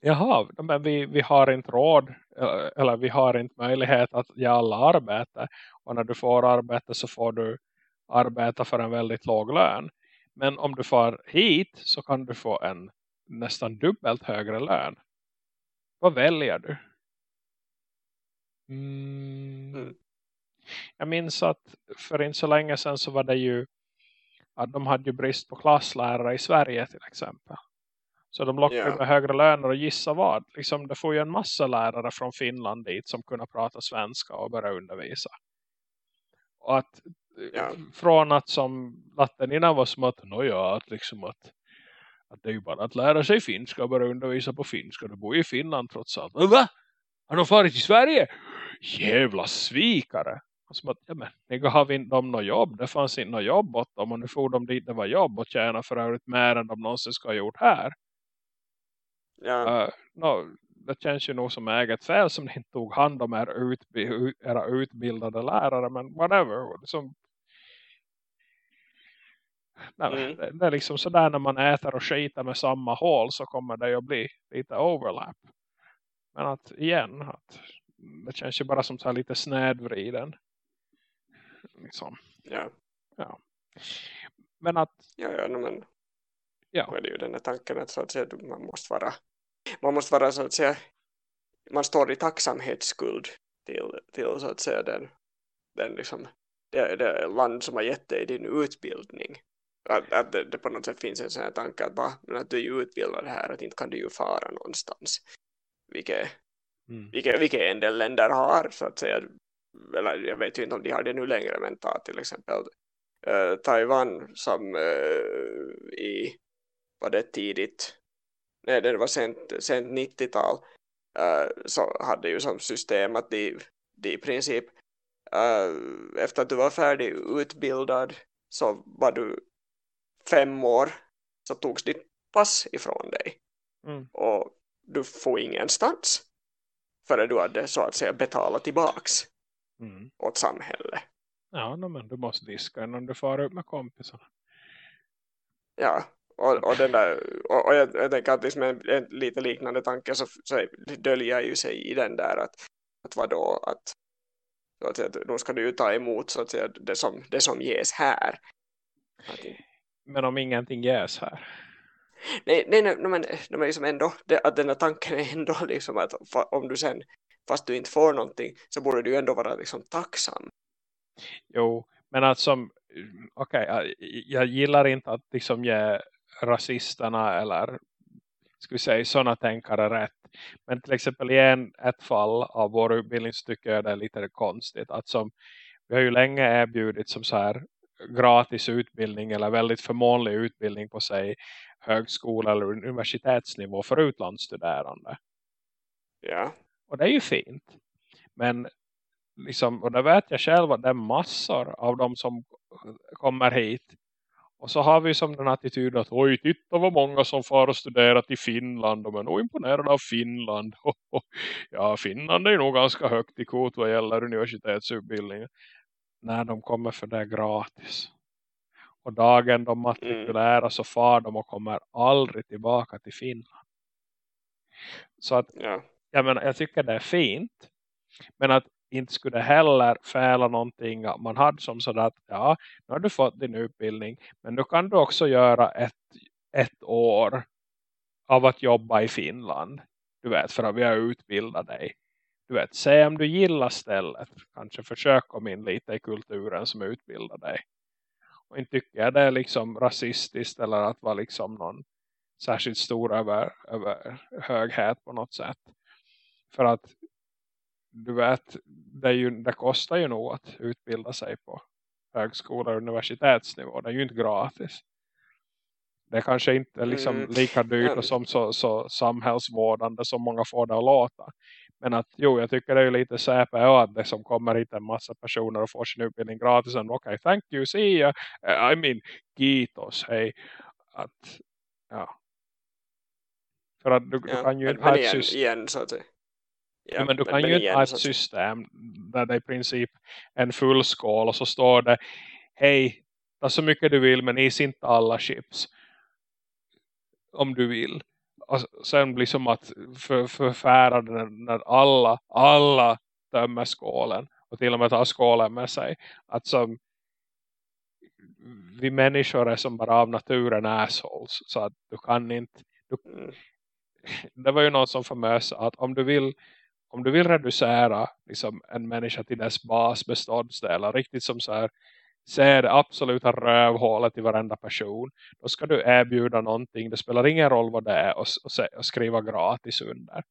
Jaha, men vi, vi har inte råd eller vi har inte möjlighet att ge alla arbete. Och när du får arbete så får du arbeta för en väldigt låg lön. Men om du får hit så kan du få en nästan dubbelt högre lön. Vad väljer du? Mm. Mm. Jag minns att för inte så länge sedan så var det ju att de hade ju brist på klasslärare i Sverige till exempel. Så de lockar yeah. med högre löner och gissa vad. Liksom, det får ju en massa lärare från Finland dit som kunna prata svenska och börja undervisa. Och att yeah. från att som latten innan var som att, ja, att, liksom att, att det är ju bara att lära sig finska och börja undervisa på finska. Du bor ju i Finland trots allt. Va? Har de farit till Sverige? Jävla svikare. Som att, ja men, ni gav inte dem något jobb. Det fanns inte något jobb åt dem. Och nu får de dit det var jobb och tjäna för övrigt mer än de någonsin ska ha gjort här. Ja. Uh, no, det känns ju nog som eget fel som ni inte tog hand om er utbi era utbildade lärare. Men whatever. Som, nej, mm. det, det, är liksom sådär när man äter och skiter med samma hål så kommer det att bli lite overlap. Men att igen, att det känns ju bara som så lite snedvriden. Liksom. Ja. ja. Men att... Ja, ja men... Ja. är det ju den här tanken att, så att säga, man måste vara man måste vara så att säga man står i tacksamhetsskuld till, till så att säga den, den liksom, det, det land som har gett dig din utbildning att, att det, det, på något sätt finns en sån här tanke att, bara, att du är utbildad här att inte kan du ju fara någonstans. Vilket, mm. vilket, vilket en del länder har så att säga. Eller jag vet ju inte om de har det nu längre men ta till exempel uh, Taiwan som uh, i var det tidigt? Nej det var sent, sent 90-tal uh, eh, så hade ju som system att de, de i princip uh, efter att du var färdig utbildad så var du fem år så togs ditt pass ifrån dig mm. och du får ingenstans förrän du hade så att säga betalat tillbaks mm. åt samhället. Ja, men du måste diska innan du far upp med kompisarna. Ja, och, och, den där, och, och jag, jag tänker att liksom en, en lite liknande tanke så, så döljer ju sig i den där att, att vadå att, så att säga, då ska du ju ta emot så att säga, det, som, det som ges här. Att, men om ingenting ges här? Nej, nej, nej men, men liksom ändå, att den här tanken är ändå liksom att om du sen, fast du inte får någonting så borde du ändå vara liksom tacksam. Jo, men att som, okej, okay, jag, jag gillar inte att liksom ge rasisterna eller ska vi säga sådana tänkare rätt. Men till exempel i en, ett fall av vår utbildning så tycker jag det är lite konstigt. Att som, vi har ju länge erbjudit som så här gratis utbildning eller väldigt förmånlig utbildning på sig högskola eller universitetsnivå för utlandsstuderande. Ja. Och det är ju fint. Men liksom, och det vet jag själv att det är massor av de som kommer hit och så har vi som den attityden att oj, titta vad många som far och studerat i Finland. De är nog imponerade av Finland. ja, Finland är nog ganska högt i kvot vad gäller universitetsutbildningen. När de kommer för det gratis. Och dagen de matrikulära mm. så far de och kommer aldrig tillbaka till Finland. Så att, ja. jag, menar, jag tycker det är fint. Men att inte skulle heller fäla någonting man hade som sådär att ja, nu har du fått din utbildning men nu kan du också göra ett, ett år av att jobba i Finland du vet för att vi har utbildat dig du vet, säg om du gillar stället kanske försök komma in lite i kulturen som utbildar dig och inte tycker jag det är liksom rasistiskt eller att vara liksom någon särskilt stor över, över höghet på något sätt för att du vet, det, ju, det, kostar ju nog att utbilda sig på högskola och universitetsnivå. Det är ju inte gratis. Det är kanske inte liksom mm. lika dyrt och som så, så samhällsvårdande som många får det att låta. Men att jo, jag tycker det är lite säpe att det som kommer hit en massa personer och får sin utbildning gratis. Okej, okay, thank you, see ya. I mean, gitos, hej. Att, ja. För att du, ja, du kan ju inte ha ett system. Igen, så att säga. Ja, men du kan men ju inte ha ett system där det i princip en full skål och så står det hej, ta så mycket du vill men is inte alla chips om du vill sen blir som att för, förfära när, när alla, alla tömmer skålen. Och till och med tar skålen med sig. Att som vi människor är som bara av naturen assholes. Så att du kan inte du, det var ju någon som förmös att om du vill om du vill reducera liksom, en människa till dess basbeståndsdelar riktigt som så här ser det absoluta rövhålet i varenda person. Då ska du erbjuda någonting. Det spelar ingen roll vad det är och, och, och skriva gratis under.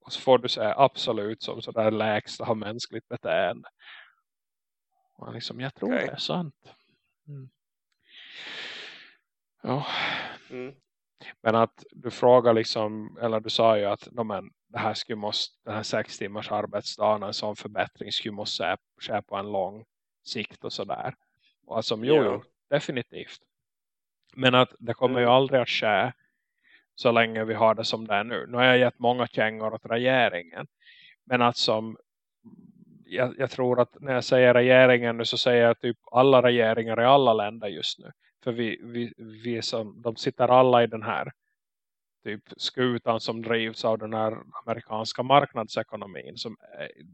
Och så får du säga absolut som sådär lägsta har mänskligt beteende. Och liksom, jag tror okay. det är sant. Mm. Ja. Mm. Men att du frågar liksom, eller du sa ju att no, men, det här skulle måste, den här sex timmars arbetsdagen, en sån förbättring skulle måste ske på en lång sikt och sådär. Och alltså, jo, ja. jo, definitivt. Men att det kommer mm. ju aldrig att ske så länge vi har det som det är nu. Nu har jag gett många kängor åt regeringen. Men att som jag, jag, tror att när jag säger regeringen nu så säger jag typ alla regeringar i alla länder just nu. För vi, vi, vi som, de sitter alla i den här typ skutan som drivs av den här amerikanska marknadsekonomin som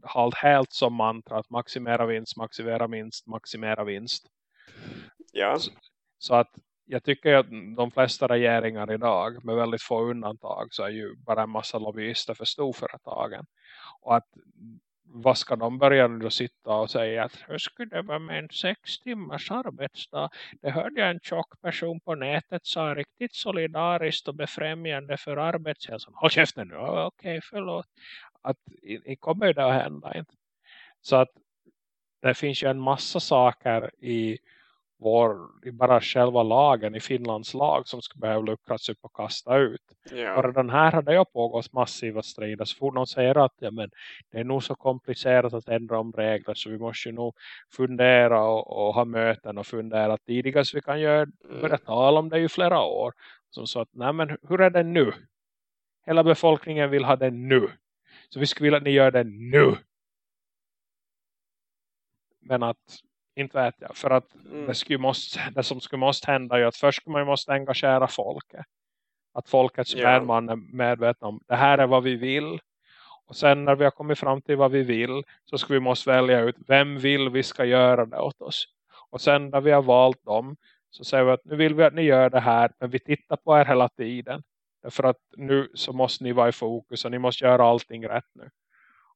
har helt som mantra att maximera vinst, maximera vinst, maximera vinst. Ja. Så, så att jag tycker att de flesta regeringar idag med väldigt få undantag så är ju bara en massa lobbyister för storföretagen. Och att vad ska de börja då sitta och säga att hur skulle det vara med en sex timmars arbetsdag? Det hörde jag en tjock person på nätet sa riktigt solidariskt och befrämjande för arbetshälsan. Håll oh, käften nu, okej oh, okay, förlåt. Att det kommer det att hända inte. Så att det finns ju en massa saker i vår, i bara själva lagen i Finlands lag som skulle behöva luckras upp och kasta ut. Ja. Och den här hade jag pågått massiva strider. Så fort någon säger att ja, men det är nog så komplicerat att ändra om regler så vi måste ju nog fundera och, och ha möten och fundera tidigast vi kan göra, mm. börja tala om det i flera år. Som så att, nej men hur är det nu? Hela befolkningen vill ha det nu. Så vi skulle vilja att ni gör det nu. Men att inte vet jag. För att mm. det, skulle måste, det som skulle måste hända är att först man måste engagera folket. Att folket som yeah. man är medvetna om det här är vad vi vill. Och sen när vi har kommit fram till vad vi vill så ska vi måste välja ut vem vill vi ska göra det åt oss. Och sen när vi har valt dem så säger vi att nu vill vi att ni gör det här men vi tittar på er hela tiden. Därför att nu så måste ni vara i fokus och ni måste göra allting rätt nu.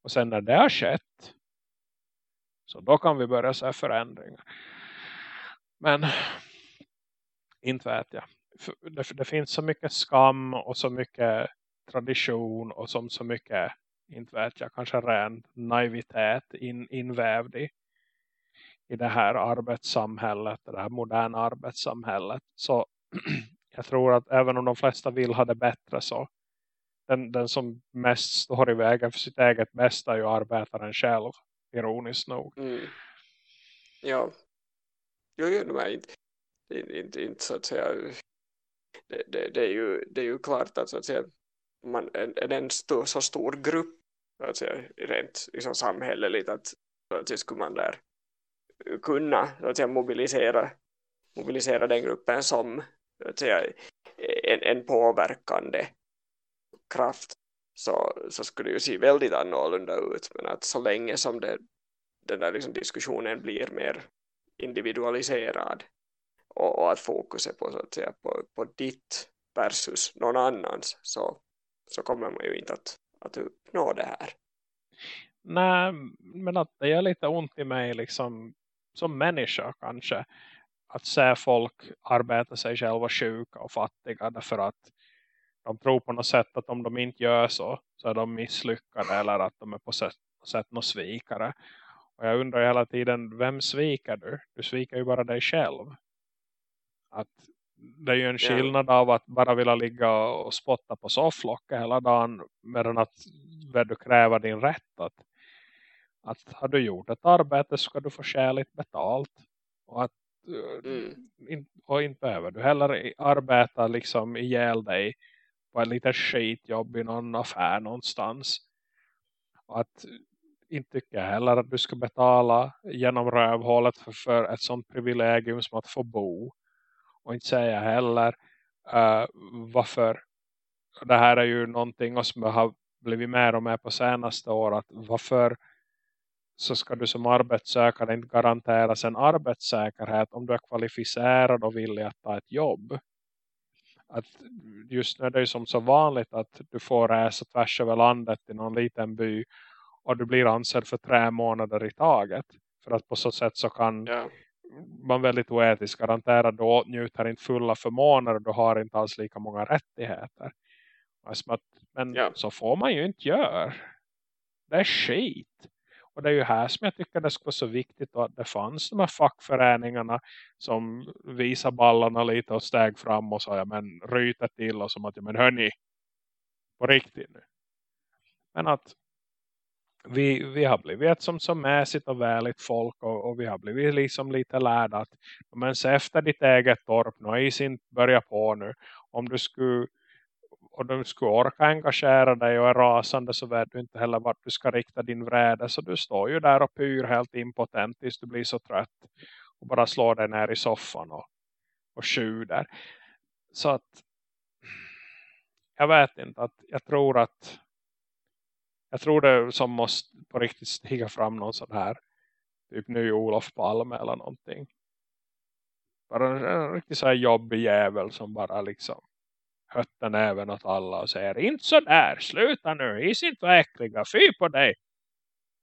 Och sen när det har skett så då kan vi börja se förändringar. Men inte vet jag. Det, det, finns så mycket skam och så mycket tradition och som så mycket, inte vet jag, kanske ren naivitet in, invävd i, i det här arbetssamhället, det här moderna arbetssamhället. Så jag tror att även om de flesta vill ha det bättre så den, den som mest står i vägen för sitt eget bästa är ju arbetaren själv ironiskt nog. Mm. Ja. Jo, jo, de är inte, inte, inte så att säga det, det, det, är ju, det är ju klart att så att säga man, en, en stor, så stor grupp så att säga, rent liksom samhälleligt att, så att säga, skulle man där kunna så att säga, mobilisera, mobilisera den gruppen som så att säga, en, en påverkande kraft så, så skulle det ju se väldigt annorlunda ut. Men att så länge som det, den där liksom diskussionen blir mer individualiserad och, och, att fokus är på, så att säga, på, på ditt versus någon annans så, så kommer man ju inte att, att uppnå det här. Nej, men att det är lite ont i mig liksom som människa kanske att se folk arbeta sig själva sjuka och fattiga därför att de tror på något sätt att om de inte gör så så är de misslyckade eller att de är på sätt, på sätt något svikare. Och jag undrar hela tiden, vem sviker du? Du sviker ju bara dig själv. Att det är ju en skillnad av att bara vilja ligga och spotta på sofflocket hela dagen medan att du kräva din rätt att, att har du gjort ett arbete så ska du få skäligt betalt och att mm. in, och inte behöver du heller arbeta liksom ihjäl dig på ett litet skitjobb i någon affär någonstans och att inte tycker jag heller att du ska betala genom rövhålet för, för ett sånt privilegium som att få bo. Och inte säga heller uh, varför det här är ju någonting som har blivit mer och mer på senaste år att varför så ska du som arbetssökare inte garanteras en arbetssäkerhet om du är kvalificerad och villig att ta ett jobb. Att just nu är det som så vanligt att du får resa tvärs över landet i någon liten by och du blir ansedd för tre månader i taget. För att på så sätt så kan yeah. man väldigt oetiskt garantera du åtnjuter inte fulla förmåner och du har inte alls lika många rättigheter. Alltså att, men yeah. så får man ju inte göra. Det är skit. Och det är ju här som jag tycker det skulle vara så viktigt att det fanns de här fackföreningarna som visar ballarna lite och steg fram och sa ja men ryter till och som att ja men hörni på riktigt nu. Men att vi, vi har blivit ett som så mässigt och väligt folk och, och, vi har blivit liksom lite lärda att men se efter ditt eget torp nu is inte börja på nu om du skulle och du skulle orka engagera dig och är rasande så vet du inte heller vart du ska rikta din vräde så du står ju där och pyr helt impotent tills du blir så trött och bara slår dig ner i soffan och, och sjuder så att jag vet inte att jag tror att jag tror det som måste på riktigt stiga fram någon sån här typ ny Olof Palme eller någonting. Bara en, en riktigt så här jobbig jävel som bara liksom hötter näven åt alla och säger inte så där, sluta nu, is inte äckliga, fy på dig.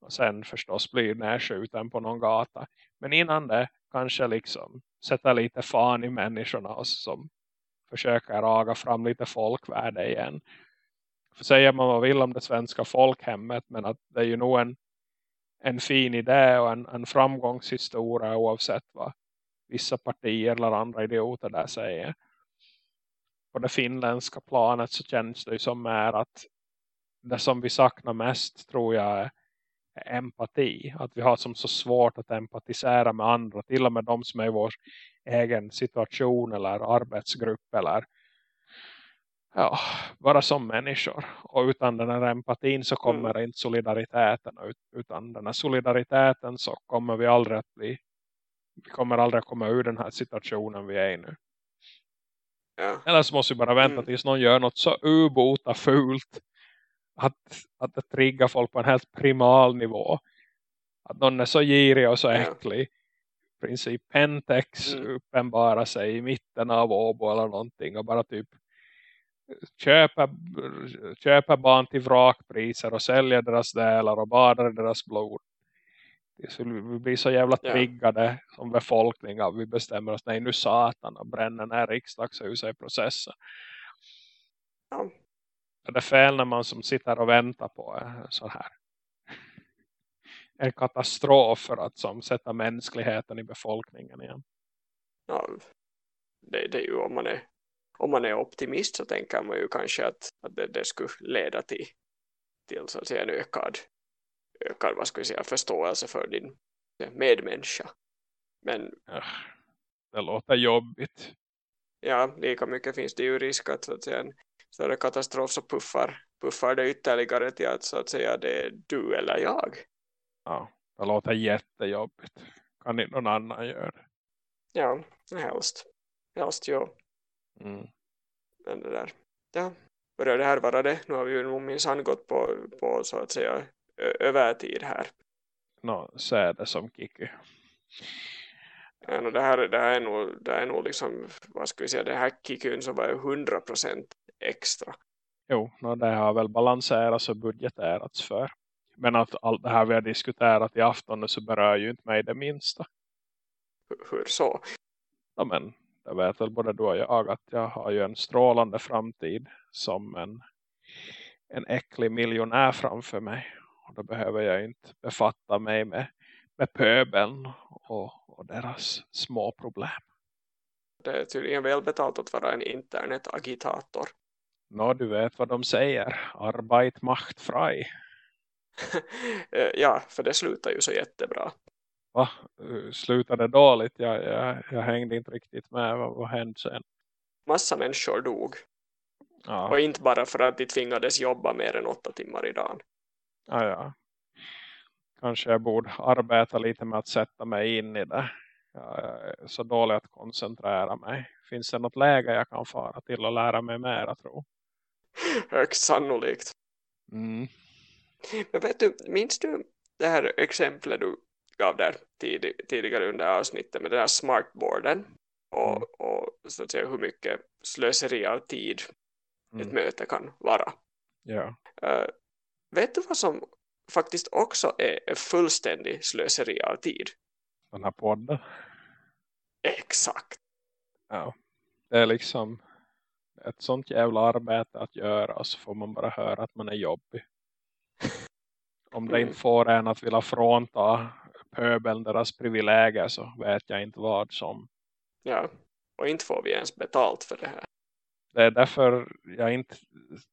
Och sen förstås blir närskjuten på någon gata. Men innan det kanske liksom sätta lite fan i människorna som försöker raga fram lite folkvärde igen för säger man vad vill om det svenska folkhemmet men att det är ju nog en, en fin idé och en, en framgångshistoria oavsett vad vissa partier eller andra idioter där säger. På det finländska planet så känns det ju som är att det som vi saknar mest tror jag är empati. Att vi har som så svårt att empatisera med andra. Till och med de som är i vår egen situation eller arbetsgrupp eller ja, vara som människor. Och utan den här empatin så kommer mm. inte solidariteten. Utan den här solidariteten så kommer vi aldrig att bli vi kommer aldrig att komma ur den här situationen vi är i nu. Ja. Eller så måste vi bara vänta mm. tills någon gör något så ubota fult att, att det triggar folk på en helt primal nivå. Att någon är så girig och så äcklig. I princip Pentex mm. uppenbara sig i mitten av Åbo eller någonting och bara typ köpa, köpa barn till vrakpriser och sälja deras delar och bada i deras blod. Vi blir så jävla triggade yeah. som befolkning att vi bestämmer oss, nej nu satan och bränner ner riksdagshuset i processen. Ja. Det är fel när man som sitter och väntar på så här en katastrof för att som sätta mänskligheten i befolkningen igen. Ja, det, det är ju om man är om man är optimist så tänker man ju kanske att, att det, det skulle leda till, till så att säga, en ökad, ökad vad ska jag säga, förståelse för din medmänniska. Men det låter jobbigt. Ja, lika mycket finns det ju risk att, så att säga, en större katastrof så puffar, puffar det ytterligare till att så att säga det är du eller jag. Ja, det låter jättejobbigt. Kan inte någon annan göra det? Ja, helst. Helst, ja. Mm. Men det där, ja, börjar det här vara det? Nu har vi ju minsann gått på, på så att säga övertid här. Nå, no, så är det som Kiki. Ja, no, det, här, det här är nog, det är nog liksom, vad ska vi säga, det här Kikun som var 100% extra. Jo, no, det har väl balanserats och budgeterats för. Men att allt det här vi har diskuterat i afton så berör ju inte mig det minsta. Hur, hur så? Ja, men jag vet väl både du och jag att jag har ju en strålande framtid som en, en äcklig miljonär framför mig. Då behöver jag inte befatta mig med, med pöbeln och, och deras små problem. Det är tydligen välbetalt att vara en internetagitator. Nå, du vet vad de säger. Arbeit macht frei. Eh, ja, för det slutar ju så jättebra. Va? Eh, slutade dåligt? Jag, jag, jag hängde inte riktigt med. Vad, vad hände sen? Massa människor dog. Ja. Och inte bara för att de tvingades jobba mer än åtta timmar i dagen. Ja, ja. Kanske jag borde arbeta lite med att sätta mig in i det. Jag är så dålig att koncentrera mig. Finns det något läge jag kan fara till och lära mig mer, tror? Högst sannolikt. Mm. Men vet du, minns du det här exemplet du gav där tid, tidigare under avsnittet med den här smartboarden och, Mm. och så att säga hur mycket slöseri av tid ett Mm. möte kan vara. Ja. Eh, vet du vad som faktiskt också är en fullständig slöseri av tid? Den här podden. Exakt. Ja. Det är liksom ett sånt jävla arbete att göra så får man bara höra att man är jobbig. Om det Mm. inte får en att vilja frånta pöbeln deras privilegier så vet jag inte vad som. Ja. Och inte får vi ens betalt för det här. Det är därför jag inte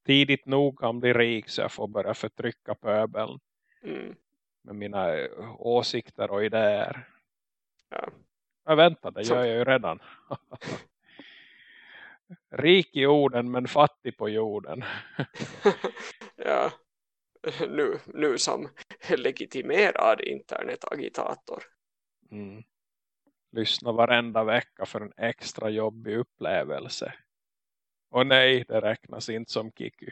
tidigt nog kan bli rik så jag får börja förtrycka pöbeln Mm. med mina eh, åsikter och idéer. Ja. Men vänta, det gör jag ju redan. rik i orden men fattig på jorden. ja. Nu, nu som legitimerad internetagitator. Mm. Lyssna varenda vecka för en extra jobbig upplevelse. Och nej, det räknas inte som Kiku.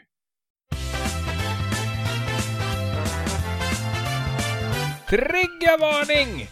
Triggervarning!